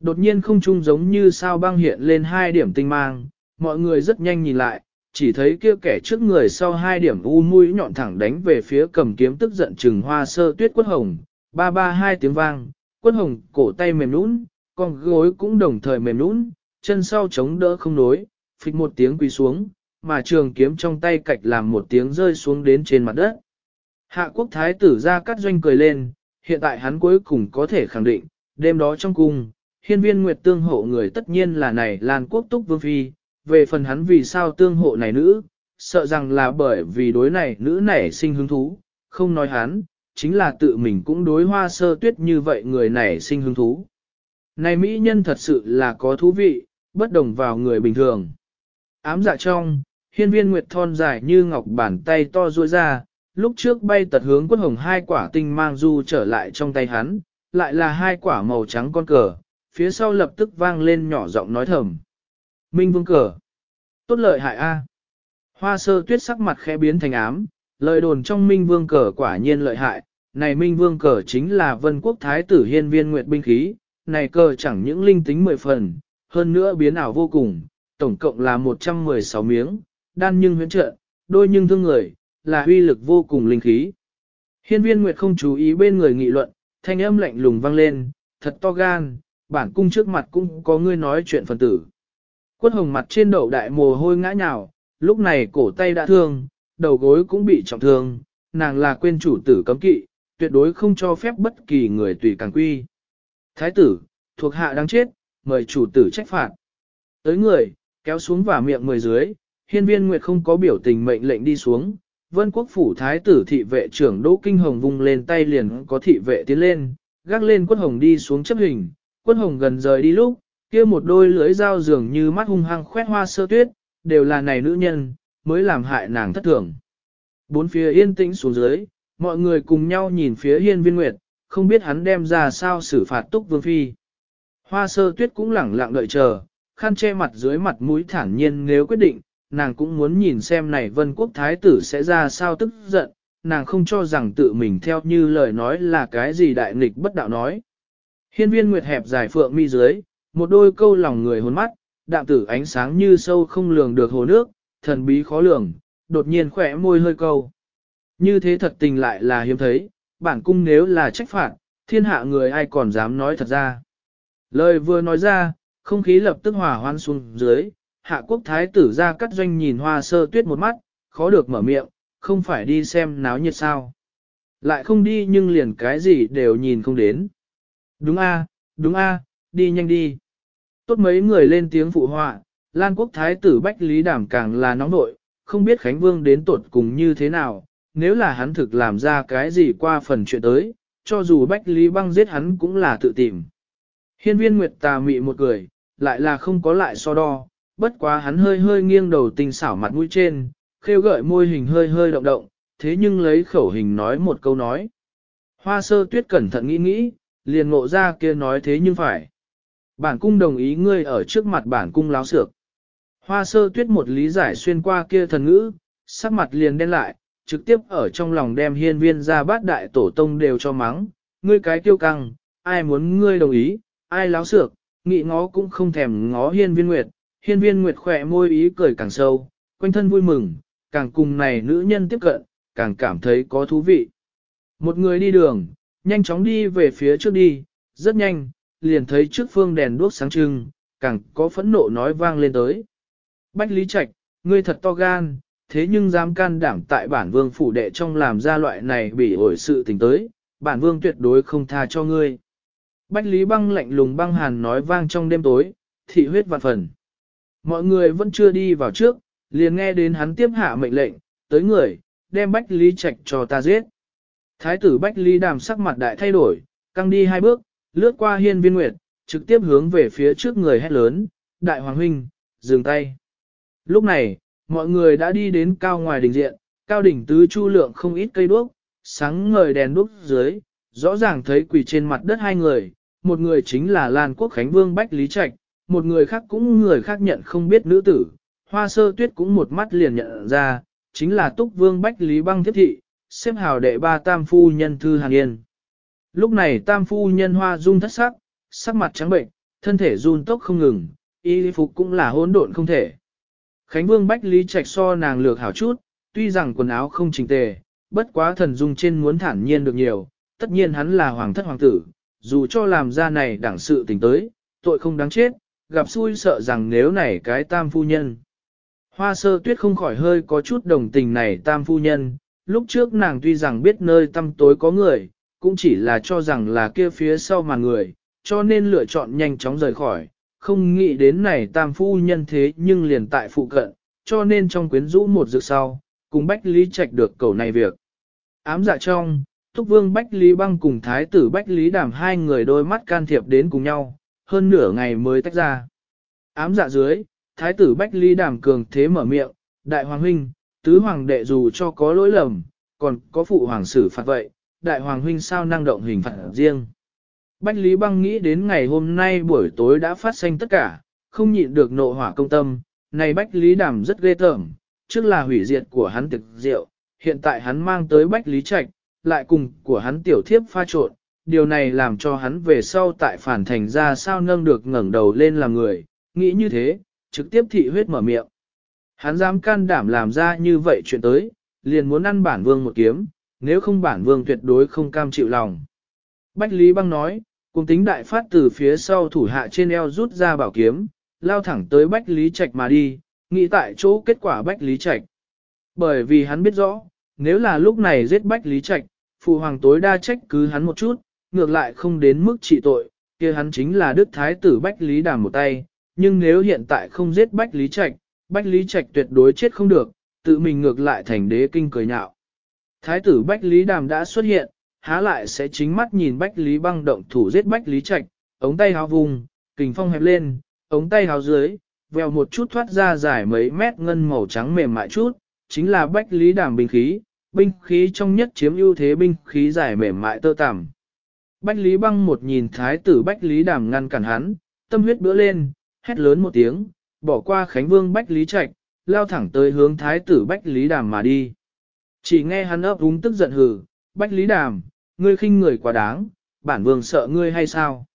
A: Đột nhiên không trung giống như sao băng hiện lên hai điểm tinh mang, mọi người rất nhanh nhìn lại, chỉ thấy kia kẻ trước người sau hai điểm u mũi nhọn thẳng đánh về phía cầm kiếm tức giận trừng hoa sơ tuyết quất hồng, ba ba hai tiếng vang, quất hồng cổ tay mềm nũng, con gối cũng đồng thời mềm nũng, chân sau chống đỡ không nối, phịch một tiếng quỳ xuống, mà trường kiếm trong tay cạch làm một tiếng rơi xuống đến trên mặt đất. Hạ quốc thái tử ra cắt doanh cười lên, hiện tại hắn cuối cùng có thể khẳng định, đêm đó trong cung, hiên viên nguyệt tương hộ người tất nhiên là này Lan quốc túc vương phi, về phần hắn vì sao tương hộ này nữ, sợ rằng là bởi vì đối này nữ nảy sinh hứng thú, không nói hắn, chính là tự mình cũng đối hoa sơ tuyết như vậy người nảy sinh hứng thú. Này mỹ nhân thật sự là có thú vị, bất đồng vào người bình thường. Ám dạ trong, hiên viên nguyệt thon dài như ngọc bàn tay to ruôi ra, lúc trước bay tật hướng quất hồng hai quả tinh mang du trở lại trong tay hắn, lại là hai quả màu trắng con cờ, phía sau lập tức vang lên nhỏ giọng nói thầm. Minh vương cờ. Tốt lợi hại A. Hoa sơ tuyết sắc mặt khẽ biến thành ám, lời đồn trong minh vương cờ quả nhiên lợi hại. Này minh vương cờ chính là vân quốc thái tử hiên viên nguyệt binh khí, này cờ chẳng những linh tính mười phần, hơn nữa biến ảo vô cùng, tổng cộng là 116 miếng, đan nhưng huyễn trợ, đôi nhưng thương người, là huy lực vô cùng linh khí. Hiên viên Nguyệt không chú ý bên người nghị luận, thanh âm lạnh lùng vang lên, thật to gan, bản cung trước mặt cũng có ngươi nói chuyện phần tử. Quất hồng mặt trên đầu đại mồ hôi ngã nhào, lúc này cổ tay đã thương, đầu gối cũng bị trọng thương, nàng là quên chủ tử cấm kỵ, tuyệt đối không cho phép bất kỳ người tùy càng quy. Thái tử, thuộc hạ đang chết, mời chủ tử trách phạt. Tới người, kéo xuống và miệng mười dưới, hiên viên nguyệt không có biểu tình mệnh lệnh đi xuống. Vân quốc phủ thái tử thị vệ trưởng Đỗ Kinh Hồng vung lên tay liền có thị vệ tiến lên, gác lên quất hồng đi xuống chấp hình, quất hồng gần rời đi lúc, kia một đôi lưỡi dao dường như mắt hung hăng khoét hoa sơ tuyết, đều là này nữ nhân, mới làm hại nàng thất thường. Bốn phía yên tĩnh xuống dưới, mọi người cùng nhau nhìn phía hiên viên nguyệt, không biết hắn đem ra sao xử phạt túc vương phi. Hoa sơ tuyết cũng lẳng lặng đợi chờ, khăn che mặt dưới mặt mũi thản nhiên nếu quyết định, nàng cũng muốn nhìn xem này vân quốc thái tử sẽ ra sao tức giận, nàng không cho rằng tự mình theo như lời nói là cái gì đại nghịch bất đạo nói. Hiên viên nguyệt hẹp dài phượng mi dưới, một đôi câu lòng người hồn mắt, đạm tử ánh sáng như sâu không lường được hồ nước, thần bí khó lường, đột nhiên khỏe môi hơi câu. Như thế thật tình lại là hiếm thấy, bản cung nếu là trách phạt, thiên hạ người ai còn dám nói thật ra. Lời vừa nói ra, không khí lập tức hòa hoan xuống dưới, hạ quốc thái tử ra cắt doanh nhìn hoa sơ tuyết một mắt, khó được mở miệng, không phải đi xem náo nhiệt sao. Lại không đi nhưng liền cái gì đều nhìn không đến. Đúng a, đúng a, đi nhanh đi. Tốt mấy người lên tiếng phụ họa, Lan quốc thái tử Bách Lý Đảm càng là nóng nội, không biết Khánh Vương đến tuột cùng như thế nào, nếu là hắn thực làm ra cái gì qua phần chuyện tới, cho dù Bách Lý băng giết hắn cũng là tự tìm. Hiên viên Nguyệt tà mị một cười, lại là không có lại so đo, bất quá hắn hơi hơi nghiêng đầu tình xảo mặt mũi trên, khêu gợi môi hình hơi hơi động động, thế nhưng lấy khẩu hình nói một câu nói. Hoa sơ tuyết cẩn thận nghĩ nghĩ, liền ngộ ra kia nói thế nhưng phải. Bản cung đồng ý ngươi ở trước mặt bản cung láo xược. Hoa sơ tuyết một lý giải xuyên qua kia thần ngữ, sắc mặt liền đen lại, trực tiếp ở trong lòng đem hiên viên ra bát đại tổ tông đều cho mắng, ngươi cái tiêu căng, ai muốn ngươi đồng ý, ai láo xược, nghị ngó cũng không thèm ngó hiên viên nguyệt, hiên viên nguyệt khỏe môi ý cười càng sâu, quanh thân vui mừng, càng cùng này nữ nhân tiếp cận, càng cảm thấy có thú vị. Một người đi đường, nhanh chóng đi về phía trước đi, rất nhanh, liền thấy trước phương đèn đuốc sáng trưng, càng có phẫn nộ nói vang lên tới. Bách Lý Trạch, ngươi thật to gan, thế nhưng dám can đảm tại bản vương phủ đệ trong làm ra loại này bị ổi sự tình tới, bản vương tuyệt đối không tha cho ngươi. Bách Lý băng lạnh lùng băng hàn nói vang trong đêm tối, thị huyết vạn phần. Mọi người vẫn chưa đi vào trước, liền nghe đến hắn tiếp hạ mệnh lệnh, tới người, đem Bách Lý Trạch cho ta giết. Thái tử Bách Lý đàm sắc mặt đại thay đổi, căng đi hai bước, lướt qua hiên viên nguyệt, trực tiếp hướng về phía trước người hét lớn, đại hoàng huynh, dừng tay. Lúc này, mọi người đã đi đến cao ngoài đỉnh diện, cao đỉnh tứ chu lượng không ít cây đuốc, sáng ngời đèn đuốc dưới, rõ ràng thấy quỳ trên mặt đất hai người, một người chính là Lan Quốc Khánh Vương Bách Lý Trạch, một người khác cũng người khác nhận không biết nữ tử, hoa sơ tuyết cũng một mắt liền nhận ra, chính là Túc Vương Bách Lý Băng Thiết Thị, xếp hào đệ ba tam phu nhân thư hàn yên. Lúc này tam phu nhân hoa dung thất sắc, sắc mặt trắng bệnh, thân thể run tốc không ngừng, y phục cũng là hỗn độn không thể. Khánh Vương Bách Lý Trạch so nàng lược hảo chút, tuy rằng quần áo không chỉnh tề, bất quá thần dung trên muốn thản nhiên được nhiều, tất nhiên hắn là hoàng thất hoàng tử, dù cho làm ra này đảng sự tình tới, tội không đáng chết, gặp xui sợ rằng nếu này cái tam phu nhân. Hoa sơ tuyết không khỏi hơi có chút đồng tình này tam phu nhân, lúc trước nàng tuy rằng biết nơi tăm tối có người, cũng chỉ là cho rằng là kia phía sau mà người, cho nên lựa chọn nhanh chóng rời khỏi, không nghĩ đến này tam phu nhân thế nhưng liền tại phụ cận, cho nên trong quyến rũ một dự sau, cùng Bách Lý Trạch được cầu này việc. Ám dạ trong, thúc Vương Bách Lý Băng cùng Thái tử Bách Lý Đàm hai người đôi mắt can thiệp đến cùng nhau, hơn nửa ngày mới tách ra. Ám dạ dưới, Thái tử Bách Lý Đàm cường thế mở miệng, Đại Hoàng Huynh, Tứ Hoàng đệ dù cho có lỗi lầm, còn có phụ hoàng xử phạt vậy, Đại Hoàng Huynh sao năng động hình phạt riêng. Bách Lý Băng nghĩ đến ngày hôm nay buổi tối đã phát sinh tất cả, không nhịn được nộ hỏa công tâm, này Bách Lý Đàm rất ghê tởm, trước là hủy diệt của hắn thực rượu, hiện tại hắn mang tới Bách Lý Trạch, lại cùng của hắn tiểu thiếp pha trộn, điều này làm cho hắn về sau tại phản thành ra sao nâng được ngẩng đầu lên làm người, nghĩ như thế, trực tiếp thị huyết mở miệng. Hắn dám can đảm làm ra như vậy chuyện tới, liền muốn ăn bản vương một kiếm, nếu không bản vương tuyệt đối không cam chịu lòng. Bách Lý Băng nói, cùng tính đại phát từ phía sau thủ hạ trên eo rút ra bảo kiếm, lao thẳng tới Bách Lý Trạch mà đi, nghĩ tại chỗ kết quả Bách Lý Trạch. Bởi vì hắn biết rõ, nếu là lúc này giết Bách Lý Trạch, phụ hoàng tối đa trách cứ hắn một chút, ngược lại không đến mức trị tội, kia hắn chính là Đức Thái tử Bách Lý Đàm một tay, nhưng nếu hiện tại không giết Bách Lý Trạch, Bách Lý Trạch tuyệt đối chết không được, tự mình ngược lại thành đế kinh cười nhạo. Thái tử Bách Lý Đàm đã xuất hiện, há lại sẽ chính mắt nhìn Bách Lý băng động thủ giết Bách Lý Trạch, ống tay háo vùng, kình phong hẹp lên, ống tay háo dưới, vèo một chút thoát ra dài mấy mét ngân màu trắng mềm mại chút, chính là Bách Lý Đàm binh khí, binh khí trong nhất chiếm ưu thế binh khí dài mềm mại tơ tằm. Bách Lý băng một nhìn thái tử Bách Lý Đàm ngăn cản hắn, tâm huyết bữa lên, hét lớn một tiếng, bỏ qua Khánh Vương Bách Lý Trạch, lao thẳng tới hướng thái tử Bách Lý Đàm mà đi. Chỉ nghe hắn ấp úng tức giận hừ, Bách Lý Đàm, ngươi khinh người quá đáng, bản vương sợ ngươi hay sao?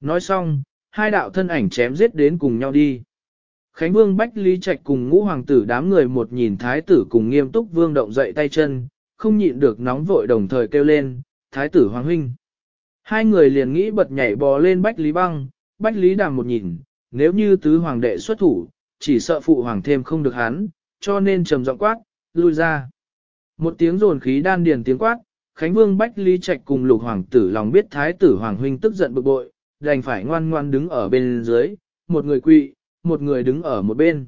A: Nói xong, hai đạo thân ảnh chém giết đến cùng nhau đi. Khánh Vương Bách Lý Trạch cùng ngũ hoàng tử đám người một nhìn thái tử cùng nghiêm túc vương động dậy tay chân, không nhịn được nóng vội đồng thời kêu lên, thái tử hoàng huynh. Hai người liền nghĩ bật nhảy bò lên Bách Lý Băng, Bách Lý Đàm một nhìn, nếu như tứ hoàng đệ xuất thủ, chỉ sợ phụ hoàng thêm không được hắn, cho nên trầm giọng quát, lui ra. Một tiếng rồn khí đan điền tiếng quát, Khánh Vương Bách Lý Trạch cùng lục hoàng tử lòng biết thái tử hoàng huynh tức giận bực bội, đành phải ngoan ngoan đứng ở bên dưới, một người quỵ, một người đứng ở một bên.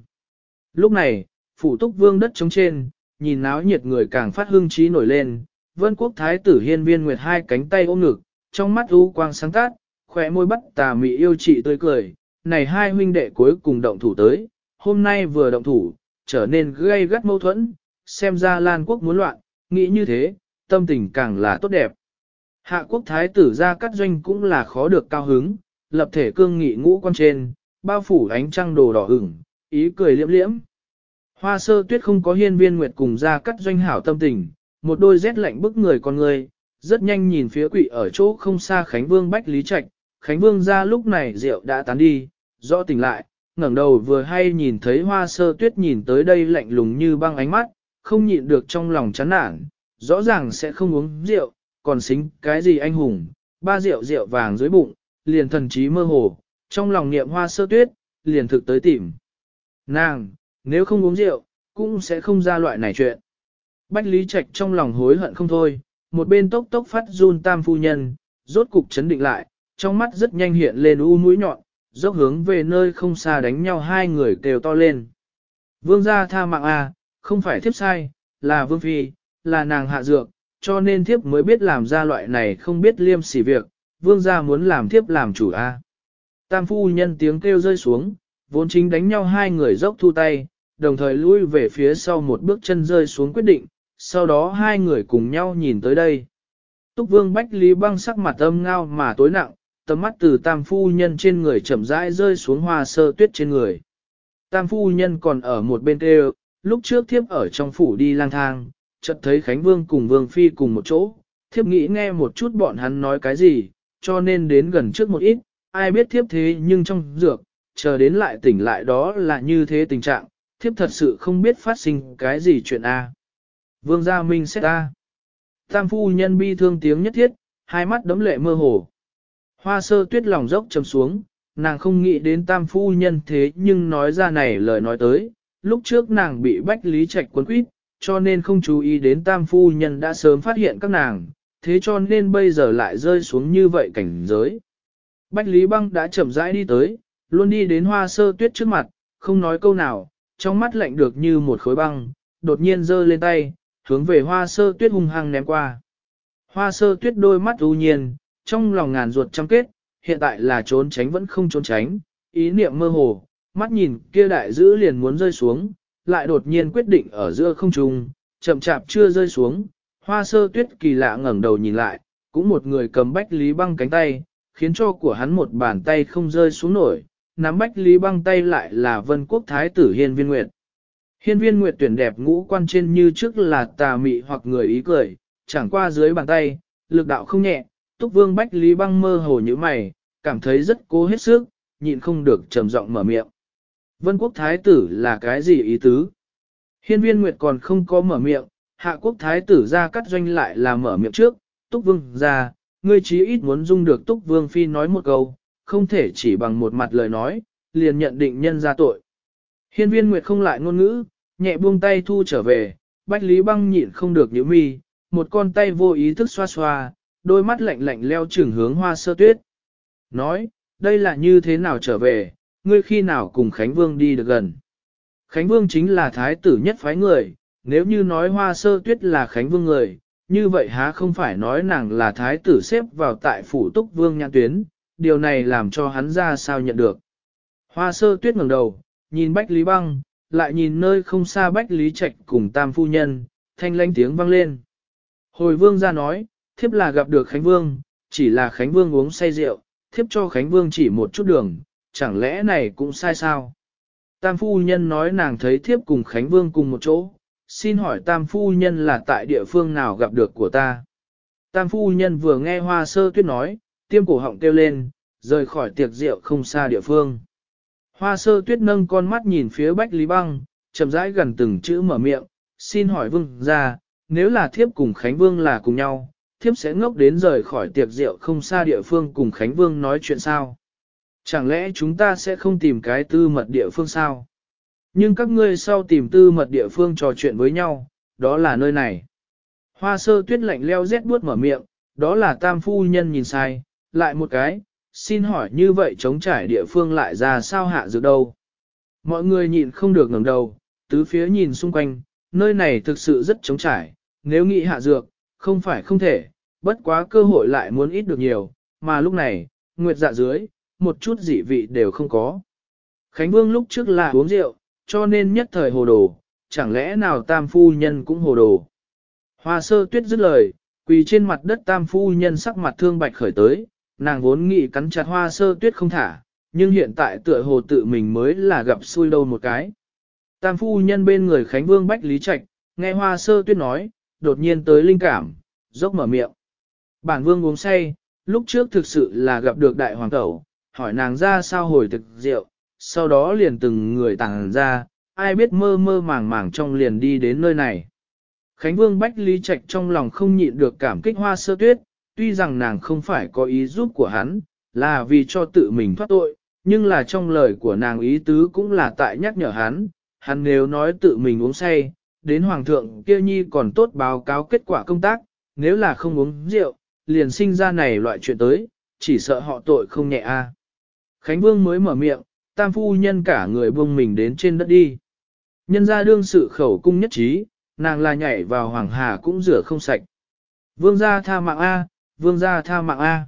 A: Lúc này, phủ túc vương đất trống trên, nhìn náo nhiệt người càng phát hương trí nổi lên, vân quốc thái tử hiên viên nguyệt hai cánh tay ôm ngực, trong mắt u quang sáng tát, khỏe môi bắt tà mị yêu chị tươi cười, này hai huynh đệ cuối cùng động thủ tới, hôm nay vừa động thủ, trở nên gây gắt mâu thuẫn, xem ra Lan quốc muốn loạn, nghĩ như thế, tâm tình càng là tốt đẹp. Hạ quốc thái tử ra cắt doanh cũng là khó được cao hứng, lập thể cương nghị ngũ quan trên, bao phủ ánh trăng đồ đỏ hửng, ý cười liễm liễm. Hoa sơ tuyết không có hiên viên nguyệt cùng ra cắt doanh hảo tâm tình, một đôi rét lạnh bức người con người, rất nhanh nhìn phía quỷ ở chỗ không xa Khánh Vương Bách Lý Trạch, Khánh Vương ra lúc này rượu đã tán đi, rõ tỉnh lại, ngẩng đầu vừa hay nhìn thấy hoa sơ tuyết nhìn tới đây lạnh lùng như băng ánh mắt, không nhịn được trong lòng chán nản, rõ ràng sẽ không uống rượu, còn xính cái gì anh hùng, ba rượu rượu vàng dưới bụng, liền thần trí mơ hồ, trong lòng niệm hoa sơ tuyết, liền thực tới tìm. Nàng, nếu không uống rượu, cũng sẽ không ra loại này chuyện. Bách Lý Trạch trong lòng hối hận không thôi, một bên tốc tốc phát run tam phu nhân, rốt cục chấn định lại, trong mắt rất nhanh hiện lên u mũi nhọn, dốc hướng về nơi không xa đánh nhau hai người kêu to lên. Vương gia tha mạng à, không phải thiếp sai, là vương phi, là nàng hạ dược, cho nên thiếp mới biết làm ra loại này không biết liêm sỉ việc, vương gia muốn làm thiếp làm chủ a. À. Tam phu nhân tiếng kêu rơi xuống, vốn chính đánh nhau hai người dốc thu tay, đồng thời lui về phía sau một bước chân rơi xuống quyết định, sau đó hai người cùng nhau nhìn tới đây. Túc vương Bách Lý băng sắc mặt âm ngao mà tối nặng, tầm mắt từ tam phu nhân trên người chậm rãi rơi xuống hoa sơ tuyết trên người. Tam phu nhân còn ở một bên kêu, lúc trước thiếp ở trong phủ đi lang thang, chợt thấy Khánh Vương cùng Vương Phi cùng một chỗ, thiếp nghĩ nghe một chút bọn hắn nói cái gì, cho nên đến gần trước một ít, ai biết thiếp thế nhưng trong dược, chờ đến lại tỉnh lại đó là như thế tình trạng, thiếp thật sự không biết phát sinh cái gì chuyện A. Vương gia minh xét A. Tam phu nhân bi thương tiếng nhất thiết, hai mắt đấm lệ mơ hồ. Hoa sơ tuyết lòng dốc chầm xuống, nàng không nghĩ đến tam phu nhân thế nhưng nói ra này lời nói tới, lúc trước nàng bị bách lý trạch quấn quýt, cho nên không chú ý đến tam phu nhân đã sớm phát hiện các nàng, thế cho nên bây giờ lại rơi xuống như vậy cảnh giới. Bách Lý Băng đã chậm rãi đi tới, luôn đi đến hoa sơ tuyết trước mặt, không nói câu nào, trong mắt lạnh được như một khối băng, đột nhiên giơ lên tay, hướng về hoa sơ tuyết hung hăng ném qua. Hoa sơ tuyết đôi mắt u nhiên, trong lòng ngàn ruột trăm kết, hiện tại là trốn tránh vẫn không trốn tránh, ý niệm mơ hồ, mắt nhìn kia đại dữ liền muốn rơi xuống, lại đột nhiên quyết định ở giữa không trung, chậm chạp chưa rơi xuống, hoa sơ tuyết kỳ lạ ngẩng đầu nhìn lại, cũng một người cầm bách lý băng cánh tay, khiến cho của hắn một bàn tay không rơi xuống nổi, nắm bách lý băng tay lại là vân quốc thái tử hiên viên nguyệt. Hiên viên nguyệt tuyển đẹp ngũ quan trên như trước là tà mị hoặc người ý cười, chẳng qua dưới bàn tay, lực đạo không nhẹ, túc vương bách lý băng mơ hồ như mày, cảm thấy rất cố hết sức, nhịn không được trầm giọng mở miệng. Vân quốc thái tử là cái gì ý tứ? Hiên viên Nguyệt còn không có mở miệng, hạ quốc thái tử ra cắt doanh lại là mở miệng trước, túc vương ra, ngươi chí ít muốn dung được túc vương phi nói một câu, không thể chỉ bằng một mặt lời nói, liền nhận định nhân ra tội. Hiên viên Nguyệt không lại ngôn ngữ, nhẹ buông tay thu trở về, Bách Lý Băng nhịn không được nhíu mi, một con tay vô ý thức xoa xoa, đôi mắt lạnh lạnh leo chừng hướng hoa sơ tuyết. Nói, đây là như thế nào trở về, ngươi khi nào cùng Khánh Vương đi được gần. Khánh Vương chính là thái tử nhất phái người, nếu như nói hoa sơ tuyết là Khánh Vương người, như vậy há không phải nói nàng là thái tử xếp vào tại phủ túc vương nhãn tuyến, điều này làm cho hắn ra sao nhận được. Hoa sơ tuyết ngẩng đầu, nhìn Bách Lý Băng, lại nhìn nơi không xa Bách Lý Trạch cùng tam phu nhân, thanh lanh tiếng vang lên. Hồi vương ra nói, thiếp là gặp được Khánh Vương, chỉ là Khánh Vương uống say rượu, thiếp cho Khánh Vương chỉ một chút đường, chẳng lẽ này cũng sai sao? Tam phu nhân nói nàng thấy thiếp cùng Khánh Vương cùng một chỗ, xin hỏi tam phu nhân là tại địa phương nào gặp được của ta? Tam phu nhân vừa nghe hoa sơ tuyết nói, tiêm cổ họng kêu lên, rời khỏi tiệc rượu không xa địa phương. Hoa sơ tuyết nâng con mắt nhìn phía Bách Lý Băng, chậm rãi gần từng chữ mở miệng, xin hỏi vương ra, nếu là thiếp cùng Khánh Vương là cùng nhau, thiếp sẽ ngốc đến rời khỏi tiệc rượu không xa địa phương cùng Khánh Vương nói chuyện sao? Chẳng lẽ chúng ta sẽ không tìm cái tư mật địa phương sao? Nhưng các ngươi sau tìm tư mật địa phương trò chuyện với nhau, đó là nơi này. Hoa sơ tuyết lạnh leo rét buốt mở miệng, đó là tam phu nhân nhìn sai, lại một cái, xin hỏi như vậy chống trải địa phương lại ra sao hạ dược đâu. Mọi người nhịn không được ngẩng đầu, tứ phía nhìn xung quanh, nơi này thực sự rất chống trải, nếu nghĩ hạ dược, không phải không thể, bất quá cơ hội lại muốn ít được nhiều, mà lúc này, nguyệt dạ dưới, một chút dị vị đều không có. Khánh Vương lúc trước là uống rượu, cho nên nhất thời hồ đồ, chẳng lẽ nào tam phu nhân cũng hồ đồ. Hoa sơ tuyết dứt lời, quỳ trên mặt đất tam phu nhân sắc mặt thương bạch khởi tới, nàng vốn nghĩ cắn chặt hoa sơ tuyết không thả, nhưng hiện tại tựa hồ tự mình mới là gặp xui đâu một cái. Tam phu nhân bên người Khánh Vương Bách Lý Trạch, nghe hoa sơ tuyết nói, đột nhiên tới linh cảm, dốc mở miệng. Bản vương uống say, lúc trước thực sự là gặp được đại hoàng tẩu, hỏi nàng ra sao hồi thực rượu, sau đó liền từng người tàng ra, ai biết mơ mơ màng màng trong liền đi đến nơi này. Khánh Vương Bách Lý Trạch trong lòng không nhịn được cảm kích hoa sơ tuyết, tuy rằng nàng không phải có ý giúp của hắn, là vì cho tự mình thoát tội, nhưng là trong lời của nàng ý tứ cũng là tại nhắc nhở hắn, hắn nếu nói tự mình uống say, đến hoàng thượng kia nhi còn tốt báo cáo kết quả công tác, nếu là không uống rượu, liền sinh ra này loại chuyện tới, chỉ sợ họ tội không nhẹ a. Khánh Vương mới mở miệng, tam phu nhân cả người buông mình đến trên đất đi. Nhân ra đương sự khẩu cung nhất trí, nàng là nhảy vào hoàng hà cũng rửa không sạch. Vương gia tha mạng A, vương gia tha mạng A.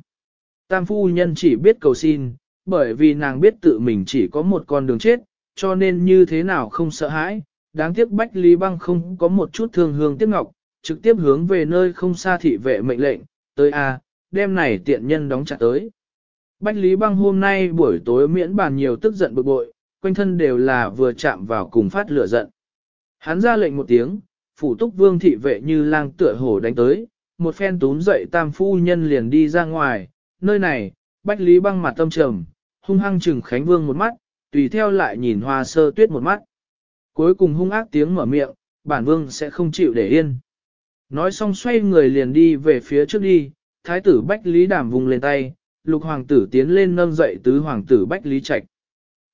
A: Tam phu nhân chỉ biết cầu xin, bởi vì nàng biết tự mình chỉ có một con đường chết, cho nên như thế nào không sợ hãi. Đáng tiếc Bách Lý Băng không có một chút thương hương tiếc ngọc, trực tiếp hướng về nơi không xa thị vệ mệnh lệnh, tới A, đêm này tiện nhân đóng chặt tới. Bách Lý Băng hôm nay buổi tối miễn bàn nhiều tức giận bực bội, quanh thân đều là vừa chạm vào cùng phát lửa giận. Hắn ra lệnh một tiếng, phủ túc vương thị vệ như lang tựa hổ đánh tới, một phen túm dậy tam phu nhân liền đi ra ngoài, nơi này, Bách Lý Băng mặt tâm trầm, hung hăng chừng Khánh Vương một mắt, tùy theo lại nhìn hoa sơ tuyết một mắt. Cuối cùng hung ác tiếng mở miệng, bản vương sẽ không chịu để yên. Nói xong xoay người liền đi về phía trước đi, thái tử Bách Lý Đàm vùng lên tay, lục hoàng tử tiến lên nâng dậy tứ hoàng tử Bách Lý Trạch.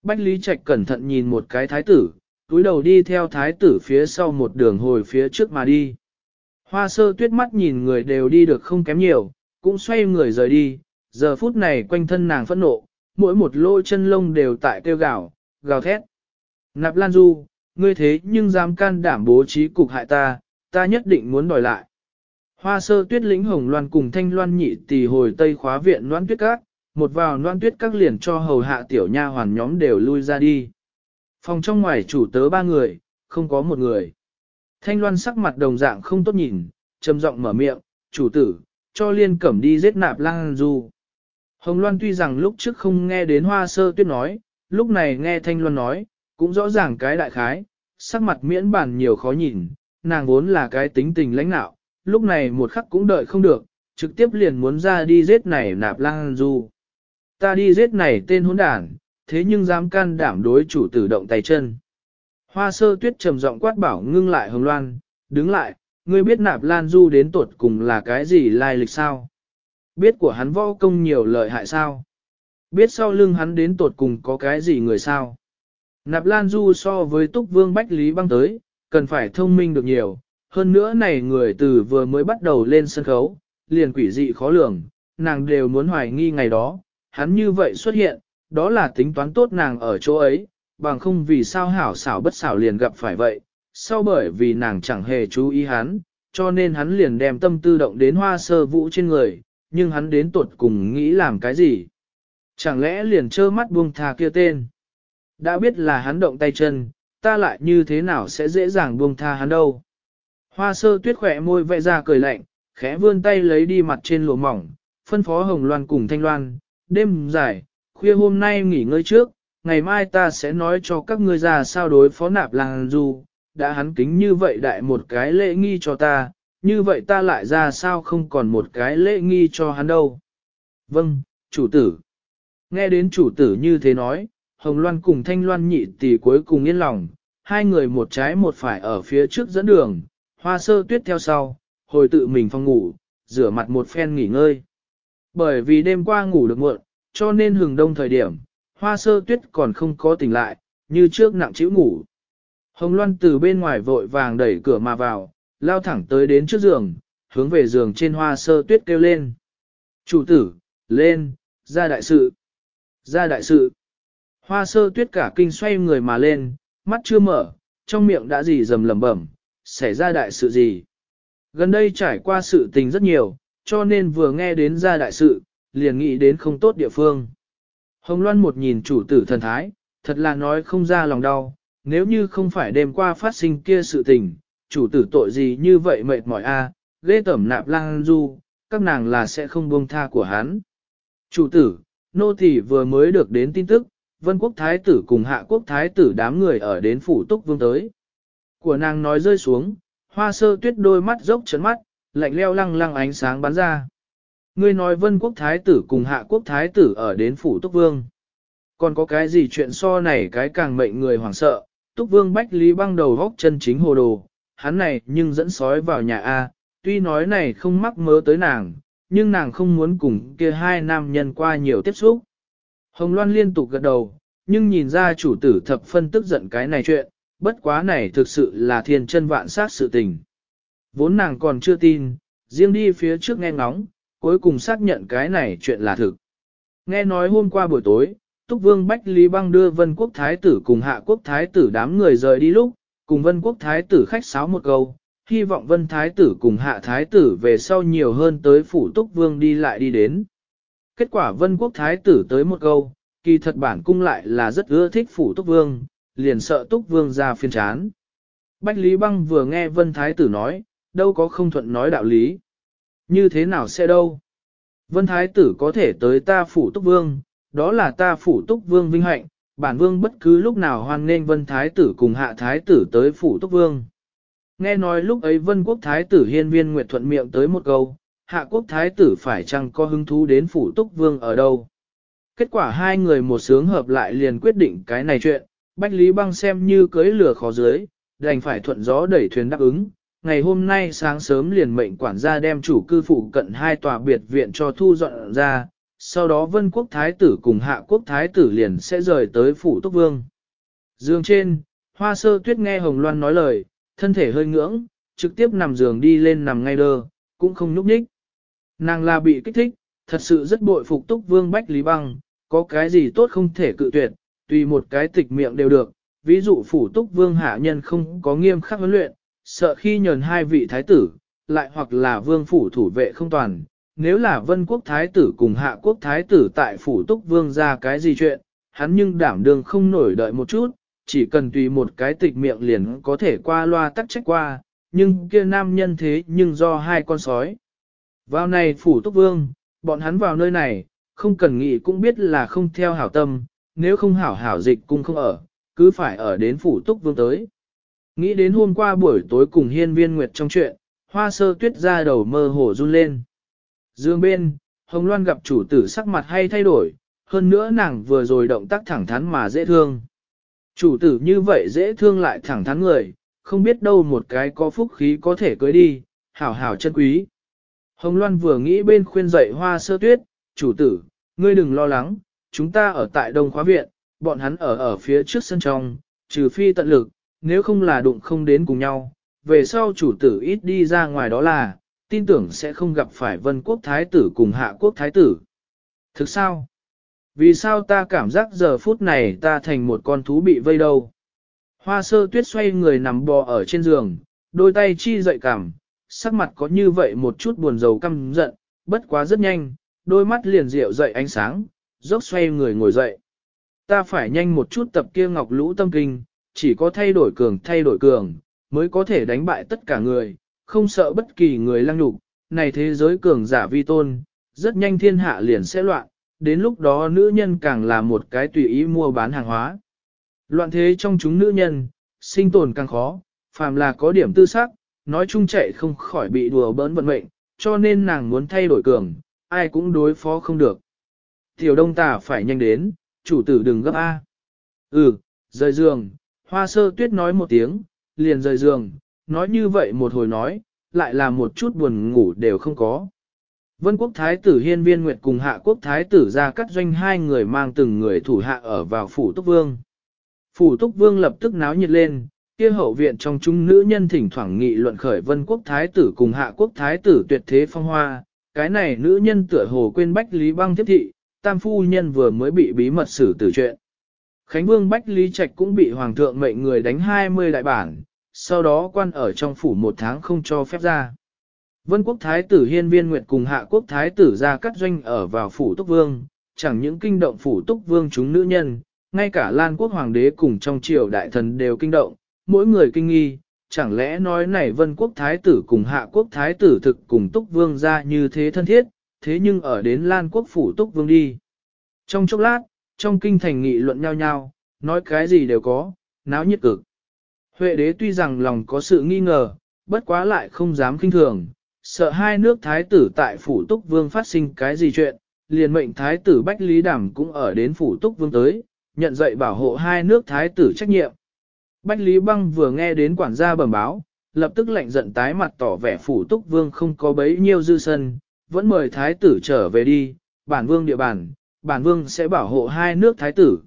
A: Bách Lý Trạch cẩn thận nhìn một cái thái tử, túi đầu đi theo thái tử phía sau một đường hồi phía trước mà đi. Hoa sơ tuyết mắt nhìn người đều đi được không kém nhiều, cũng xoay người rời đi, giờ phút này quanh thân nàng phẫn nộ, mỗi một lỗ chân lông đều tại kêu gào, gào thét. Nạp Lan Du, ngươi thế nhưng dám can đảm bố trí cục hại ta, ta nhất định muốn đòi lại. Hoa sơ tuyết lĩnh hồng loan cùng thanh loan nhị tỷ hồi tây khóa viện loan tuyết các, một vào loan tuyết các liền cho hầu hạ tiểu nha hoàn nhóm đều lui ra đi. Phòng trong ngoài chủ tớ ba người, không có một người. Thanh loan sắc mặt đồng dạng không tốt nhìn, trầm giọng mở miệng, chủ tử, cho liên cẩm đi giết nạp lang du. Hồng loan tuy rằng lúc trước không nghe đến hoa sơ tuyết nói, lúc này nghe thanh loan nói, cũng rõ ràng cái đại khái, sắc mặt miễn bản nhiều khó nhìn, nàng vốn là cái tính tình lãnh nạo, lúc này một khắc cũng đợi không được, trực tiếp liền muốn ra đi giết này nạp lang du. Ta đi giết này tên hỗn đản, thế nhưng dám can đảm đối chủ tử động tay chân. Hoa sơ tuyết trầm giọng quát bảo ngưng lại hồng loan, đứng lại, ngươi biết nạp lan du đến tuột cùng là cái gì lai lịch sao? Biết của hắn võ công nhiều lợi hại sao? Biết sau lưng hắn đến tuột cùng có cái gì người sao? Nạp lan du so với túc vương bách lý băng tới, cần phải thông minh được nhiều, hơn nữa này người từ vừa mới bắt đầu lên sân khấu, liền quỷ dị khó lường, nàng đều muốn hoài nghi ngày đó, hắn như vậy xuất hiện, đó là tính toán tốt nàng ở chỗ ấy, bằng không vì sao hảo xảo bất xảo liền gặp phải vậy, sau bởi vì nàng chẳng hề chú ý hắn, cho nên hắn liền đem tâm tư động đến hoa sơ vũ trên người, nhưng hắn đến tuột cùng nghĩ làm cái gì. Chẳng lẽ liền trơ mắt buông thà kia tên. Đã biết là hắn động tay chân, ta lại như thế nào sẽ dễ dàng buông tha hắn đâu. Hoa sơ tuyết khỏe môi vẽ ra cười lạnh, khẽ vươn tay lấy đi mặt trên lụa mỏng, phân phó hồng loan cùng thanh loan, đêm dài, khuya hôm nay nghỉ ngơi trước, ngày mai ta sẽ nói cho các ngươi ra sao đối phó nạp làng du, đã hắn kính như vậy đại một cái lễ nghi cho ta, như vậy ta lại ra sao không còn một cái lễ nghi cho hắn đâu. Vâng, chủ tử. Nghe đến chủ tử như thế nói, Hồng Loan cùng Thanh Loan nhị tỷ cuối cùng yên lòng, hai người một trái một phải ở phía trước dẫn đường, hoa sơ tuyết theo sau, hồi tự mình phòng ngủ, rửa mặt một phen nghỉ ngơi. Bởi vì đêm qua ngủ được muộn, cho nên hừng đông thời điểm, hoa sơ tuyết còn không có tỉnh lại, như trước nặng chịu ngủ. Hồng Loan từ bên ngoài vội vàng đẩy cửa mà vào, lao thẳng tới đến trước giường, hướng về giường trên hoa sơ tuyết kêu lên. Chủ tử, lên, ra đại sự. Ra đại sự. Hoa sơ tuyết cả kinh xoay người mà lên, mắt chưa mở, trong miệng đã gì dầm lẩm bẩm, xảy ra đại sự gì. Gần đây trải qua sự tình rất nhiều, cho nên vừa nghe đến ra đại sự, liền nghĩ đến không tốt địa phương. Hồng Loan một nhìn chủ tử thần thái, thật là nói không ra lòng đau, nếu như không phải đêm qua phát sinh kia sự tình, chủ tử tội gì như vậy mệt mỏi a, à, ghê tẩm nạp lang du, các nàng là sẽ không buông tha của hắn. Chủ tử, nô tỳ vừa mới được đến tin tức, vân quốc thái tử cùng hạ quốc thái tử đám người ở đến phủ túc vương tới. Của nàng nói rơi xuống, hoa sơ tuyết đôi mắt dốc chấn mắt, lạnh leo lăng lăng ánh sáng bắn ra. Ngươi nói vân quốc thái tử cùng hạ quốc thái tử ở đến phủ túc vương. Còn có cái gì chuyện so này cái càng mệnh người hoảng sợ, túc vương bách lý băng đầu góc chân chính hồ đồ, hắn này nhưng dẫn sói vào nhà A, tuy nói này không mắc mớ tới nàng, nhưng nàng không muốn cùng kia hai nam nhân qua nhiều tiếp xúc. Hồng Loan liên tục gật đầu, nhưng nhìn ra chủ tử thập phân tức giận cái này chuyện, bất quá này thực sự là thiên chân vạn sát sự tình. Vốn nàng còn chưa tin, riêng đi phía trước nghe ngóng, cuối cùng xác nhận cái này chuyện là thực. Nghe nói hôm qua buổi tối, Túc Vương Bách Lý Băng đưa Vân Quốc Thái tử cùng Hạ Quốc Thái tử đám người rời đi lúc, cùng Vân Quốc Thái tử khách sáo một câu, hy vọng Vân Thái tử cùng Hạ Thái tử về sau nhiều hơn tới phủ Túc Vương đi lại đi đến. Kết quả Vân Quốc Thái tử tới một câu, kỳ thật bản cung lại là rất ưa thích phủ Túc Vương, liền sợ Túc Vương ra phiên chán. Bách Lý Băng vừa nghe Vân Thái tử nói, đâu có không thuận nói đạo lý. Như thế nào sẽ đâu? Vân Thái tử có thể tới ta phủ Túc Vương, đó là ta phủ Túc Vương vinh hạnh, bản vương bất cứ lúc nào hoan nghênh Vân Thái tử cùng Hạ Thái tử tới phủ Túc Vương. Nghe nói lúc ấy Vân Quốc Thái tử hiên viên Nguyệt thuận miệng tới một câu, Hạ Quốc Thái tử phải chăng có hứng thú đến phủ Túc Vương ở đâu. Kết quả hai người một sướng hợp lại liền quyết định cái này chuyện, Bách Lý Băng xem như cưới lửa khó dưới, đành phải thuận gió đẩy thuyền đáp ứng. Ngày hôm nay sáng sớm liền mệnh quản gia đem chủ cư phụ cận hai tòa biệt viện cho thu dọn ra, sau đó Vân Quốc Thái tử cùng Hạ Quốc Thái tử liền sẽ rời tới phủ Túc Vương. Dương trên, Hoa Sơ Tuyết nghe Hồng Loan nói lời, thân thể hơi ngưỡng, trực tiếp nằm giường đi lên nằm ngay đơ, cũng không nhúc nhích. Nàng là bị kích thích, thật sự rất bội phục Túc Vương Bách Lý Băng, có cái gì tốt không thể cự tuyệt, tùy một cái tịch miệng đều được. Ví dụ phủ Túc Vương hạ nhân không có nghiêm khắc huấn luyện, sợ khi nhờn hai vị thái tử, lại hoặc là vương phủ thủ vệ không toàn, nếu là vân quốc thái tử cùng hạ quốc thái tử tại phủ túc vương ra cái gì chuyện, hắn nhưng đảm đương không nổi đợi một chút, chỉ cần tùy một cái tịch miệng liền có thể qua loa tắc trách qua, nhưng kia nam nhân thế nhưng do hai con sói. Vào này phủ túc vương, bọn hắn vào nơi này, không cần nghĩ cũng biết là không theo hảo tâm, nếu không hảo hảo dịch cung không ở, cứ phải ở đến phủ túc vương tới. Nghĩ đến hôm qua buổi tối cùng hiên viên nguyệt trong chuyện, hoa sơ tuyết ra đầu mơ hồ run lên. Dương bên, Hồng Loan gặp chủ tử sắc mặt hay thay đổi, hơn nữa nàng vừa rồi động tác thẳng thắn mà dễ thương. Chủ tử như vậy dễ thương lại thẳng thắn người, không biết đâu một cái có phúc khí có thể cưới đi, hảo hảo chân quý. Hồng Loan vừa nghĩ bên khuyên dậy hoa sơ tuyết, chủ tử, ngươi đừng lo lắng, chúng ta ở tại Đông Khóa Viện, bọn hắn ở ở phía trước sân trong, trừ phi tận lực, nếu không là đụng không đến cùng nhau, về sau chủ tử ít đi ra ngoài đó là, tin tưởng sẽ không gặp phải vân quốc thái tử cùng hạ quốc thái tử. Thực sao? Vì sao ta cảm giác giờ phút này ta thành một con thú bị vây đâu? Hoa sơ tuyết xoay người nằm bò ở trên giường, đôi tay chi dậy cảm, sắc mặt có như vậy một chút buồn rầu căm giận, bất quá rất nhanh, đôi mắt liền rượu dậy ánh sáng, dốc xoay người ngồi dậy. Ta phải nhanh một chút tập kia ngọc lũ tâm kinh, chỉ có thay đổi cường thay đổi cường, mới có thể đánh bại tất cả người, không sợ bất kỳ người lăng nhục. Này thế giới cường giả vi tôn, rất nhanh thiên hạ liền sẽ loạn, đến lúc đó nữ nhân càng là một cái tùy ý mua bán hàng hóa. Loạn thế trong chúng nữ nhân, sinh tồn càng khó, phàm là có điểm tư sắc, nói chung chạy không khỏi bị đùa bỡn vận mệnh, cho nên nàng muốn thay đổi cường, ai cũng đối phó không được. Tiểu đông tà phải nhanh đến, chủ tử đừng gấp A. Ừ, rời giường, hoa sơ tuyết nói một tiếng, liền rời giường, nói như vậy một hồi nói, lại là một chút buồn ngủ đều không có. Vân quốc thái tử hiên viên nguyệt cùng hạ quốc thái tử ra cắt doanh hai người mang từng người thủ hạ ở vào phủ túc vương. Phủ túc vương lập tức náo nhiệt lên, kia hậu viện trong chúng nữ nhân thỉnh thoảng nghị luận khởi vân quốc thái tử cùng hạ quốc thái tử tuyệt thế phong hoa, cái này nữ nhân tựa hồ quên bách lý băng tiếp thị, tam phu nhân vừa mới bị bí mật xử tử chuyện. Khánh vương bách lý trạch cũng bị hoàng thượng mệnh người đánh 20 đại bản, sau đó quan ở trong phủ một tháng không cho phép ra. Vân quốc thái tử hiên viên nguyệt cùng hạ quốc thái tử ra cắt doanh ở vào phủ túc vương, chẳng những kinh động phủ túc vương chúng nữ nhân, ngay cả lan quốc hoàng đế cùng trong triều đại thần đều kinh động, mỗi người kinh nghi, chẳng lẽ nói này vân quốc thái tử cùng hạ quốc thái tử thực cùng túc vương ra như thế thân thiết, thế nhưng ở đến lan quốc phủ túc vương đi. Trong chốc lát, trong kinh thành nghị luận nhau nhau, nói cái gì đều có, náo nhiệt cực. Huệ đế tuy rằng lòng có sự nghi ngờ, bất quá lại không dám kinh thường, sợ hai nước thái tử tại phủ túc vương phát sinh cái gì chuyện, liền mệnh thái tử Bách Lý đảm cũng ở đến phủ túc vương tới, nhận dạy bảo hộ hai nước thái tử trách nhiệm. Bách Lý Băng vừa nghe đến quản gia bẩm báo, lập tức lạnh giận tái mặt tỏ vẻ phủ túc vương không có bấy nhiêu dư sân, vẫn mời thái tử trở về đi, bản vương địa bàn, bản vương sẽ bảo hộ hai nước thái tử.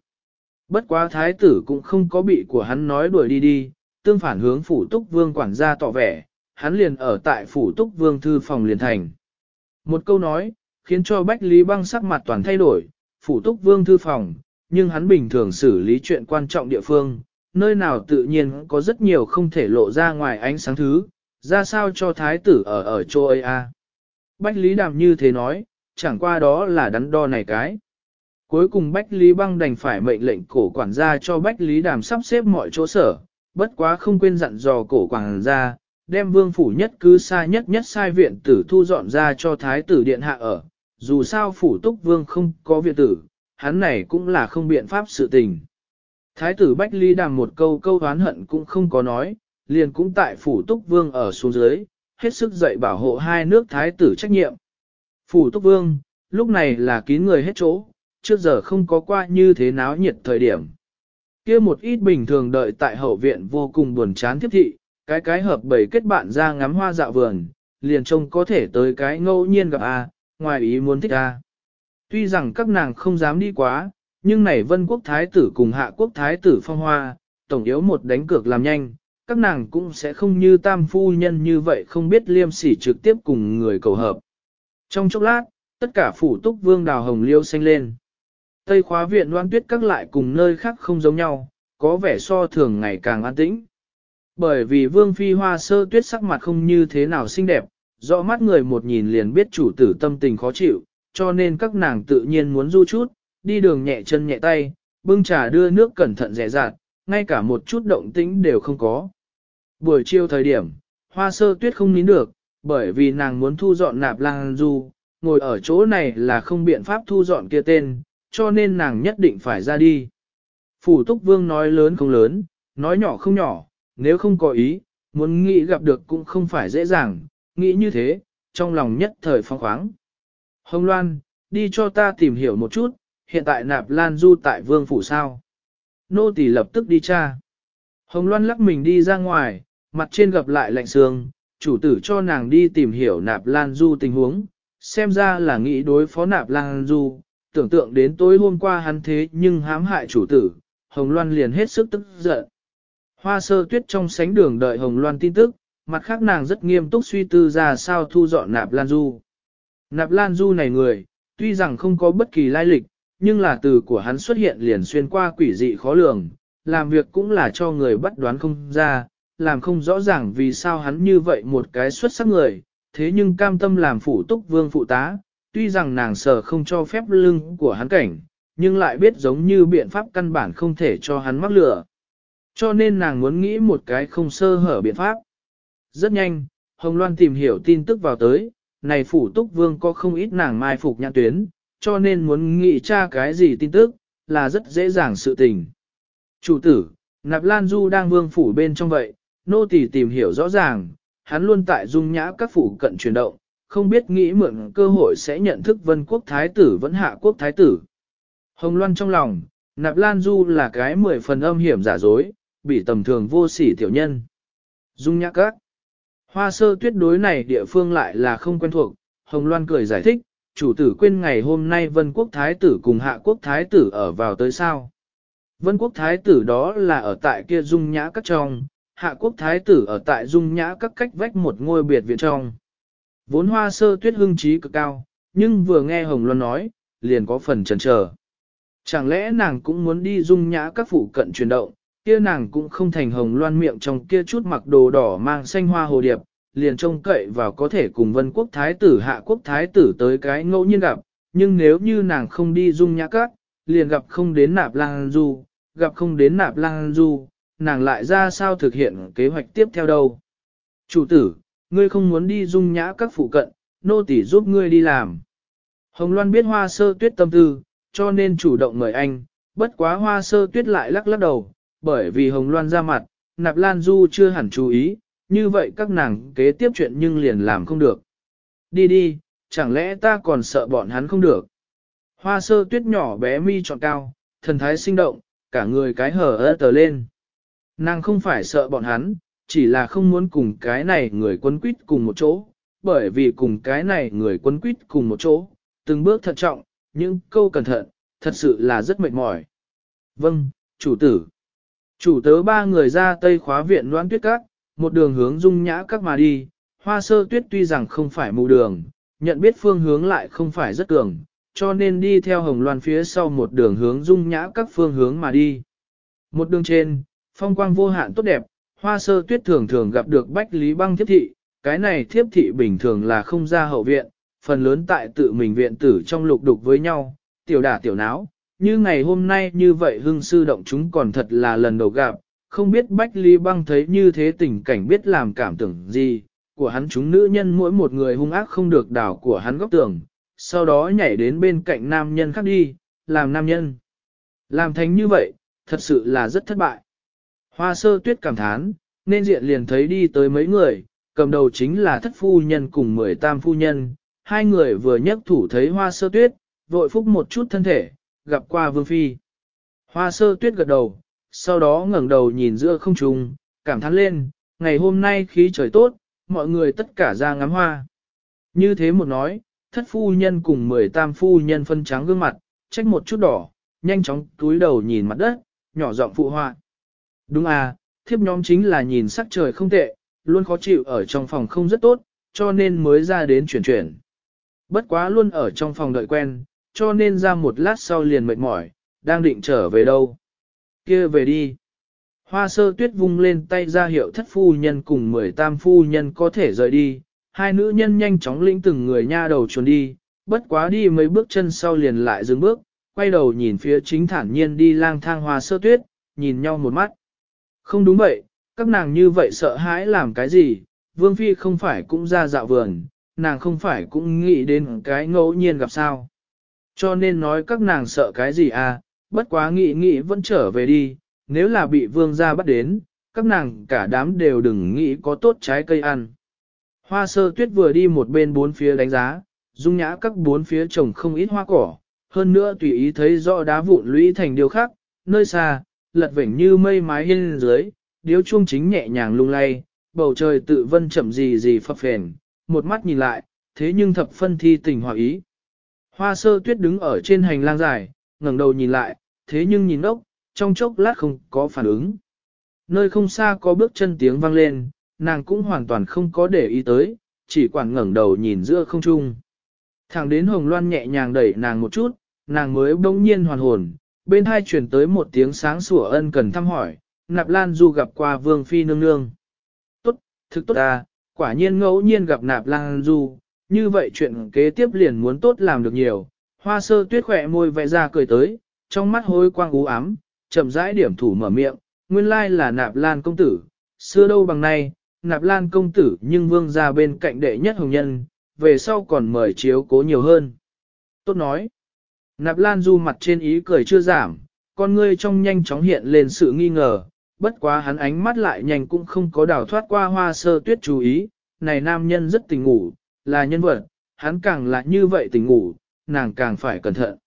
A: Bất quá thái tử cũng không có bị của hắn nói đuổi đi đi, tương phản hướng phủ túc vương quản gia tỏ vẻ, hắn liền ở tại phủ túc vương thư phòng liền thành. Một câu nói, khiến cho Bách Lý Băng sắc mặt toàn thay đổi, phủ túc vương thư phòng, nhưng hắn bình thường xử lý chuyện quan trọng địa phương, nơi nào tự nhiên có rất nhiều không thể lộ ra ngoài ánh sáng thứ, ra sao cho thái tử ở ở chỗ ấy a. Bách Lý Đàm như thế nói, chẳng qua đó là đắn đo này cái. Cuối cùng Bách Lý Băng đành phải mệnh lệnh cổ quản gia cho Bách Lý Đàm sắp xếp mọi chỗ sở, bất quá không quên dặn dò cổ quản gia, đem vương phủ nhất cứ xa nhất nhất sai viện tử thu dọn ra cho thái tử điện hạ ở, dù sao phủ túc vương không có viện tử, hắn này cũng là không biện pháp sự tình. Thái tử Bách Lý đàm một câu câu oán hận cũng không có nói, liền cũng tại phủ túc vương ở xuống dưới, hết sức dạy bảo hộ hai nước thái tử trách nhiệm. Phủ túc vương, lúc này là kín người hết chỗ, trước giờ không có qua như thế náo nhiệt thời điểm. kia một ít bình thường đợi tại hậu viện vô cùng buồn chán tiếp thị, cái cái hợp bầy kết bạn ra ngắm hoa dạo vườn, liền trông có thể tới cái ngẫu nhiên gặp A, ngoài ý muốn thích A. Tuy rằng các nàng không dám đi quá, nhưng này vân quốc thái tử cùng hạ quốc thái tử phong hoa, tổng yếu một đánh cược làm nhanh, các nàng cũng sẽ không như tam phu nhân như vậy không biết liêm sỉ trực tiếp cùng người cầu hợp. Trong chốc lát, tất cả phủ túc vương đào hồng liêu xanh lên. Tây khóa viện loan tuyết các lại cùng nơi khác không giống nhau, có vẻ so thường ngày càng an tĩnh. Bởi vì vương phi hoa sơ tuyết sắc mặt không như thế nào xinh đẹp, rõ mắt người một nhìn liền biết chủ tử tâm tình khó chịu, cho nên các nàng tự nhiên muốn du chút, đi đường nhẹ chân nhẹ tay, bưng trà đưa nước cẩn thận rẻ rạt, ngay cả một chút động tĩnh đều không có. Buổi chiều thời điểm, hoa sơ tuyết không nín được, bởi vì nàng muốn thu dọn nạp lang du, ngồi ở chỗ này là không biện pháp thu dọn kia tên, cho nên nàng nhất định phải ra đi. Phủ túc vương nói lớn không lớn, nói nhỏ không nhỏ, nếu không có ý, muốn nghĩ gặp được cũng không phải dễ dàng, nghĩ như thế, trong lòng nhất thời phong khoáng. Hồng Loan, đi cho ta tìm hiểu một chút, hiện tại nạp lan du tại vương phủ sao. Nô tỳ lập tức đi tra. Hồng Loan lắc mình đi ra ngoài, mặt trên gặp lại lạnh sương, chủ tử cho nàng đi tìm hiểu nạp lan du tình huống, xem ra là nghĩ đối phó nạp lan du, tưởng tượng đến tối hôm qua hắn thế nhưng hãm hại chủ tử, Hồng Loan liền hết sức tức giận. Hoa sơ tuyết trong sánh đường đợi Hồng Loan tin tức, mặt khác nàng rất nghiêm túc suy tư ra sao thu dọn nạp lan du. Nạp lan du này người, tuy rằng không có bất kỳ lai lịch, nhưng là từ của hắn xuất hiện liền xuyên qua quỷ dị khó lường, làm việc cũng là cho người bắt đoán không ra, làm không rõ ràng vì sao hắn như vậy một cái xuất sắc người, thế nhưng cam tâm làm phủ túc vương phụ tá, tuy rằng nàng sợ không cho phép lưng của hắn cảnh, nhưng lại biết giống như biện pháp căn bản không thể cho hắn mắc lửa. Cho nên nàng muốn nghĩ một cái không sơ hở biện pháp. Rất nhanh, Hồng Loan tìm hiểu tin tức vào tới, này phủ túc vương có không ít nàng mai phục nhãn tuyến, cho nên muốn nghĩ tra cái gì tin tức, là rất dễ dàng sự tình. Chủ tử, Nạp Lan Du đang vương phủ bên trong vậy, nô tỳ tìm hiểu rõ ràng, hắn luôn tại dung nhã các phủ cận chuyển động, không biết nghĩ mượn cơ hội sẽ nhận thức vân quốc thái tử vẫn hạ quốc thái tử. Hồng Loan trong lòng, Nạp Lan Du là cái mười phần âm hiểm giả dối, bị tầm thường vô sỉ tiểu nhân. Dung nhã các. Hoa sơ tuyết đối này địa phương lại là không quen thuộc, Hồng Loan cười giải thích, chủ tử quên ngày hôm nay vân quốc thái tử cùng hạ quốc thái tử ở vào tới sao. Vân quốc thái tử đó là ở tại kia dung nhã các trong, hạ quốc thái tử ở tại dung nhã các cách vách một ngôi biệt viện trong. Vốn hoa sơ tuyết hưng trí cực cao, nhưng vừa nghe Hồng Loan nói, liền có phần chần chờ. Chẳng lẽ nàng cũng muốn đi dung nhã các phụ cận chuyển động, kia nàng cũng không thành Hồng Loan miệng trong kia chút mặc đồ đỏ mang xanh hoa hồ điệp, liền trông cậy vào có thể cùng vân quốc thái tử hạ quốc thái tử tới cái ngẫu nhiên gặp, nhưng nếu như nàng không đi dung nhã các, liền gặp không đến nạp lang du, gặp không đến nạp lang du, nàng lại ra sao thực hiện kế hoạch tiếp theo đâu. Chủ tử, ngươi không muốn đi dung nhã các phụ cận, nô tỳ giúp ngươi đi làm. Hồng Loan biết hoa sơ tuyết tâm tư, cho nên chủ động mời anh, bất quá hoa sơ tuyết lại lắc lắc đầu, bởi vì Hồng Loan ra mặt, nạp lan du chưa hẳn chú ý, như vậy các nàng kế tiếp chuyện nhưng liền làm không được. Đi đi, chẳng lẽ ta còn sợ bọn hắn không được. Hoa sơ tuyết nhỏ bé mi trọn cao, thần thái sinh động, cả người cái hở ơ tờ lên. Nàng không phải sợ bọn hắn, chỉ là không muốn cùng cái này người quân quýt cùng một chỗ, bởi vì cùng cái này người quân quýt cùng một chỗ, từng bước thận trọng, những câu cẩn thận, thật sự là rất mệt mỏi. Vâng, chủ tử. Chủ tớ ba người ra tây khóa viện loan tuyết các, một đường hướng dung nhã các mà đi, hoa sơ tuyết tuy rằng không phải mù đường, nhận biết phương hướng lại không phải rất cường, cho nên đi theo hồng loan phía sau một đường hướng dung nhã các phương hướng mà đi. Một đường trên, phong quang vô hạn tốt đẹp, hoa sơ tuyết thường thường gặp được bách lý băng thiếp thị, cái này thiếp thị bình thường là không ra hậu viện, phần lớn tại tự mình viện tử trong lục đục với nhau, tiểu đả tiểu náo, như ngày hôm nay như vậy hương sư động chúng còn thật là lần đầu gặp, không biết Bách Lý Băng thấy như thế tình cảnh biết làm cảm tưởng gì, của hắn chúng nữ nhân mỗi một người hung ác không được đảo của hắn góc tường, sau đó nhảy đến bên cạnh nam nhân khác đi, làm nam nhân. Làm thành như vậy, thật sự là rất thất bại. Hoa sơ tuyết cảm thán, nên diện liền thấy đi tới mấy người, cầm đầu chính là thất phu nhân cùng mười tam phu nhân, hai người vừa nhấc thủ thấy hoa sơ tuyết, vội phúc một chút thân thể, gặp qua vương phi. Hoa sơ tuyết gật đầu, sau đó ngẩng đầu nhìn giữa không trung, cảm thán lên, ngày hôm nay khí trời tốt, mọi người tất cả ra ngắm hoa. Như thế một nói, thất phu nhân cùng mười tam phu nhân phân trắng gương mặt, trách một chút đỏ, nhanh chóng túi đầu nhìn mặt đất, nhỏ giọng phụ hoa. Đúng à, thiếp nhóm chính là nhìn sắc trời không tệ, luôn khó chịu ở trong phòng không rất tốt, cho nên mới ra đến chuyển chuyển. Bất quá luôn ở trong phòng đợi quen, cho nên ra một lát sau liền mệt mỏi, đang định trở về đâu kia về đi. Hoa sơ tuyết vung lên tay ra hiệu thất phu nhân cùng mười tam phu nhân có thể rời đi, hai nữ nhân nhanh chóng lĩnh từng người nha đầu trốn đi, bất quá đi mấy bước chân sau liền lại dừng bước, quay đầu nhìn phía chính thản nhiên đi lang thang hoa sơ tuyết, nhìn nhau một mắt. Không đúng vậy, các nàng như vậy sợ hãi làm cái gì, vương phi không phải cũng ra dạo vườn, nàng không phải cũng nghĩ đến cái ngẫu nhiên gặp sao. Cho nên nói các nàng sợ cái gì à, bất quá nghĩ nghĩ vẫn trở về đi, nếu là bị vương gia bắt đến, các nàng cả đám đều đừng nghĩ có tốt trái cây ăn. Hoa sơ tuyết vừa đi một bên bốn phía đánh giá, dung nhã các bốn phía trồng không ít hoa cỏ, hơn nữa tùy ý thấy rõ đá vụn lũy thành điều khác, nơi xa, lật vểnh như mây mái hiên dưới, điếu chuông chính nhẹ nhàng lung lay, bầu trời tự vân chậm gì gì phập phền, một mắt nhìn lại, thế nhưng thập phân thi tình hòa ý. Hoa sơ tuyết đứng ở trên hành lang dài, ngẩng đầu nhìn lại, thế nhưng nhìn ốc, trong chốc lát không có phản ứng. Nơi không xa có bước chân tiếng vang lên, nàng cũng hoàn toàn không có để ý tới, chỉ quản ngẩng đầu nhìn giữa không trung. Thẳng đến Hồng Loan nhẹ nhàng đẩy nàng một chút, nàng mới bỗng nhiên hoàn hồn, bên hai chuyển tới một tiếng sáng sủa ân cần thăm hỏi, Nạp Lan Du gặp qua Vương Phi nương nương. Tốt, thực tốt à, quả nhiên ngẫu nhiên gặp Nạp Lan Du, như vậy chuyện kế tiếp liền muốn tốt làm được nhiều. Hoa sơ tuyết khỏe môi vẽ ra cười tới, trong mắt hối quang ú ám, chậm rãi điểm thủ mở miệng, nguyên lai là Nạp Lan công tử, xưa đâu bằng nay, Nạp Lan công tử nhưng vương ra bên cạnh đệ nhất hồng nhân, về sau còn mời chiếu cố nhiều hơn. Tốt nói. Nạp Lan Du mặt trên ý cười chưa giảm, con ngươi trong nhanh chóng hiện lên sự nghi ngờ, bất quá hắn ánh mắt lại nhanh cũng không có đào thoát qua hoa sơ tuyết chú ý, này nam nhân rất tình ngủ, là nhân vật, hắn càng là như vậy tình ngủ, nàng càng phải cẩn thận.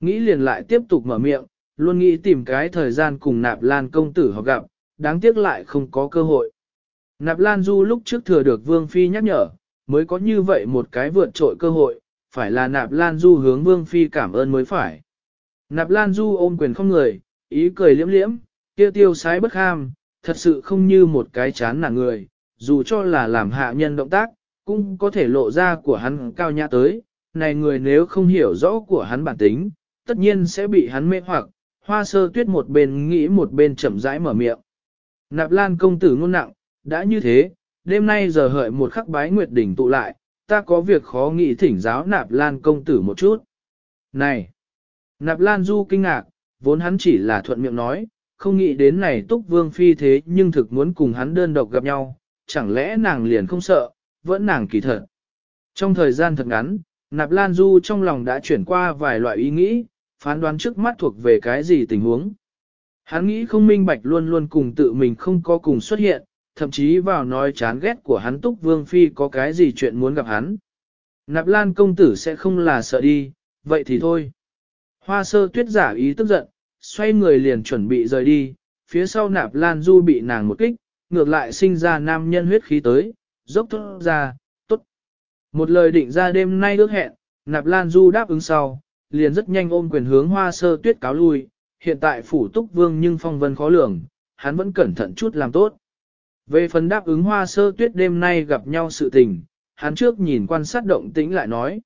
A: Nghĩ liền lại tiếp tục mở miệng, luôn nghĩ tìm cái thời gian cùng Nạp Lan công tử họ gặp, đáng tiếc lại không có cơ hội. Nạp Lan Du lúc trước thừa được Vương Phi nhắc nhở, mới có như vậy một cái vượt trội cơ hội, phải là Nạp Lan Du hướng Vương Phi cảm ơn mới phải. Nạp Lan Du ôm quyền không người, ý cười liễm liễm, kia tiêu sái bất ham, thật sự không như một cái chán nản người, dù cho là làm hạ nhân động tác, cũng có thể lộ ra của hắn cao nhã tới, này người nếu không hiểu rõ của hắn bản tính, tất nhiên sẽ bị hắn mê hoặc, hoa sơ tuyết một bên nghĩ một bên chậm rãi mở miệng. Nạp Lan công tử ngôn nặng, đã như thế, đêm nay giờ hợi một khắc bái nguyệt đỉnh tụ lại, ta có việc khó nghĩ thỉnh giáo nạp lan công tử một chút. Này! Nạp lan du kinh ngạc, vốn hắn chỉ là thuận miệng nói, không nghĩ đến này túc vương phi thế nhưng thực muốn cùng hắn đơn độc gặp nhau, chẳng lẽ nàng liền không sợ, vẫn nàng kỳ thật. Trong thời gian thật ngắn, nạp lan du trong lòng đã chuyển qua vài loại ý nghĩ, phán đoán trước mắt thuộc về cái gì tình huống. Hắn nghĩ không minh bạch luôn luôn cùng tự mình không có cùng xuất hiện, thậm chí vào nói chán ghét của hắn Túc Vương Phi có cái gì chuyện muốn gặp hắn. Nạp Lan công tử sẽ không là sợ đi, vậy thì thôi. Hoa sơ tuyết giả ý tức giận, xoay người liền chuẩn bị rời đi, phía sau Nạp Lan Du bị nàng một kích, ngược lại sinh ra nam nhân huyết khí tới, dốc thốt ra, tốt. Một lời định ra đêm nay ước hẹn, Nạp Lan Du đáp ứng sau, liền rất nhanh ôm quyền hướng hoa sơ tuyết cáo lui, hiện tại phủ túc vương nhưng phong vân khó lường, hắn vẫn cẩn thận chút làm tốt. Về phần đáp ứng hoa sơ tuyết đêm nay gặp nhau sự tình, hắn trước nhìn quan sát động tĩnh lại nói.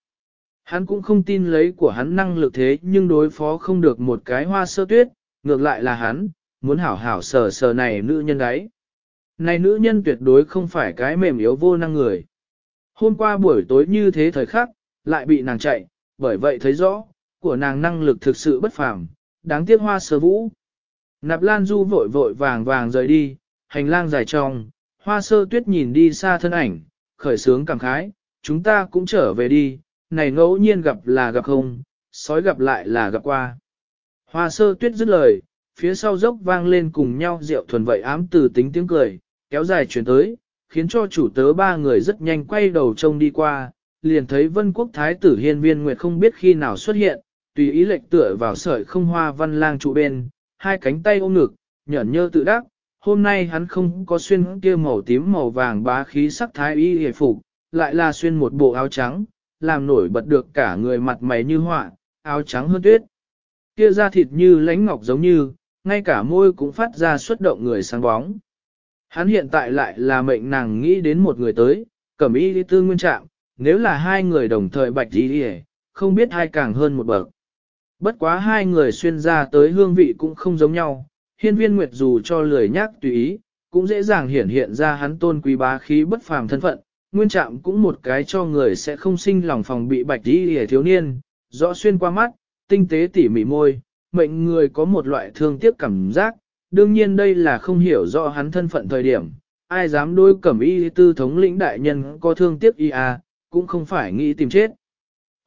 A: Hắn cũng không tin lấy của hắn năng lực thế nhưng đối phó không được một cái hoa sơ tuyết, ngược lại là hắn, muốn hảo hảo sờ sờ này nữ nhân đấy. Này nữ nhân tuyệt đối không phải cái mềm yếu vô năng người. Hôm qua buổi tối như thế thời khắc, lại bị nàng chạy, bởi vậy thấy rõ, của nàng năng lực thực sự bất phàm, đáng tiếc hoa sơ vũ. Nạp Lan Du vội vội vàng vàng rời đi, hành lang dài trong, hoa sơ tuyết nhìn đi xa thân ảnh, khởi sướng cảm khái, chúng ta cũng trở về đi, này ngẫu nhiên gặp là gặp không, sói gặp lại là gặp qua. Hoa sơ tuyết dứt lời, phía sau dốc vang lên cùng nhau rượu thuần vậy ám từ tính tiếng cười, kéo dài chuyển tới, khiến cho chủ tớ ba người rất nhanh quay đầu trông đi qua, liền thấy vân quốc thái tử hiên viên nguyệt không biết khi nào xuất hiện, tùy ý lệch tựa vào sợi không hoa văn lang trụ bên, hai cánh tay ôm ngực, nhẫn nhơ tự đắc, hôm nay hắn không có xuyên kia màu tím màu vàng bá khí sắc thái y hề phục, lại là xuyên một bộ áo trắng, làm nổi bật được cả người mặt mày như họa, áo trắng hơn tuyết. Kia da thịt như lánh ngọc giống như, ngay cả môi cũng phát ra xuất động người sáng bóng. Hắn hiện tại lại là mệnh nàng nghĩ đến một người tới, cẩm y đi tư nguyên trạng, nếu là hai người đồng thời bạch y đi không biết hai càng hơn một bậc. Bất quá hai người xuyên ra tới hương vị cũng không giống nhau, Hiên viên Nguyệt dù cho lười nhắc tùy ý, cũng dễ dàng hiển hiện ra hắn tôn quý bá khí bất phàm thân phận, nguyên trạm cũng một cái cho người sẽ không sinh lòng phòng bị bạch đi hề thiếu niên, rõ xuyên qua mắt, tinh tế tỉ mỉ môi, mệnh người có một loại thương tiếc cảm giác, đương nhiên đây là không hiểu rõ hắn thân phận thời điểm, ai dám đôi cẩm y tư thống lĩnh đại nhân có thương tiếc y à, cũng không phải nghĩ tìm chết.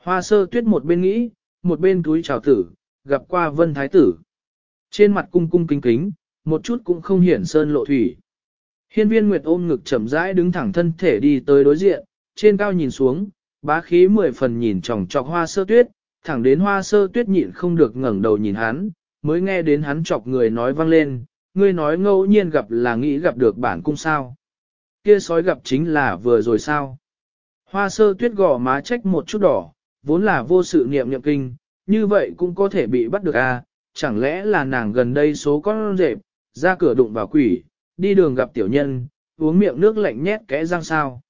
A: Hoa sơ tuyết một bên nghĩ, một bên túi chào tử, gặp qua vân thái tử. Trên mặt cung cung kính kính, một chút cũng không hiển sơn lộ thủy. Hiên viên Nguyệt ôm ngực chậm rãi đứng thẳng thân thể đi tới đối diện, trên cao nhìn xuống, bá khí mười phần nhìn tròng trọc hoa sơ tuyết, thẳng đến hoa sơ tuyết nhịn không được ngẩng đầu nhìn hắn, mới nghe đến hắn chọc người nói vang lên, ngươi nói ngẫu nhiên gặp là nghĩ gặp được bản cung sao. Kia sói gặp chính là vừa rồi sao. Hoa sơ tuyết gò má trách một chút đỏ, vốn là vô sự niệm niệm kinh, như vậy cũng có thể bị bắt được à, chẳng lẽ là nàng gần đây số con rệp, ra cửa đụng vào quỷ, đi đường gặp tiểu nhân, uống miệng nước lạnh nhét kẽ răng sao.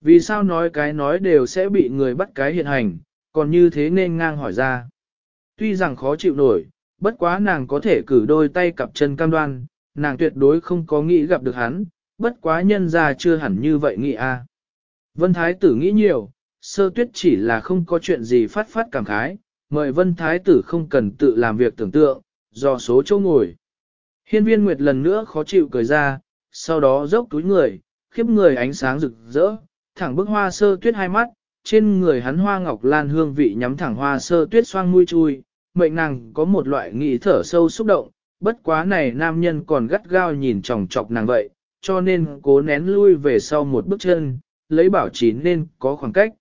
A: Vì sao nói cái nói đều sẽ bị người bắt cái hiện hành, còn như thế nên ngang hỏi ra. Tuy rằng khó chịu nổi, bất quá nàng có thể cử đôi tay cặp chân cam đoan, nàng tuyệt đối không có nghĩ gặp được hắn, bất quá nhân ra chưa hẳn như vậy nghĩ a. À. Vân Thái tử nghĩ nhiều, sơ tuyết chỉ là không có chuyện gì phát phát cảm khái, mời Vân Thái tử không cần tự làm việc tưởng tượng, do số chỗ ngồi. Hiên viên Nguyệt lần nữa khó chịu cười ra, sau đó dốc túi người, khiếp người ánh sáng rực rỡ, thẳng bức hoa sơ tuyết hai mắt, trên người hắn hoa ngọc lan hương vị nhắm thẳng hoa sơ tuyết xoang mũi chui, mệnh nàng có một loại nghĩ thở sâu xúc động, bất quá này nam nhân còn gắt gao nhìn chòng chọc nàng vậy, cho nên cố nén lui về sau một bước chân, lấy bảo chỉ nên có khoảng cách.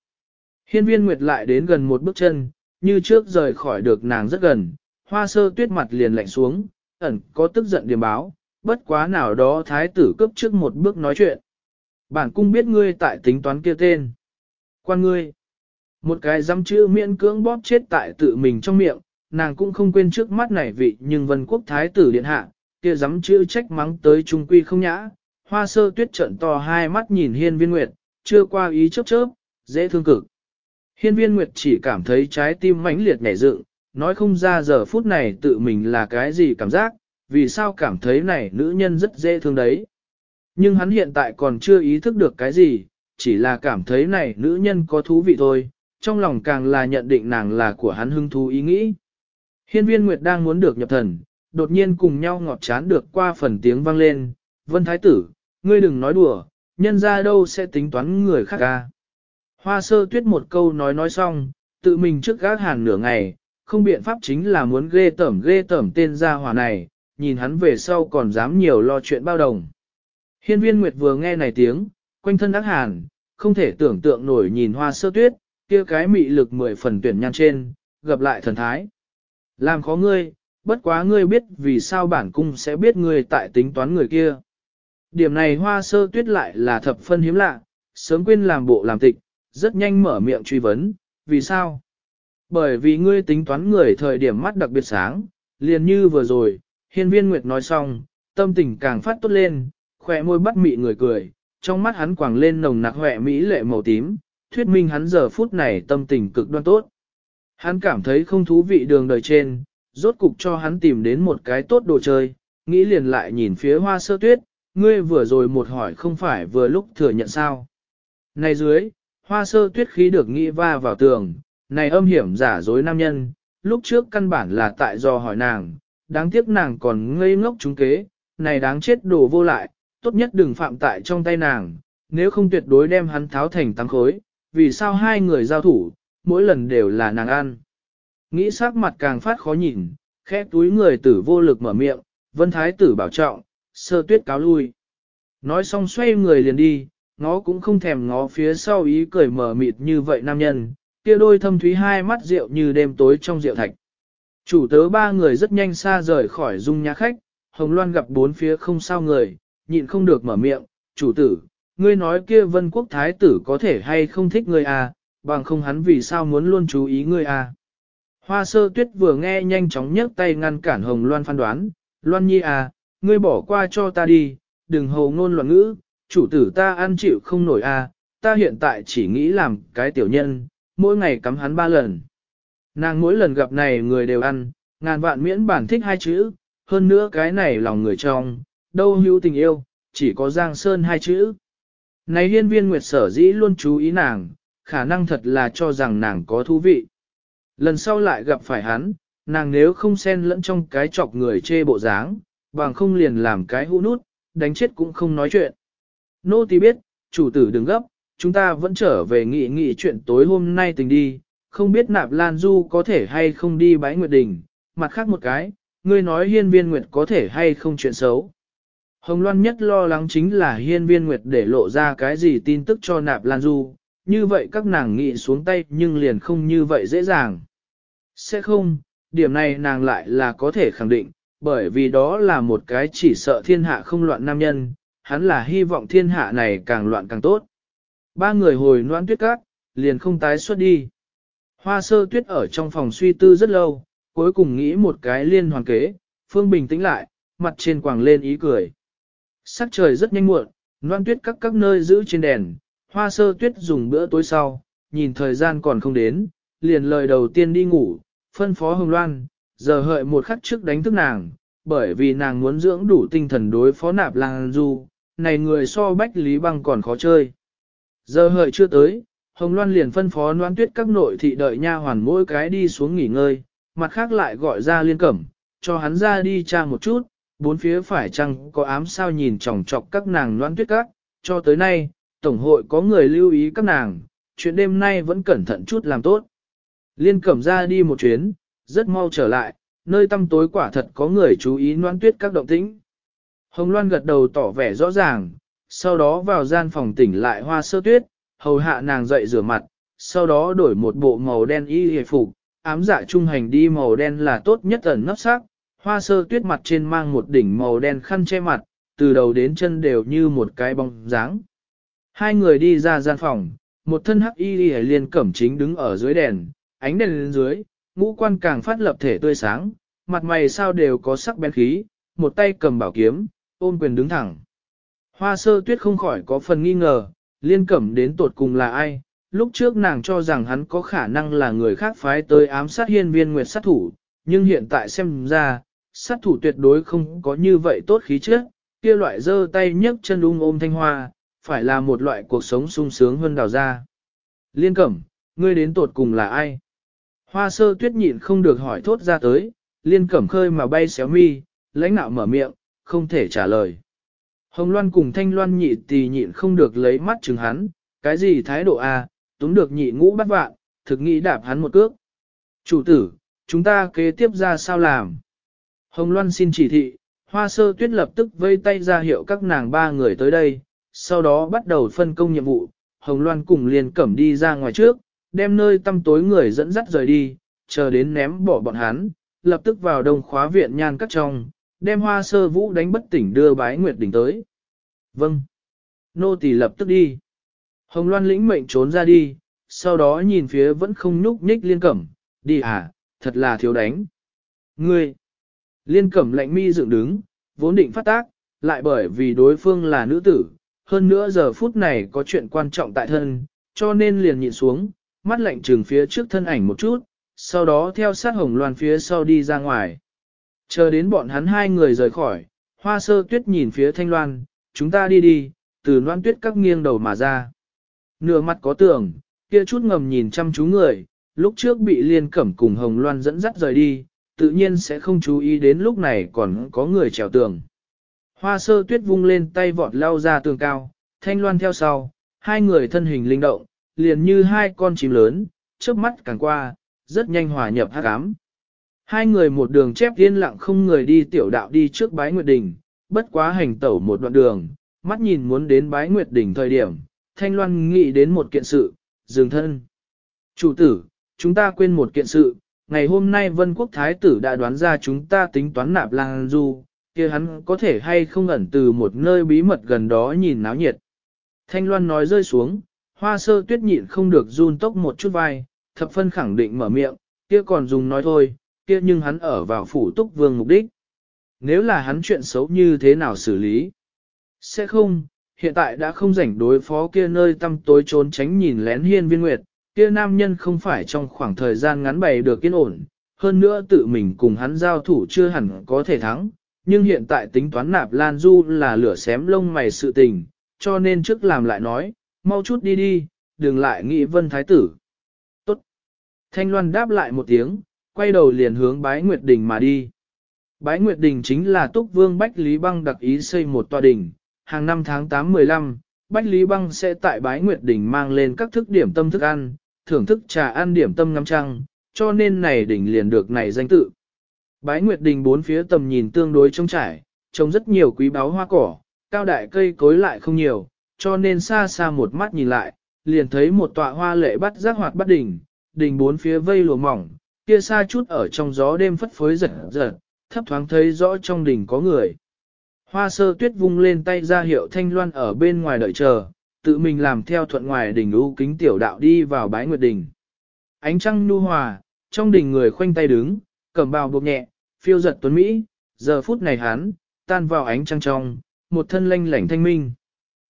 A: Hiên viên nguyệt lại đến gần một bước chân, như trước rời khỏi được nàng rất gần, hoa sơ tuyết mặt liền lạnh xuống, ẩn có tức giận điểm báo, bất quá nào đó thái tử cấp trước một bước nói chuyện. Bản cung biết ngươi tại tính toán kia tên. Quan ngươi. Một cái dăm chữ miễn cưỡng bóp chết tại tự mình trong miệng, nàng cũng không quên trước mắt này vị nhưng vân quốc thái tử điện hạ, kia dám chữ trách mắng tới trung quy không nhã. Hoa sơ tuyết trận to hai mắt nhìn hiên viên nguyệt, chưa qua ý chớp chớp, dễ thương cực. Hiên viên nguyệt chỉ cảm thấy trái tim mãnh liệt nhảy dựng, nói không ra giờ phút này tự mình là cái gì cảm giác, vì sao cảm thấy này nữ nhân rất dễ thương đấy. Nhưng hắn hiện tại còn chưa ý thức được cái gì, chỉ là cảm thấy này nữ nhân có thú vị thôi, trong lòng càng là nhận định nàng là của hắn hứng thú ý nghĩ. Hiên viên Nguyệt đang muốn được nhập thần, đột nhiên cùng nhau ngọt chán được qua phần tiếng vang lên, Vân Thái Tử, ngươi đừng nói đùa, nhân ra đâu sẽ tính toán người khác ca. Hoa sơ tuyết một câu nói nói xong, tự mình trước gác hàn nửa ngày, không biện pháp chính là muốn ghê tẩm ghê tẩm tên gia hỏa này, nhìn hắn về sau còn dám nhiều lo chuyện bao đồng. Hiên viên Nguyệt vừa nghe này tiếng, quanh thân ác hàn, không thể tưởng tượng nổi nhìn hoa sơ tuyết, kia cái mị lực mười phần tuyển nhan trên, gặp lại thần thái. Làm khó ngươi, bất quá ngươi biết vì sao bản cung sẽ biết ngươi tại tính toán người kia. Điểm này hoa sơ tuyết lại là thập phân hiếm lạ, sớm quên làm bộ làm tịch, rất nhanh mở miệng truy vấn, vì sao? Bởi vì ngươi tính toán người thời điểm mắt đặc biệt sáng, liền như vừa rồi, hiên viên nguyệt nói xong, tâm tình càng phát tốt lên, khỏe môi bắt mị người cười, trong mắt hắn quàng lên nồng nặc hỏe mỹ lệ màu tím, thuyết minh hắn giờ phút này tâm tình cực đoan tốt. Hắn cảm thấy không thú vị đường đời trên, rốt cục cho hắn tìm đến một cái tốt đồ chơi, nghĩ liền lại nhìn phía hoa sơ tuyết, ngươi vừa rồi một hỏi không phải vừa lúc thừa nhận sao. Này dưới, hoa sơ tuyết khí được nghĩ va vào tường, này âm hiểm giả dối nam nhân, lúc trước căn bản là tại do hỏi nàng, đáng tiếc nàng còn ngây ngốc trúng kế, này đáng chết đồ vô lại, tốt nhất đừng phạm tại trong tay nàng, nếu không tuyệt đối đem hắn tháo thành tăng khối, vì sao hai người giao thủ, mỗi lần đều là nàng ăn. Nghĩ sắc mặt càng phát khó nhìn, khẽ túi người tử vô lực mở miệng, vân thái tử bảo trọng, sơ tuyết cáo lui. Nói xong xoay người liền đi, ngó cũng không thèm ngó phía sau ý cười mở mịt như vậy nam nhân, kia đôi thâm thúy hai mắt rượu như đêm tối trong rượu thạch. Chủ tớ ba người rất nhanh xa rời khỏi dung nhà khách, Hồng Loan gặp bốn phía không sao người, nhịn không được mở miệng, chủ tử, ngươi nói kia vân quốc thái tử có thể hay không thích ngươi à, bằng không hắn vì sao muốn luôn chú ý ngươi à. Hoa sơ tuyết vừa nghe nhanh chóng nhấc tay ngăn cản Hồng Loan phán đoán, Loan nhi à, ngươi bỏ qua cho ta đi, đừng hồ ngôn loạn ngữ, chủ tử ta ăn chịu không nổi à, ta hiện tại chỉ nghĩ làm cái tiểu nhân, mỗi ngày cắm hắn ba lần. Nàng mỗi lần gặp này người đều ăn, ngàn vạn miễn bản thích hai chữ, hơn nữa cái này lòng người trong, đâu hữu tình yêu, chỉ có Giang Sơn hai chữ. Này hiên viên nguyệt sở dĩ luôn chú ý nàng, khả năng thật là cho rằng nàng có thú vị. Lần sau lại gặp phải hắn, nàng nếu không xen lẫn trong cái chọc người chê bộ dáng, bằng không liền làm cái hũ nút, đánh chết cũng không nói chuyện. Nô tỳ biết, chủ tử đừng gấp, chúng ta vẫn trở về nghị nghị chuyện tối hôm nay tình đi, không biết nạp Lan Du có thể hay không đi bái nguyệt đình, mặt khác một cái, ngươi nói hiên viên nguyệt có thể hay không chuyện xấu. Hồng Loan nhất lo lắng chính là hiên viên nguyệt để lộ ra cái gì tin tức cho nạp Lan Du, như vậy các nàng nghị xuống tay nhưng liền không như vậy dễ dàng. Sẽ không, điểm này nàng lại là có thể khẳng định, bởi vì đó là một cái chỉ sợ thiên hạ không loạn nam nhân, hắn là hy vọng thiên hạ này càng loạn càng tốt. Ba người hồi noan tuyết cát, liền không tái xuất đi. Hoa sơ tuyết ở trong phòng suy tư rất lâu, cuối cùng nghĩ một cái liên hoàn kế, phương bình tĩnh lại, mặt trên quàng lên ý cười. Sắc trời rất nhanh muộn, noan tuyết các các nơi giữ trên đèn, hoa sơ tuyết dùng bữa tối sau, nhìn thời gian còn không đến, liền lời đầu tiên đi ngủ, phân phó hồng loan, giờ hợi một khắc trước đánh thức nàng, bởi vì nàng muốn dưỡng đủ tinh thần đối phó nạp lang du, này người so bách lý băng còn khó chơi. Giờ hợi chưa tới, Hồng Loan liền phân phó noan tuyết các nội thị đợi nha hoàn mỗi cái đi xuống nghỉ ngơi, mặt khác lại gọi ra liên cẩm, cho hắn ra đi tra một chút, bốn phía phải chăng có ám sao nhìn chòng chọc các nàng noan tuyết các, cho tới nay, Tổng hội có người lưu ý các nàng, chuyện đêm nay vẫn cẩn thận chút làm tốt. Liên cẩm ra đi một chuyến, rất mau trở lại, nơi tăm tối quả thật có người chú ý noan tuyết các động tĩnh. Hồng Loan gật đầu tỏ vẻ rõ ràng, sau đó vào gian phòng tỉnh lại hoa sơ tuyết, hầu hạ nàng dậy rửa mặt, sau đó đổi một bộ màu đen y hề phục, ám dạ trung hành đi màu đen là tốt nhất ẩn nấp sắc, hoa sơ tuyết mặt trên mang một đỉnh màu đen khăn che mặt, từ đầu đến chân đều như một cái bóng dáng. Hai người đi ra gian phòng, một thân hắc y hề liên cẩm chính đứng ở dưới đèn, ánh đèn lên dưới, ngũ quan càng phát lập thể tươi sáng, mặt mày sao đều có sắc bén khí, một tay cầm bảo kiếm, ôm quyền đứng thẳng. Hoa sơ tuyết không khỏi có phần nghi ngờ, liên cẩm đến tột cùng là ai, lúc trước nàng cho rằng hắn có khả năng là người khác phái tới ám sát hiên viên nguyệt sát thủ, nhưng hiện tại xem ra, sát thủ tuyệt đối không có như vậy tốt khí chất, kia loại dơ tay nhấc chân ung ôm thanh hoa, phải là một loại cuộc sống sung sướng hơn đào ra. Liên cẩm, ngươi đến tột cùng là ai? Hoa sơ tuyết nhịn không được hỏi thốt ra tới, liên cẩm khơi mà bay xéo mi, lãnh nạo mở miệng, không thể trả lời. Hồng Loan cùng Thanh Loan nhị tì nhịn không được lấy mắt chừng hắn, cái gì thái độ a, à, túm được nhị ngũ bắt vạn, thực nghĩ đạp hắn một cước. Chủ tử, chúng ta kế tiếp ra sao làm? Hồng Loan xin chỉ thị, hoa sơ tuyết lập tức vây tay ra hiệu các nàng ba người tới đây, sau đó bắt đầu phân công nhiệm vụ. Hồng Loan cùng liền cẩm đi ra ngoài trước, đem nơi tăm tối người dẫn dắt rời đi, chờ đến ném bỏ bọn hắn, lập tức vào đông khóa viện nhan cắt trong, đem hoa sơ vũ đánh bất tỉnh đưa bái nguyệt đỉnh tới. Vâng. Nô tỳ lập tức đi. Hồng Loan lĩnh mệnh trốn ra đi, sau đó nhìn phía vẫn không nhúc nhích liên cẩm, đi à, thật là thiếu đánh. Ngươi. Liên cẩm lạnh mi dựng đứng, vốn định phát tác, lại bởi vì đối phương là nữ tử, hơn nữa giờ phút này có chuyện quan trọng tại thân, cho nên liền nhìn xuống, mắt lạnh trừng phía trước thân ảnh một chút, sau đó theo sát hồng loan phía sau đi ra ngoài. Chờ đến bọn hắn hai người rời khỏi, hoa sơ tuyết nhìn phía thanh loan, chúng ta đi đi, từ loan tuyết các nghiêng đầu mà ra. Nửa mặt có tường, kia chút ngầm nhìn chăm chú người, lúc trước bị liên cẩm cùng hồng loan dẫn dắt rời đi, tự nhiên sẽ không chú ý đến lúc này còn có người trèo tường. Hoa sơ tuyết vung lên tay vọt lao ra tường cao, thanh loan theo sau, hai người thân hình linh động, liền như hai con chim lớn, trước mắt càng qua, rất nhanh hòa nhập hát ám. Hai người một đường chép yên lặng không người đi tiểu đạo đi trước bái nguyệt Đỉnh. bất quá hành tẩu một đoạn đường, mắt nhìn muốn đến bái nguyệt Đỉnh thời điểm, thanh loan nghĩ đến một kiện sự, dừng thân. Chủ tử, chúng ta quên một kiện sự, ngày hôm nay vân quốc thái tử đã đoán ra chúng ta tính toán nạp lang du, kia hắn có thể hay không ẩn từ một nơi bí mật gần đó nhìn náo nhiệt. Thanh loan nói rơi xuống, hoa sơ tuyết nhịn không được run tốc một chút vai, thập phân khẳng định mở miệng, kia còn dùng nói thôi, kia nhưng hắn ở vào phủ túc vương mục đích. Nếu là hắn chuyện xấu như thế nào xử lý? Sẽ không, hiện tại đã không rảnh đối phó kia nơi tăm tối trốn tránh nhìn lén hiên viên nguyệt, kia nam nhân không phải trong khoảng thời gian ngắn bày được yên ổn, hơn nữa tự mình cùng hắn giao thủ chưa hẳn có thể thắng, nhưng hiện tại tính toán nạp Lan Du là lửa xém lông mày sự tình, cho nên trước làm lại nói, mau chút đi đi, đừng lại nghĩ vân thái tử. Tốt. Thanh Loan đáp lại một tiếng, quay đầu liền hướng bái Nguyệt Đình mà đi. Bái Nguyệt Đình chính là Túc Vương Bách Lý Băng đặc ý xây một tòa đình, hàng năm tháng 8-15, Bách Lý Băng sẽ tại Bái Nguyệt Đình mang lên các thức điểm tâm thức ăn, thưởng thức trà ăn điểm tâm ngắm trăng, cho nên này đỉnh liền được này danh tự. Bái Nguyệt Đình bốn phía tầm nhìn tương đối trông trải, trông rất nhiều quý báu hoa cỏ, cao đại cây cối lại không nhiều, cho nên xa xa một mắt nhìn lại, liền thấy một tọa hoa lệ bắt giác hoạt bắt đỉnh, đỉnh bốn phía vây lùa mỏng, kia xa chút ở trong gió đêm phất phới giật giật, thấp thoáng thấy rõ trong đỉnh có người. Hoa sơ tuyết vung lên tay ra hiệu thanh loan ở bên ngoài đợi chờ, tự mình làm theo thuận ngoài đỉnh u kính tiểu đạo đi vào bái nguyệt đỉnh. Ánh trăng nhu hòa, trong đỉnh người khoanh tay đứng, cầm bào buộc nhẹ, phiêu giật tuấn Mỹ, giờ phút này hắn, tan vào ánh trăng trong, một thân lanh lảnh thanh minh.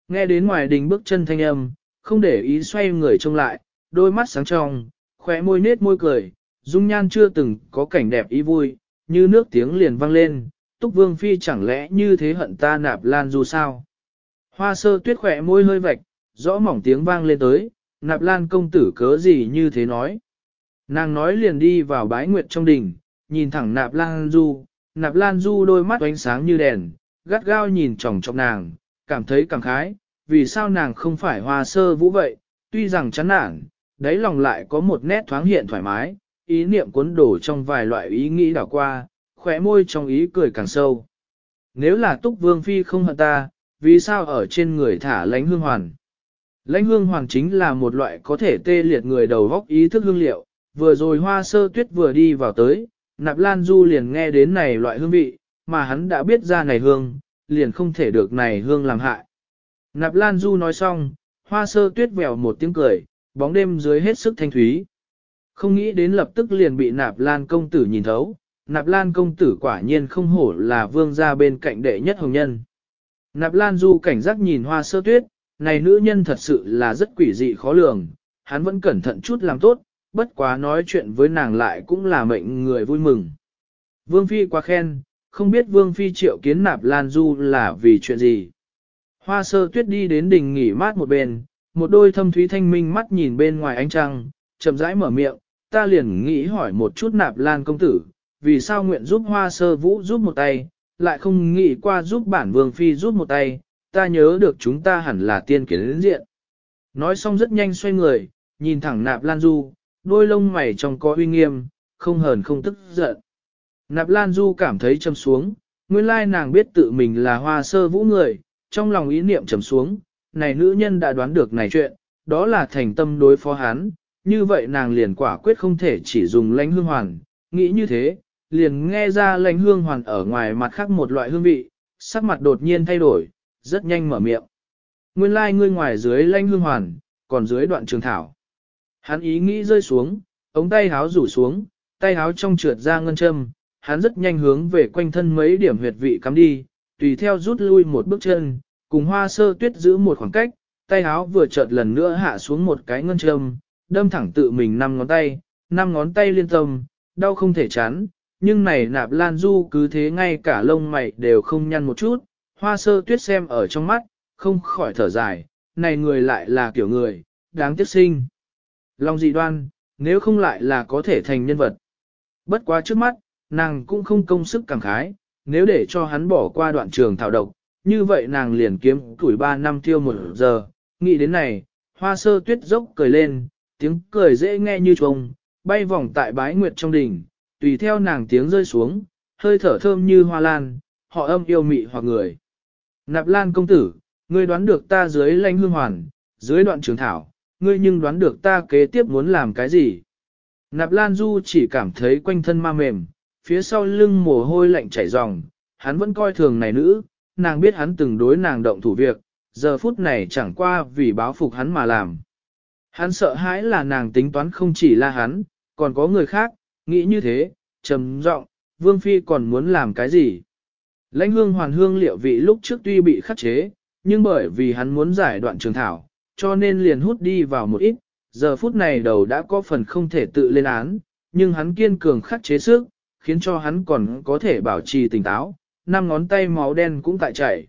A: Nghe đến ngoài đình bước chân thanh âm, không để ý xoay người trông lại, đôi mắt sáng trong, khóe môi nết môi cười, dung nhan chưa từng có cảnh đẹp ý vui, như nước tiếng liền vang lên, túc vương phi chẳng lẽ như thế hận ta nạp lan Du sao. Hoa sơ tuyết khỏe môi hơi vạch, rõ mỏng tiếng vang lên tới, nạp lan công tử cớ gì như thế nói. Nàng nói liền đi vào bái nguyệt trong đình, nhìn thẳng nạp lan du, nạp lan du đôi mắt ánh sáng như đèn, gắt gao nhìn chòng chọc nàng, cảm thấy cảm khái, vì sao nàng không phải hoa sơ vũ vậy, tuy rằng chán nản, đáy lòng lại có một nét thoáng hiện thoải mái, ý niệm cuốn đổ trong vài loại ý nghĩ đảo qua, khỏe môi trong ý cười càng sâu. Nếu là túc vương phi không hận ta, vì sao ở trên người thả lánh hương hoàn? Lãnh hương hoàn chính là một loại có thể tê liệt người đầu góc ý thức hương liệu, vừa rồi hoa sơ tuyết vừa đi vào tới, nạp lan du liền nghe đến này loại hương vị, mà hắn đã biết ra này hương, liền không thể được này hương làm hại. Nạp lan du nói xong, hoa sơ tuyết vèo một tiếng cười, bóng đêm dưới hết sức thanh thúy. Không nghĩ đến lập tức liền bị nạp lan công tử nhìn thấu, nạp lan công tử quả nhiên không hổ là vương gia bên cạnh đệ nhất hồng nhân. Nạp lan du cảnh giác nhìn hoa sơ tuyết, này nữ nhân thật sự là rất quỷ dị khó lường, hắn vẫn cẩn thận chút làm tốt, bất quá nói chuyện với nàng lại cũng là mệnh người vui mừng. Vương Phi quá khen, không biết Vương Phi triệu kiến nạp Lan Du là vì chuyện gì. Hoa sơ tuyết đi đến đình nghỉ mát một bên, một đôi thâm thúy thanh minh mắt nhìn bên ngoài ánh trăng, chậm rãi mở miệng, ta liền nghĩ hỏi một chút nạp Lan công tử, vì sao nguyện giúp hoa sơ vũ giúp một tay, lại không nghĩ qua giúp bản Vương Phi giúp một tay, ta nhớ được chúng ta hẳn là tiên kiến diện. Nói xong rất nhanh xoay người, nhìn thẳng nạp Lan Du, đôi lông mày trong có uy nghiêm, không hờn không tức giận. Nạp Lan Du cảm thấy châm xuống, nguyên lai nàng biết tự mình là hoa sơ vũ người, trong lòng ý niệm trầm xuống, này nữ nhân đã đoán được này chuyện, đó là thành tâm đối phó hắn, như vậy nàng liền quả quyết không thể chỉ dùng lãnh hương hoàn, nghĩ như thế, liền nghe ra lãnh hương hoàn ở ngoài mặt khác một loại hương vị, sắc mặt đột nhiên thay đổi, rất nhanh mở miệng. Nguyên lai like ngươi ngoài dưới lãnh hương hoàn, còn dưới đoạn trường thảo. Hắn ý nghĩ rơi xuống, ống tay háo rủ xuống, tay háo trong trượt ra ngân châm, hắn rất nhanh hướng về quanh thân mấy điểm huyệt vị cắm đi, tùy theo rút lui một bước chân, cùng hoa sơ tuyết giữ một khoảng cách, tay háo vừa chợt lần nữa hạ xuống một cái ngân châm, đâm thẳng tự mình năm ngón tay, năm ngón tay liên tâm, đau không thể chán, nhưng này nạp lan du cứ thế ngay cả lông mày đều không nhăn một chút, hoa sơ tuyết xem ở trong mắt, không khỏi thở dài, này người lại là kiểu người, đáng tiếc sinh. Long dị đoan, nếu không lại là có thể thành nhân vật. Bất quá trước mắt, nàng cũng không công sức cảm khái, nếu để cho hắn bỏ qua đoạn trường thảo độc, như vậy nàng liền kiếm tuổi 3 năm tiêu một giờ, nghĩ đến này, hoa sơ tuyết dốc cười lên, tiếng cười dễ nghe như trông, bay vòng tại bái nguyệt trong đỉnh, tùy theo nàng tiếng rơi xuống, hơi thở thơm như hoa lan, họ âm yêu mị hoặc người. Nạp lan công tử, ngươi đoán được ta dưới lanh hương hoàn, dưới đoạn trường thảo, ngươi nhưng đoán được ta kế tiếp muốn làm cái gì. Nạp lan du chỉ cảm thấy quanh thân ma mềm, phía sau lưng mồ hôi lạnh chảy ròng, hắn vẫn coi thường này nữ, nàng biết hắn từng đối nàng động thủ việc, giờ phút này chẳng qua vì báo phục hắn mà làm. Hắn sợ hãi là nàng tính toán không chỉ là hắn, còn có người khác, nghĩ như thế, trầm giọng, Vương Phi còn muốn làm cái gì? Lãnh hương hoàn hương liệu vị lúc trước tuy bị khắc chế, nhưng bởi vì hắn muốn giải đoạn trường thảo, cho nên liền hút đi vào một ít, giờ phút này đầu đã có phần không thể tự lên án, nhưng hắn kiên cường khắc chế sức, khiến cho hắn còn có thể bảo trì tỉnh táo, năm ngón tay máu đen cũng tại chảy.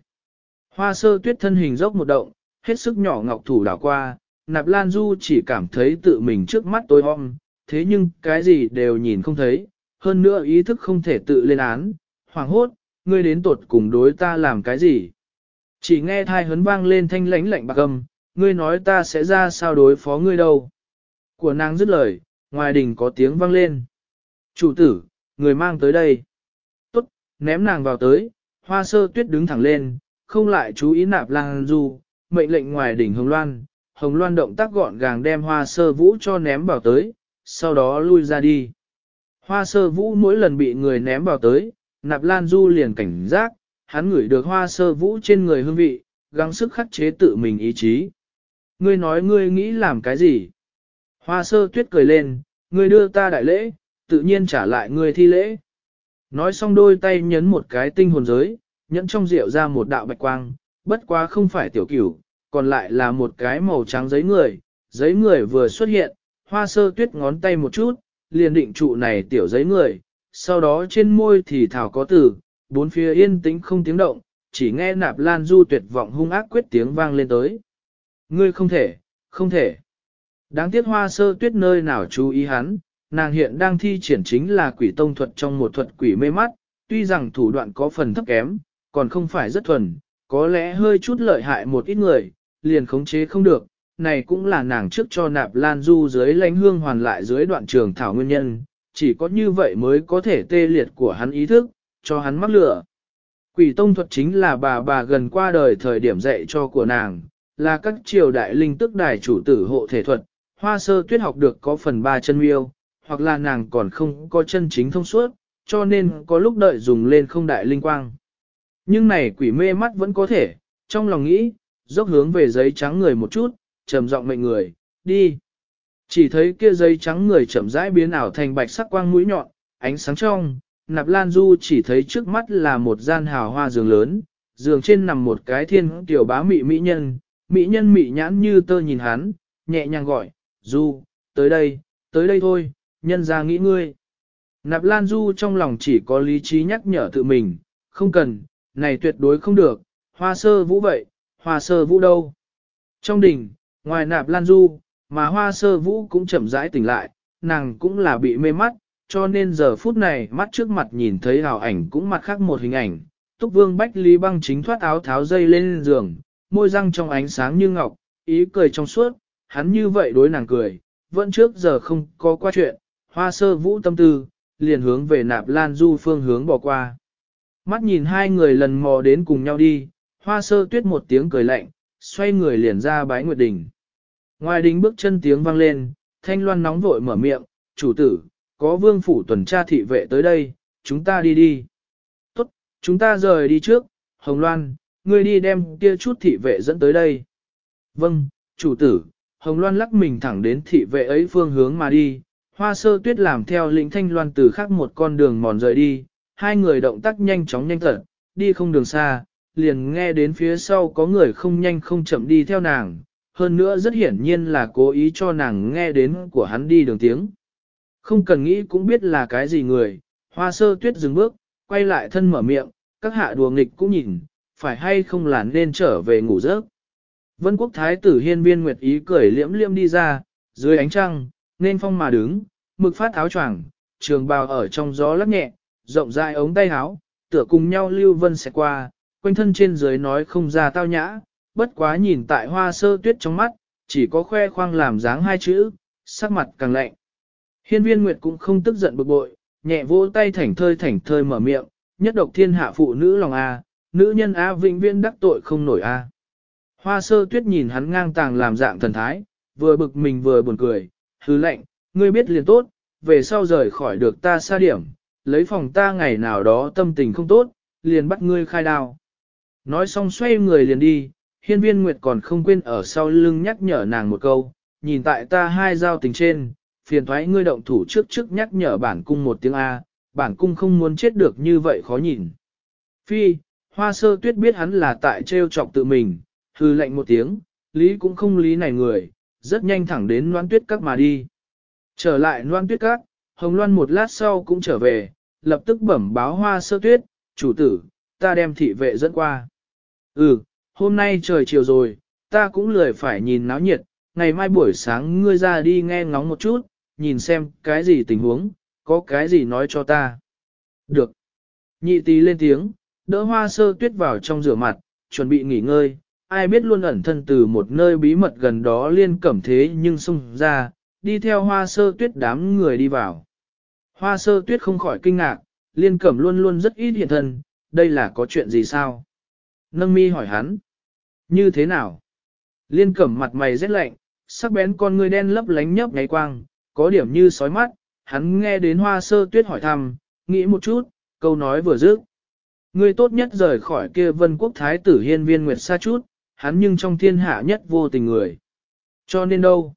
A: Hoa sơ tuyết thân hình dốc một động, hết sức nhỏ ngọc thủ đảo qua, nạp lan du chỉ cảm thấy tự mình trước mắt tối om, thế nhưng cái gì đều nhìn không thấy, hơn nữa ý thức không thể tự lên án, hoảng hốt, ngươi đến tột cùng đối ta làm cái gì. Chỉ nghe thai hấn vang lên thanh lãnh lạnh bạc âm, ngươi nói ta sẽ ra sao đối phó ngươi đâu. Của nàng dứt lời, ngoài đình có tiếng vang lên. Chủ tử, người mang tới đây. Tốt, ném nàng vào tới, hoa sơ tuyết đứng thẳng lên, không lại chú ý nạp lang du, mệnh lệnh ngoài đỉnh hồng loan. Hồng loan động tác gọn gàng đem hoa sơ vũ cho ném vào tới, sau đó lui ra đi. Hoa sơ vũ mỗi lần bị người ném vào tới, nạp lan du liền cảnh giác, hắn ngửi được hoa sơ vũ trên người hương vị, gắng sức khắc chế tự mình ý chí. Ngươi nói ngươi nghĩ làm cái gì? Hoa sơ tuyết cười lên, ngươi đưa ta đại lễ, tự nhiên trả lại ngươi thi lễ. Nói xong đôi tay nhấn một cái tinh hồn giới, nhẫn trong rượu ra một đạo bạch quang, bất quá không phải tiểu cửu, còn lại là một cái màu trắng giấy người. Giấy người vừa xuất hiện, hoa sơ tuyết ngón tay một chút, liền định trụ này tiểu giấy người, sau đó trên môi thì thảo có từ, bốn phía yên tĩnh không tiếng động, chỉ nghe nạp lan du tuyệt vọng hung ác quyết tiếng vang lên tới. Ngươi không thể, không thể. Đáng tiếc hoa sơ tuyết nơi nào chú ý hắn, nàng hiện đang thi triển chính là quỷ tông thuật trong một thuật quỷ mê mắt, tuy rằng thủ đoạn có phần thấp kém, còn không phải rất thuần, có lẽ hơi chút lợi hại một ít người, liền khống chế không được, này cũng là nàng trước cho nạp lan du dưới lãnh hương hoàn lại dưới đoạn trường thảo nguyên nhân, chỉ có như vậy mới có thể tê liệt của hắn ý thức, cho hắn mắc lửa. Quỷ tông thuật chính là bà bà gần qua đời thời điểm dạy cho của nàng, là các triều đại linh tức đài chủ tử hộ thể thuật, hoa sơ tuyết học được có phần ba chân miêu, hoặc là nàng còn không có chân chính thông suốt, cho nên có lúc đợi dùng lên không đại linh quang. Nhưng này quỷ mê mắt vẫn có thể, trong lòng nghĩ, dốc hướng về giấy trắng người một chút, trầm giọng mệnh người, đi. Chỉ thấy kia giấy trắng người chậm rãi biến ảo thành bạch sắc quang mũi nhọn, ánh sáng trong, nạp lan du chỉ thấy trước mắt là một gian hào hoa giường lớn, giường trên nằm một cái thiên tiểu bá mị mỹ nhân, mỹ nhân mị nhãn như tơ nhìn hắn, nhẹ nhàng gọi, du, tới đây, tới đây thôi, nhân ra nghĩ ngươi. Nạp lan du trong lòng chỉ có lý trí nhắc nhở tự mình, không cần, này tuyệt đối không được, hoa sơ vũ vậy, hoa sơ vũ đâu. Trong đỉnh, ngoài nạp lan du, mà hoa sơ vũ cũng chậm rãi tỉnh lại, nàng cũng là bị mê mắt, cho nên giờ phút này mắt trước mặt nhìn thấy hào ảnh cũng mặt khác một hình ảnh. Túc vương bách lý băng chính thoát áo tháo dây lên giường, môi răng trong ánh sáng như ngọc, ý cười trong suốt, hắn như vậy đối nàng cười, vẫn trước giờ không có qua chuyện, hoa sơ vũ tâm tư, liền hướng về nạp lan du phương hướng bỏ qua. Mắt nhìn hai người lần mò đến cùng nhau đi, hoa sơ tuyết một tiếng cười lạnh, xoay người liền ra bái nguyệt đình. Ngoài đình bước chân tiếng vang lên, thanh loan nóng vội mở miệng, chủ tử, có vương phủ tuần tra thị vệ tới đây, chúng ta đi đi. Tốt, chúng ta rời đi trước, Hồng Loan, ngươi đi đem kia chút thị vệ dẫn tới đây. Vâng, chủ tử, Hồng Loan lắc mình thẳng đến thị vệ ấy phương hướng mà đi, hoa sơ tuyết làm theo lĩnh thanh loan từ khác một con đường mòn rời đi, hai người động tác nhanh chóng nhanh thật, đi không đường xa, liền nghe đến phía sau có người không nhanh không chậm đi theo nàng, hơn nữa rất hiển nhiên là cố ý cho nàng nghe đến của hắn đi đường tiếng. Không cần nghĩ cũng biết là cái gì người, hoa sơ tuyết dừng bước, quay lại thân mở miệng, các hạ đùa nghịch cũng nhìn, phải hay không là nên trở về ngủ giấc. Vân quốc thái tử hiên viên nguyệt ý cười liễm liễm đi ra, dưới ánh trăng, nên phong mà đứng, mực phát áo choàng, trường bào ở trong gió lắc nhẹ, rộng dài ống tay áo, tựa cùng nhau lưu vân sẽ qua, quanh thân trên dưới nói không ra tao nhã, bất quá nhìn tại hoa sơ tuyết trong mắt, chỉ có khoe khoang làm dáng hai chữ, sắc mặt càng lạnh. Hiên viên Nguyệt cũng không tức giận bực bội, nhẹ vỗ tay thảnh thơi thảnh thơi mở miệng, nhất độc thiên hạ phụ nữ lòng A, nữ nhân A vĩnh viên đắc tội không nổi A. Hoa sơ tuyết nhìn hắn ngang tàng làm dạng thần thái, vừa bực mình vừa buồn cười, hứ lạnh ngươi biết liền tốt, về sau rời khỏi được ta xa điểm, lấy phòng ta ngày nào đó tâm tình không tốt, liền bắt ngươi khai đao. Nói xong xoay người liền đi, hiên viên Nguyệt còn không quên ở sau lưng nhắc nhở nàng một câu, nhìn tại ta hai giao tình trên, phiền thoái ngươi động thủ trước trước nhắc nhở bản cung một tiếng A, bản cung không muốn chết được như vậy khó nhìn. Phi, hoa sơ tuyết biết hắn là tại trêu chọc tự mình, hư lệnh một tiếng, lý cũng không lý này người, rất nhanh thẳng đến noan tuyết các mà đi. Trở lại noan tuyết các, hồng loan một lát sau cũng trở về, lập tức bẩm báo hoa sơ tuyết, chủ tử, ta đem thị vệ dẫn qua. Ừ, hôm nay trời chiều rồi, ta cũng lười phải nhìn náo nhiệt, ngày mai buổi sáng ngươi ra đi nghe ngóng một chút, nhìn xem cái gì tình huống, có cái gì nói cho ta. Được. Nhị tí lên tiếng, đỡ hoa sơ tuyết vào trong rửa mặt, chuẩn bị nghỉ ngơi, ai biết luôn ẩn thân từ một nơi bí mật gần đó liên cẩm thế nhưng xông ra, đi theo hoa sơ tuyết đám người đi vào. Hoa sơ tuyết không khỏi kinh ngạc, liên cẩm luôn luôn rất ít hiện thân, đây là có chuyện gì sao? Nâng mi hỏi hắn. Như thế nào? Liên cẩm mặt mày rét lạnh, sắc bén con người đen lấp lánh nhấp nháy quang, có điểm như sói mắt, hắn nghe đến hoa sơ tuyết hỏi thăm, nghĩ một chút, câu nói vừa dứt. Ngươi tốt nhất rời khỏi kia vân quốc thái tử hiên viên nguyệt xa chút, hắn nhưng trong thiên hạ nhất vô tình người. Cho nên đâu?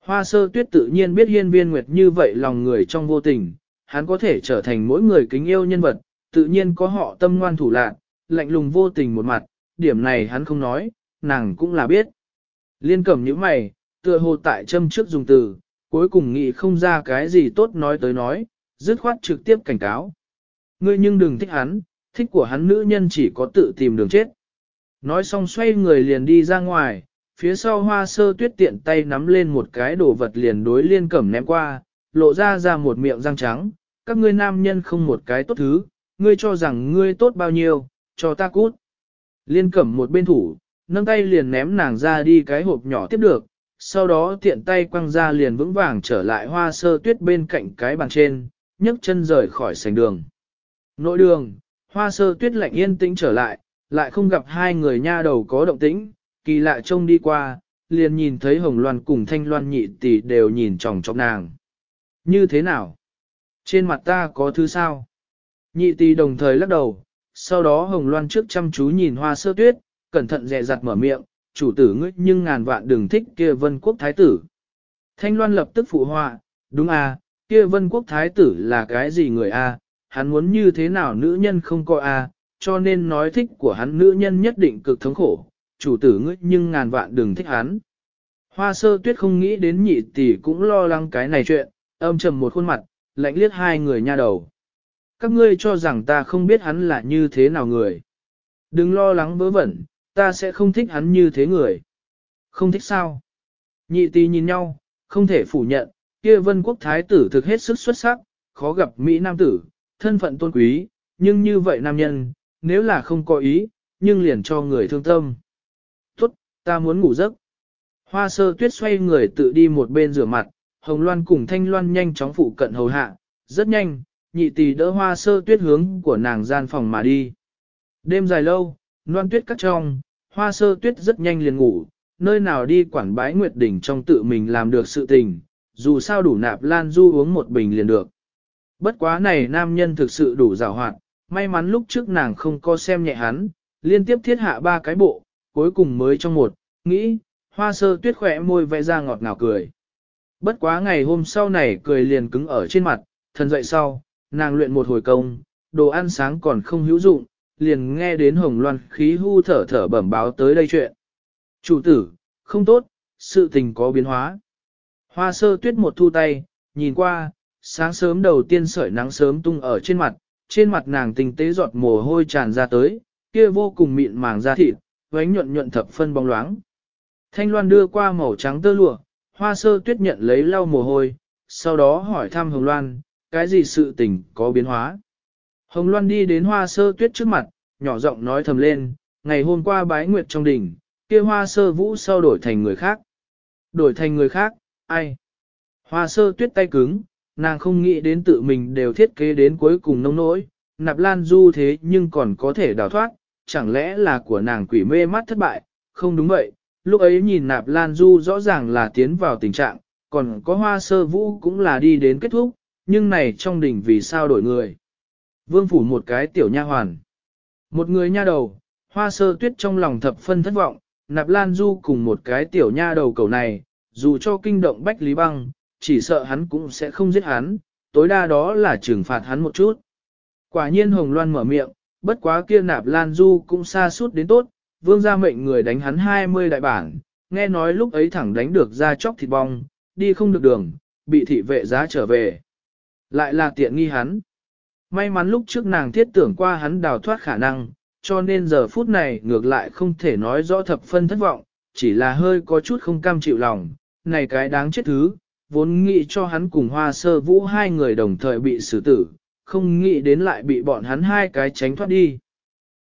A: Hoa sơ tuyết tự nhiên biết hiên viên nguyệt như vậy lòng người trong vô tình, hắn có thể trở thành mỗi người kính yêu nhân vật, tự nhiên có họ tâm ngoan thủ lạc, lạnh lùng vô tình một mặt, điểm này hắn không nói, nàng cũng là biết. Liên cẩm những mày, tựa hồ tại châm trước dùng từ, cuối cùng nghĩ không ra cái gì tốt nói tới nói, dứt khoát trực tiếp cảnh cáo. Ngươi nhưng đừng thích hắn, thích của hắn nữ nhân chỉ có tự tìm đường chết. Nói xong xoay người liền đi ra ngoài, phía sau hoa sơ tuyết tiện tay nắm lên một cái đồ vật liền đối liên cẩm ném qua, lộ ra ra một miệng răng trắng, các ngươi nam nhân không một cái tốt thứ, ngươi cho rằng ngươi tốt bao nhiêu, cho ta cút. Liên cẩm một bên thủ, nâng tay liền ném nàng ra đi cái hộp nhỏ tiếp được, sau đó tiện tay quăng ra liền vững vàng trở lại hoa sơ tuyết bên cạnh cái bàn trên, nhấc chân rời khỏi sành đường. Nội đường, hoa sơ tuyết lạnh yên tĩnh trở lại, lại không gặp hai người nha đầu có động tĩnh, kỳ lạ trông đi qua, liền nhìn thấy hồng loan cùng thanh loan nhị tỷ đều nhìn chòng chọc nàng. Như thế nào? Trên mặt ta có thứ sao? Nhị tỷ đồng thời lắc đầu, sau đó hồng loan trước chăm chú nhìn hoa sơ tuyết, cẩn thận dè dặt mở miệng, chủ tử ngươi nhưng ngàn vạn đừng thích kia vân quốc thái tử. Thanh loan lập tức phụ họa, đúng à, kia vân quốc thái tử là cái gì người a? À? hắn muốn như thế nào nữ nhân không coi a, à? cho nên nói thích của hắn nữ nhân nhất định cực thống khổ, chủ tử ngươi nhưng ngàn vạn đừng thích hắn. Hoa sơ tuyết không nghĩ đến nhị tỷ cũng lo lắng cái này chuyện, âm trầm một khuôn mặt, lạnh liếc hai người nha đầu. Các ngươi cho rằng ta không biết hắn là như thế nào người. Đừng lo lắng vớ vẩn, ta sẽ không thích hắn như thế người. Không thích sao? Nhị tỷ nhìn nhau, không thể phủ nhận, kia vân quốc thái tử thực hết sức xuất sắc, khó gặp Mỹ nam tử, thân phận tôn quý, nhưng như vậy nam nhân, nếu là không có ý, nhưng liền cho người thương tâm. Tốt, ta muốn ngủ giấc. Hoa sơ tuyết xoay người tự đi một bên rửa mặt, hồng loan cùng thanh loan nhanh chóng phụ cận hầu hạ, rất nhanh, nhị tỷ đỡ hoa sơ tuyết hướng của nàng gian phòng mà đi. Đêm dài lâu, loan tuyết cắt trong, hoa sơ tuyết rất nhanh liền ngủ, nơi nào đi quản bái nguyệt đỉnh trong tự mình làm được sự tình, dù sao đủ nạp lan du uống một bình liền được. Bất quá này nam nhân thực sự đủ rào hoạt, may mắn lúc trước nàng không có xem nhẹ hắn, liên tiếp thiết hạ ba cái bộ, cuối cùng mới trong một, nghĩ, hoa sơ tuyết khỏe môi vẽ ra ngọt ngào cười. Bất quá ngày hôm sau này cười liền cứng ở trên mặt, thần dậy sau, nàng luyện một hồi công, đồ ăn sáng còn không hữu dụng, liền nghe đến hồng loan khí hu thở thở bẩm báo tới đây chuyện. Chủ tử, không tốt, sự tình có biến hóa. Hoa sơ tuyết một thu tay, nhìn qua, sáng sớm đầu tiên sợi nắng sớm tung ở trên mặt, trên mặt nàng tinh tế giọt mồ hôi tràn ra tới, kia vô cùng mịn màng da thịt, vánh nhuận nhuận thập phân bóng loáng. Thanh loan đưa qua màu trắng tơ lụa, hoa sơ tuyết nhận lấy lau mồ hôi, sau đó hỏi thăm hồng loan, cái gì sự tình có biến hóa. Hồng loan đi đến hoa sơ tuyết trước mặt, nhỏ giọng nói thầm lên, ngày hôm qua bái nguyệt trong đỉnh, kia hoa sơ vũ sau đổi thành người khác. Đổi thành người khác, ai? Hoa sơ tuyết tay cứng, nàng không nghĩ đến tự mình đều thiết kế đến cuối cùng nông nỗi, nạp lan du thế nhưng còn có thể đào thoát, chẳng lẽ là của nàng quỷ mê mắt thất bại, không đúng vậy, lúc ấy nhìn nạp lan du rõ ràng là tiến vào tình trạng, còn có hoa sơ vũ cũng là đi đến kết thúc, nhưng này trong đỉnh vì sao đổi người. Vương phủ một cái tiểu nha hoàn. Một người nha đầu, hoa sơ tuyết trong lòng thập phân thất vọng, nạp lan du cùng một cái tiểu nha đầu cầu này, dù cho kinh động bách lý băng, chỉ sợ hắn cũng sẽ không giết hắn, tối đa đó là trừng phạt hắn một chút. Quả nhiên Hồng Loan mở miệng, bất quá kia nạp lan du cũng xa suốt đến tốt, vương gia mệnh người đánh hắn 20 đại bản, nghe nói lúc ấy thẳng đánh được ra chóc thịt bong, đi không được đường, bị thị vệ giá trở về. Lại là tiện nghi hắn. May mắn lúc trước nàng thiết tưởng qua hắn đào thoát khả năng, cho nên giờ phút này ngược lại không thể nói rõ thập phân thất vọng, chỉ là hơi có chút không cam chịu lòng, này cái đáng chết thứ, vốn nghĩ cho hắn cùng hoa sơ vũ hai người đồng thời bị xử tử, không nghĩ đến lại bị bọn hắn hai cái tránh thoát đi.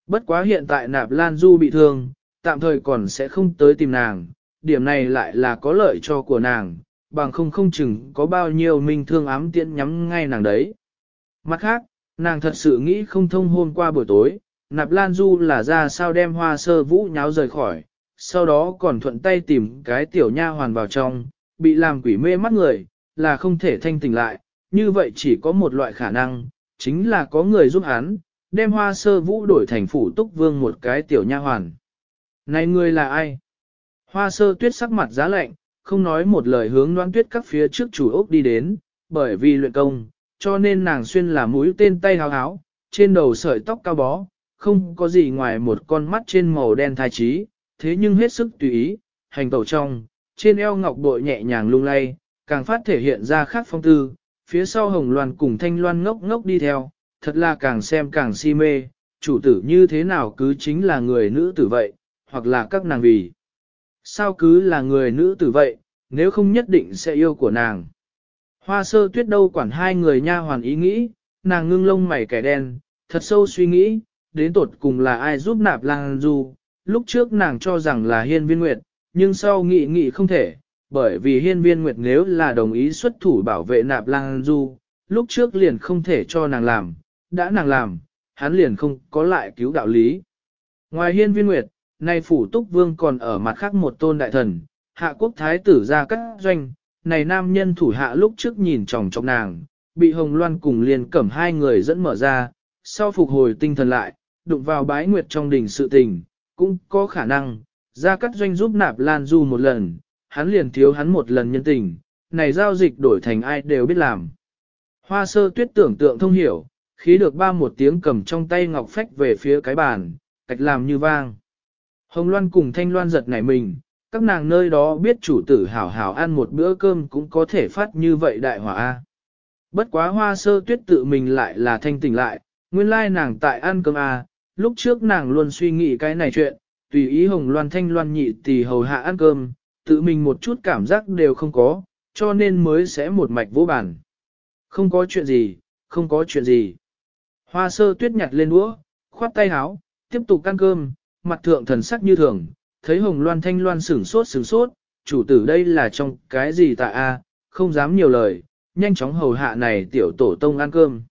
A: Bất quá hiện tại nạp lan du bị thương, tạm thời còn sẽ không tới tìm nàng, điểm này lại là có lợi cho của nàng, bằng không không chừng có bao nhiêu minh thương ám tiễn nhắm ngay nàng đấy. Mặt khác, nàng thật sự nghĩ không thông hôm qua buổi tối, nạp lan du là ra sao đem hoa sơ vũ nháo rời khỏi, sau đó còn thuận tay tìm cái tiểu nha hoàn vào trong, bị làm quỷ mê mắt người, là không thể thanh tỉnh lại, như vậy chỉ có một loại khả năng, chính là có người giúp hắn, đem hoa sơ vũ đổi thành phủ túc vương một cái tiểu nha hoàn. Này người là ai? Hoa sơ tuyết sắc mặt giá lạnh, không nói một lời hướng đoán tuyết các phía trước chủ ốc đi đến, bởi vì luyện công, cho nên nàng xuyên là mũi tên tay háo háo, trên đầu sợi tóc cao bó, không có gì ngoài một con mắt trên màu đen thai trí, thế nhưng hết sức tùy ý, hành tẩu trong, trên eo ngọc bội nhẹ nhàng lung lay, càng phát thể hiện ra khác phong tư, phía sau hồng loan cùng thanh loan ngốc ngốc đi theo, thật là càng xem càng si mê, chủ tử như thế nào cứ chính là người nữ tử vậy, hoặc là các nàng vì. Sao cứ là người nữ tử vậy, nếu không nhất định sẽ yêu của nàng. Hoa sơ tuyết đâu quản hai người nha hoàn ý nghĩ, nàng ngưng lông mày kẻ đen, thật sâu suy nghĩ, đến tột cùng là ai giúp nạp lang du. Lúc trước nàng cho rằng là hiên viên nguyệt, nhưng sau nghĩ nghĩ không thể, bởi vì hiên viên nguyệt nếu là đồng ý xuất thủ bảo vệ nạp lang du, lúc trước liền không thể cho nàng làm, đã nàng làm, hắn liền không có lại cứu đạo lý. Ngoài hiên viên nguyệt, nay phủ túc vương còn ở mặt khác một tôn đại thần, hạ quốc thái tử ra các doanh, này nam nhân thủ hạ lúc trước nhìn chòng trong nàng, bị hồng loan cùng liền cẩm hai người dẫn mở ra, sau phục hồi tinh thần lại, đụng vào bái nguyệt trong đỉnh sự tình, cũng có khả năng, ra cắt doanh giúp nạp lan du một lần, hắn liền thiếu hắn một lần nhân tình, này giao dịch đổi thành ai đều biết làm. Hoa sơ tuyết tưởng tượng thông hiểu, khí được ba một tiếng cầm trong tay ngọc phách về phía cái bàn, cách làm như vang. Hồng Loan cùng Thanh Loan giật nảy mình, các nàng nơi đó biết chủ tử hảo hảo ăn một bữa cơm cũng có thể phát như vậy đại hỏa A. Bất quá hoa sơ tuyết tự mình lại là thanh tỉnh lại, nguyên lai nàng tại ăn cơm A, lúc trước nàng luôn suy nghĩ cái này chuyện, tùy ý Hồng Loan Thanh Loan nhị tì hầu hạ ăn cơm, tự mình một chút cảm giác đều không có, cho nên mới sẽ một mạch vô bản. Không có chuyện gì, không có chuyện gì. Hoa sơ tuyết nhặt lên đũa, khoát tay háo, tiếp tục ăn cơm, mặt thượng thần sắc như thường, thấy hồng loan thanh loan sửng sốt sửng sốt, chủ tử đây là trong cái gì tại a, không dám nhiều lời, nhanh chóng hầu hạ này tiểu tổ tông ăn cơm.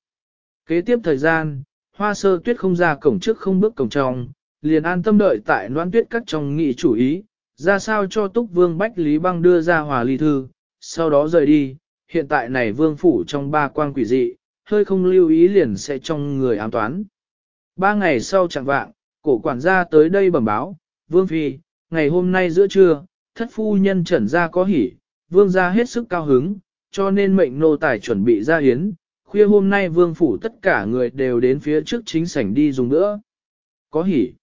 A: Kế tiếp thời gian, hoa sơ tuyết không ra cổng trước không bước cổng trong, liền an tâm đợi tại loan tuyết cắt trong nghị chủ ý, ra sao cho túc vương Bách Lý Băng đưa ra hòa ly thư, sau đó rời đi, hiện tại này vương phủ trong ba quang quỷ dị, hơi không lưu ý liền sẽ trong người ám toán. Ba ngày sau chẳng vạng, cổ quản gia tới đây bẩm báo, vương phi, ngày hôm nay giữa trưa, thất phu nhân trần gia có hỉ, vương gia hết sức cao hứng, cho nên mệnh nô tài chuẩn bị ra hiến, khuya hôm nay vương phủ tất cả người đều đến phía trước chính sảnh đi dùng nữa. Có hỉ.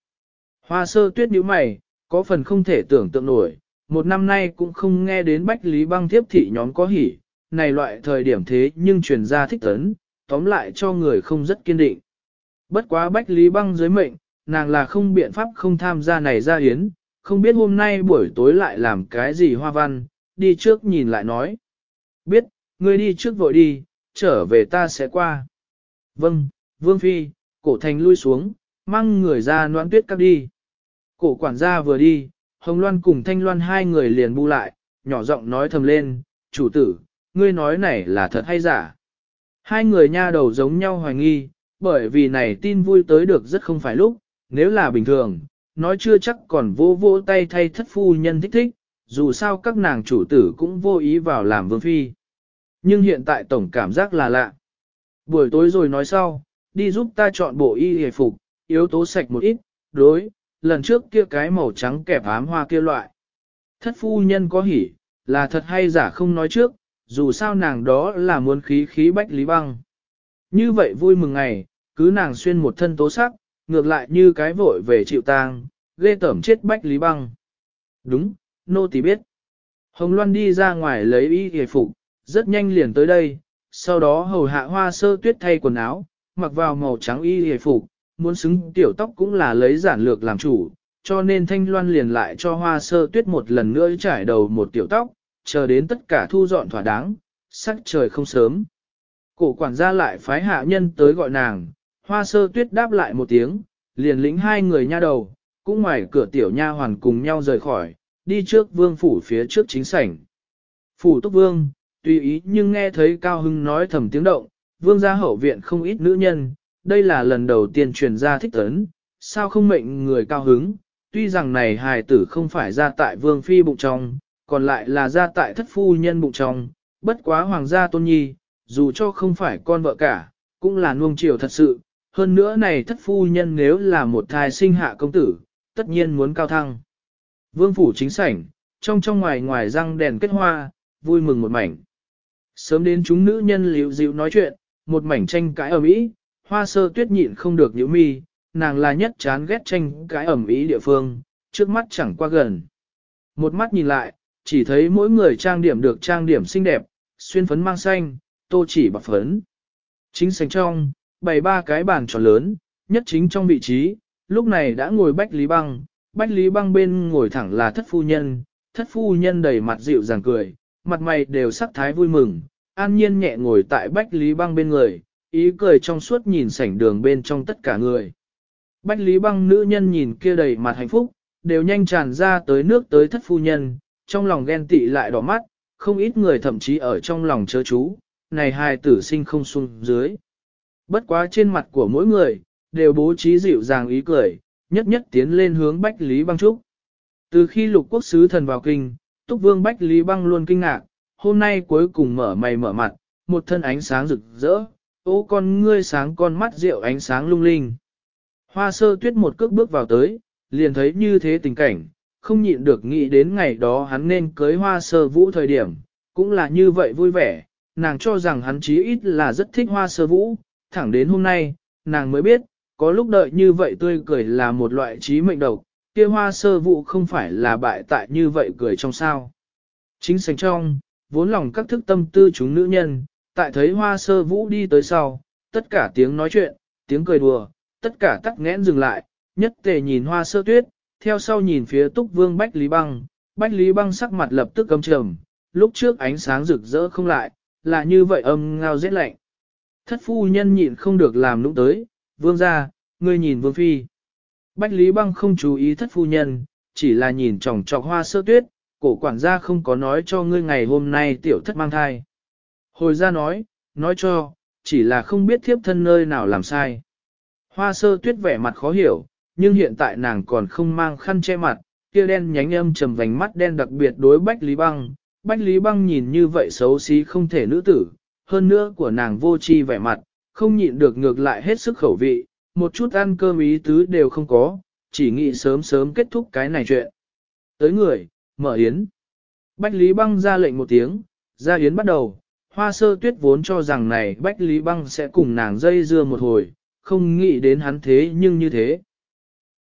A: Hoa sơ tuyết nhíu mày, có phần không thể tưởng tượng nổi, một năm nay cũng không nghe đến bách lý băng thiếp thị nhóm có hỉ, này loại thời điểm thế nhưng truyền ra thích tấn, tóm lại cho người không rất kiên định. Bất quá bách lý băng dưới mệnh, nàng là không biện pháp không tham gia này ra yến không biết hôm nay buổi tối lại làm cái gì hoa văn, đi trước nhìn lại nói. Biết, ngươi đi trước vội đi, trở về ta sẽ qua. Vâng, Vương Phi, cổ thành lui xuống, mang người ra noãn tuyết các đi. Cổ quản gia vừa đi, Hồng Loan cùng Thanh Loan hai người liền bu lại, nhỏ giọng nói thầm lên, chủ tử, ngươi nói này là thật hay giả. Hai người nha đầu giống nhau hoài nghi, bởi vì này tin vui tới được rất không phải lúc, nếu là bình thường, nói chưa chắc còn vô vô tay thay thất phu nhân thích thích, dù sao các nàng chủ tử cũng vô ý vào làm vương phi. Nhưng hiện tại tổng cảm giác là lạ. Buổi tối rồi nói sau, đi giúp ta chọn bộ y hề phục, yếu tố sạch một ít, đối, lần trước kia cái màu trắng kẹp ám hoa kia loại. Thất phu nhân có hỉ, là thật hay giả không nói trước, dù sao nàng đó là muốn khí khí bách lý băng. Như vậy vui mừng ngày, cứ nàng xuyên một thân tố sắc, ngược lại như cái vội về chịu tang, ghê tẩm chết bách lý băng. Đúng, nô tỳ biết. Hồng Loan đi ra ngoài lấy y hề phục, rất nhanh liền tới đây, sau đó hầu hạ hoa sơ tuyết thay quần áo, mặc vào màu trắng y hề phục, muốn xứng tiểu tóc cũng là lấy giản lược làm chủ, cho nên thanh loan liền lại cho hoa sơ tuyết một lần nữa trải đầu một tiểu tóc, chờ đến tất cả thu dọn thỏa đáng, sắc trời không sớm. Cổ quản gia lại phái hạ nhân tới gọi nàng, hoa sơ tuyết đáp lại một tiếng, liền lĩnh hai người nha đầu, cũng ngoài cửa tiểu nha hoàn cùng nhau rời khỏi, đi trước vương phủ phía trước chính sảnh. Phủ túc vương, tùy ý nhưng nghe thấy cao hưng nói thầm tiếng động, vương gia hậu viện không ít nữ nhân, đây là lần đầu tiên truyền ra thích tấn, sao không mệnh người cao hứng, tuy rằng này hài tử không phải ra tại vương phi bụng trong, còn lại là ra tại thất phu nhân bụng trong, bất quá hoàng gia tôn nhi, dù cho không phải con vợ cả, cũng là nuông chiều thật sự, hơn nữa này thất phu nhân nếu là một thai sinh hạ công tử, tất nhiên muốn cao thăng. Vương phủ chính sảnh, trong trong ngoài ngoài răng đèn kết hoa, vui mừng một mảnh. Sớm đến chúng nữ nhân liễu dịu nói chuyện, một mảnh tranh cãi ở mỹ, hoa sơ tuyết nhịn không được nhíu mi, nàng là nhất chán ghét tranh cãi ẩm ý địa phương, trước mắt chẳng qua gần. Một mắt nhìn lại, chỉ thấy mỗi người trang điểm được trang điểm xinh đẹp, xuyên phấn mang xanh, tô chỉ bạc phấn. Chính sảnh trong, bày ba cái bàn tròn lớn, nhất chính trong vị trí, lúc này đã ngồi Bách Lý Băng, Bách Lý Băng bên ngồi thẳng là thất phu nhân, thất phu nhân đầy mặt dịu dàng cười, mặt mày đều sắc thái vui mừng, an nhiên nhẹ ngồi tại Bách Lý Băng bên người, ý cười trong suốt nhìn sảnh đường bên trong tất cả người. Bách Lý Băng nữ nhân nhìn kia đầy mặt hạnh phúc, đều nhanh tràn ra tới nước tới thất phu nhân, trong lòng ghen tị lại đỏ mắt, không ít người thậm chí ở trong lòng chớ chú, này hai tử sinh không xuống dưới. Bất quá trên mặt của mỗi người, đều bố trí dịu dàng ý cười, nhất nhất tiến lên hướng Bách Lý Băng Trúc. Từ khi lục quốc sứ thần vào kinh, Túc Vương Bách Lý Băng luôn kinh ngạc, hôm nay cuối cùng mở mày mở mặt, một thân ánh sáng rực rỡ, ô con ngươi sáng con mắt rượu ánh sáng lung linh. Hoa sơ tuyết một cước bước vào tới, liền thấy như thế tình cảnh, không nhịn được nghĩ đến ngày đó hắn nên cưới hoa sơ vũ thời điểm, cũng là như vậy vui vẻ, nàng cho rằng hắn chí ít là rất thích hoa sơ vũ, thẳng đến hôm nay, nàng mới biết, có lúc đợi như vậy tươi cười là một loại trí mệnh độc, kia hoa sơ vũ không phải là bại tại như vậy cười trong sao. Chính sành trong, vốn lòng các thức tâm tư chúng nữ nhân, tại thấy hoa sơ vũ đi tới sau, tất cả tiếng nói chuyện, tiếng cười đùa, tất cả tắc nghẽn dừng lại, nhất tề nhìn hoa sơ tuyết, theo sau nhìn phía túc vương Bách Lý Băng, Bách Lý Băng sắc mặt lập tức âm trầm, lúc trước ánh sáng rực rỡ không lại, là như vậy âm ngao rét lạnh. Thất phu nhân nhịn không được làm nũng tới, vương ra, ngươi nhìn vương phi. Bách Lý Băng không chú ý thất phu nhân, chỉ là nhìn tròng trọc hoa sơ tuyết, cổ quản gia không có nói cho ngươi ngày hôm nay tiểu thất mang thai. Hồi ra nói, nói cho, chỉ là không biết thiếp thân nơi nào làm sai. Hoa sơ tuyết vẻ mặt khó hiểu, nhưng hiện tại nàng còn không mang khăn che mặt, kia đen nhánh âm trầm vành mắt đen đặc biệt đối Bách Lý Băng. Bách Lý Băng nhìn như vậy xấu xí không thể nữ tử, hơn nữa của nàng vô chi vẻ mặt, không nhịn được ngược lại hết sức khẩu vị, một chút ăn cơm ý tứ đều không có, chỉ nghĩ sớm sớm kết thúc cái này chuyện. Tới người, mở yến. Bách Lý Băng ra lệnh một tiếng, ra yến bắt đầu, hoa sơ tuyết vốn cho rằng này Bách Lý Băng sẽ cùng nàng dây dưa một hồi, không nghĩ đến hắn thế nhưng như thế.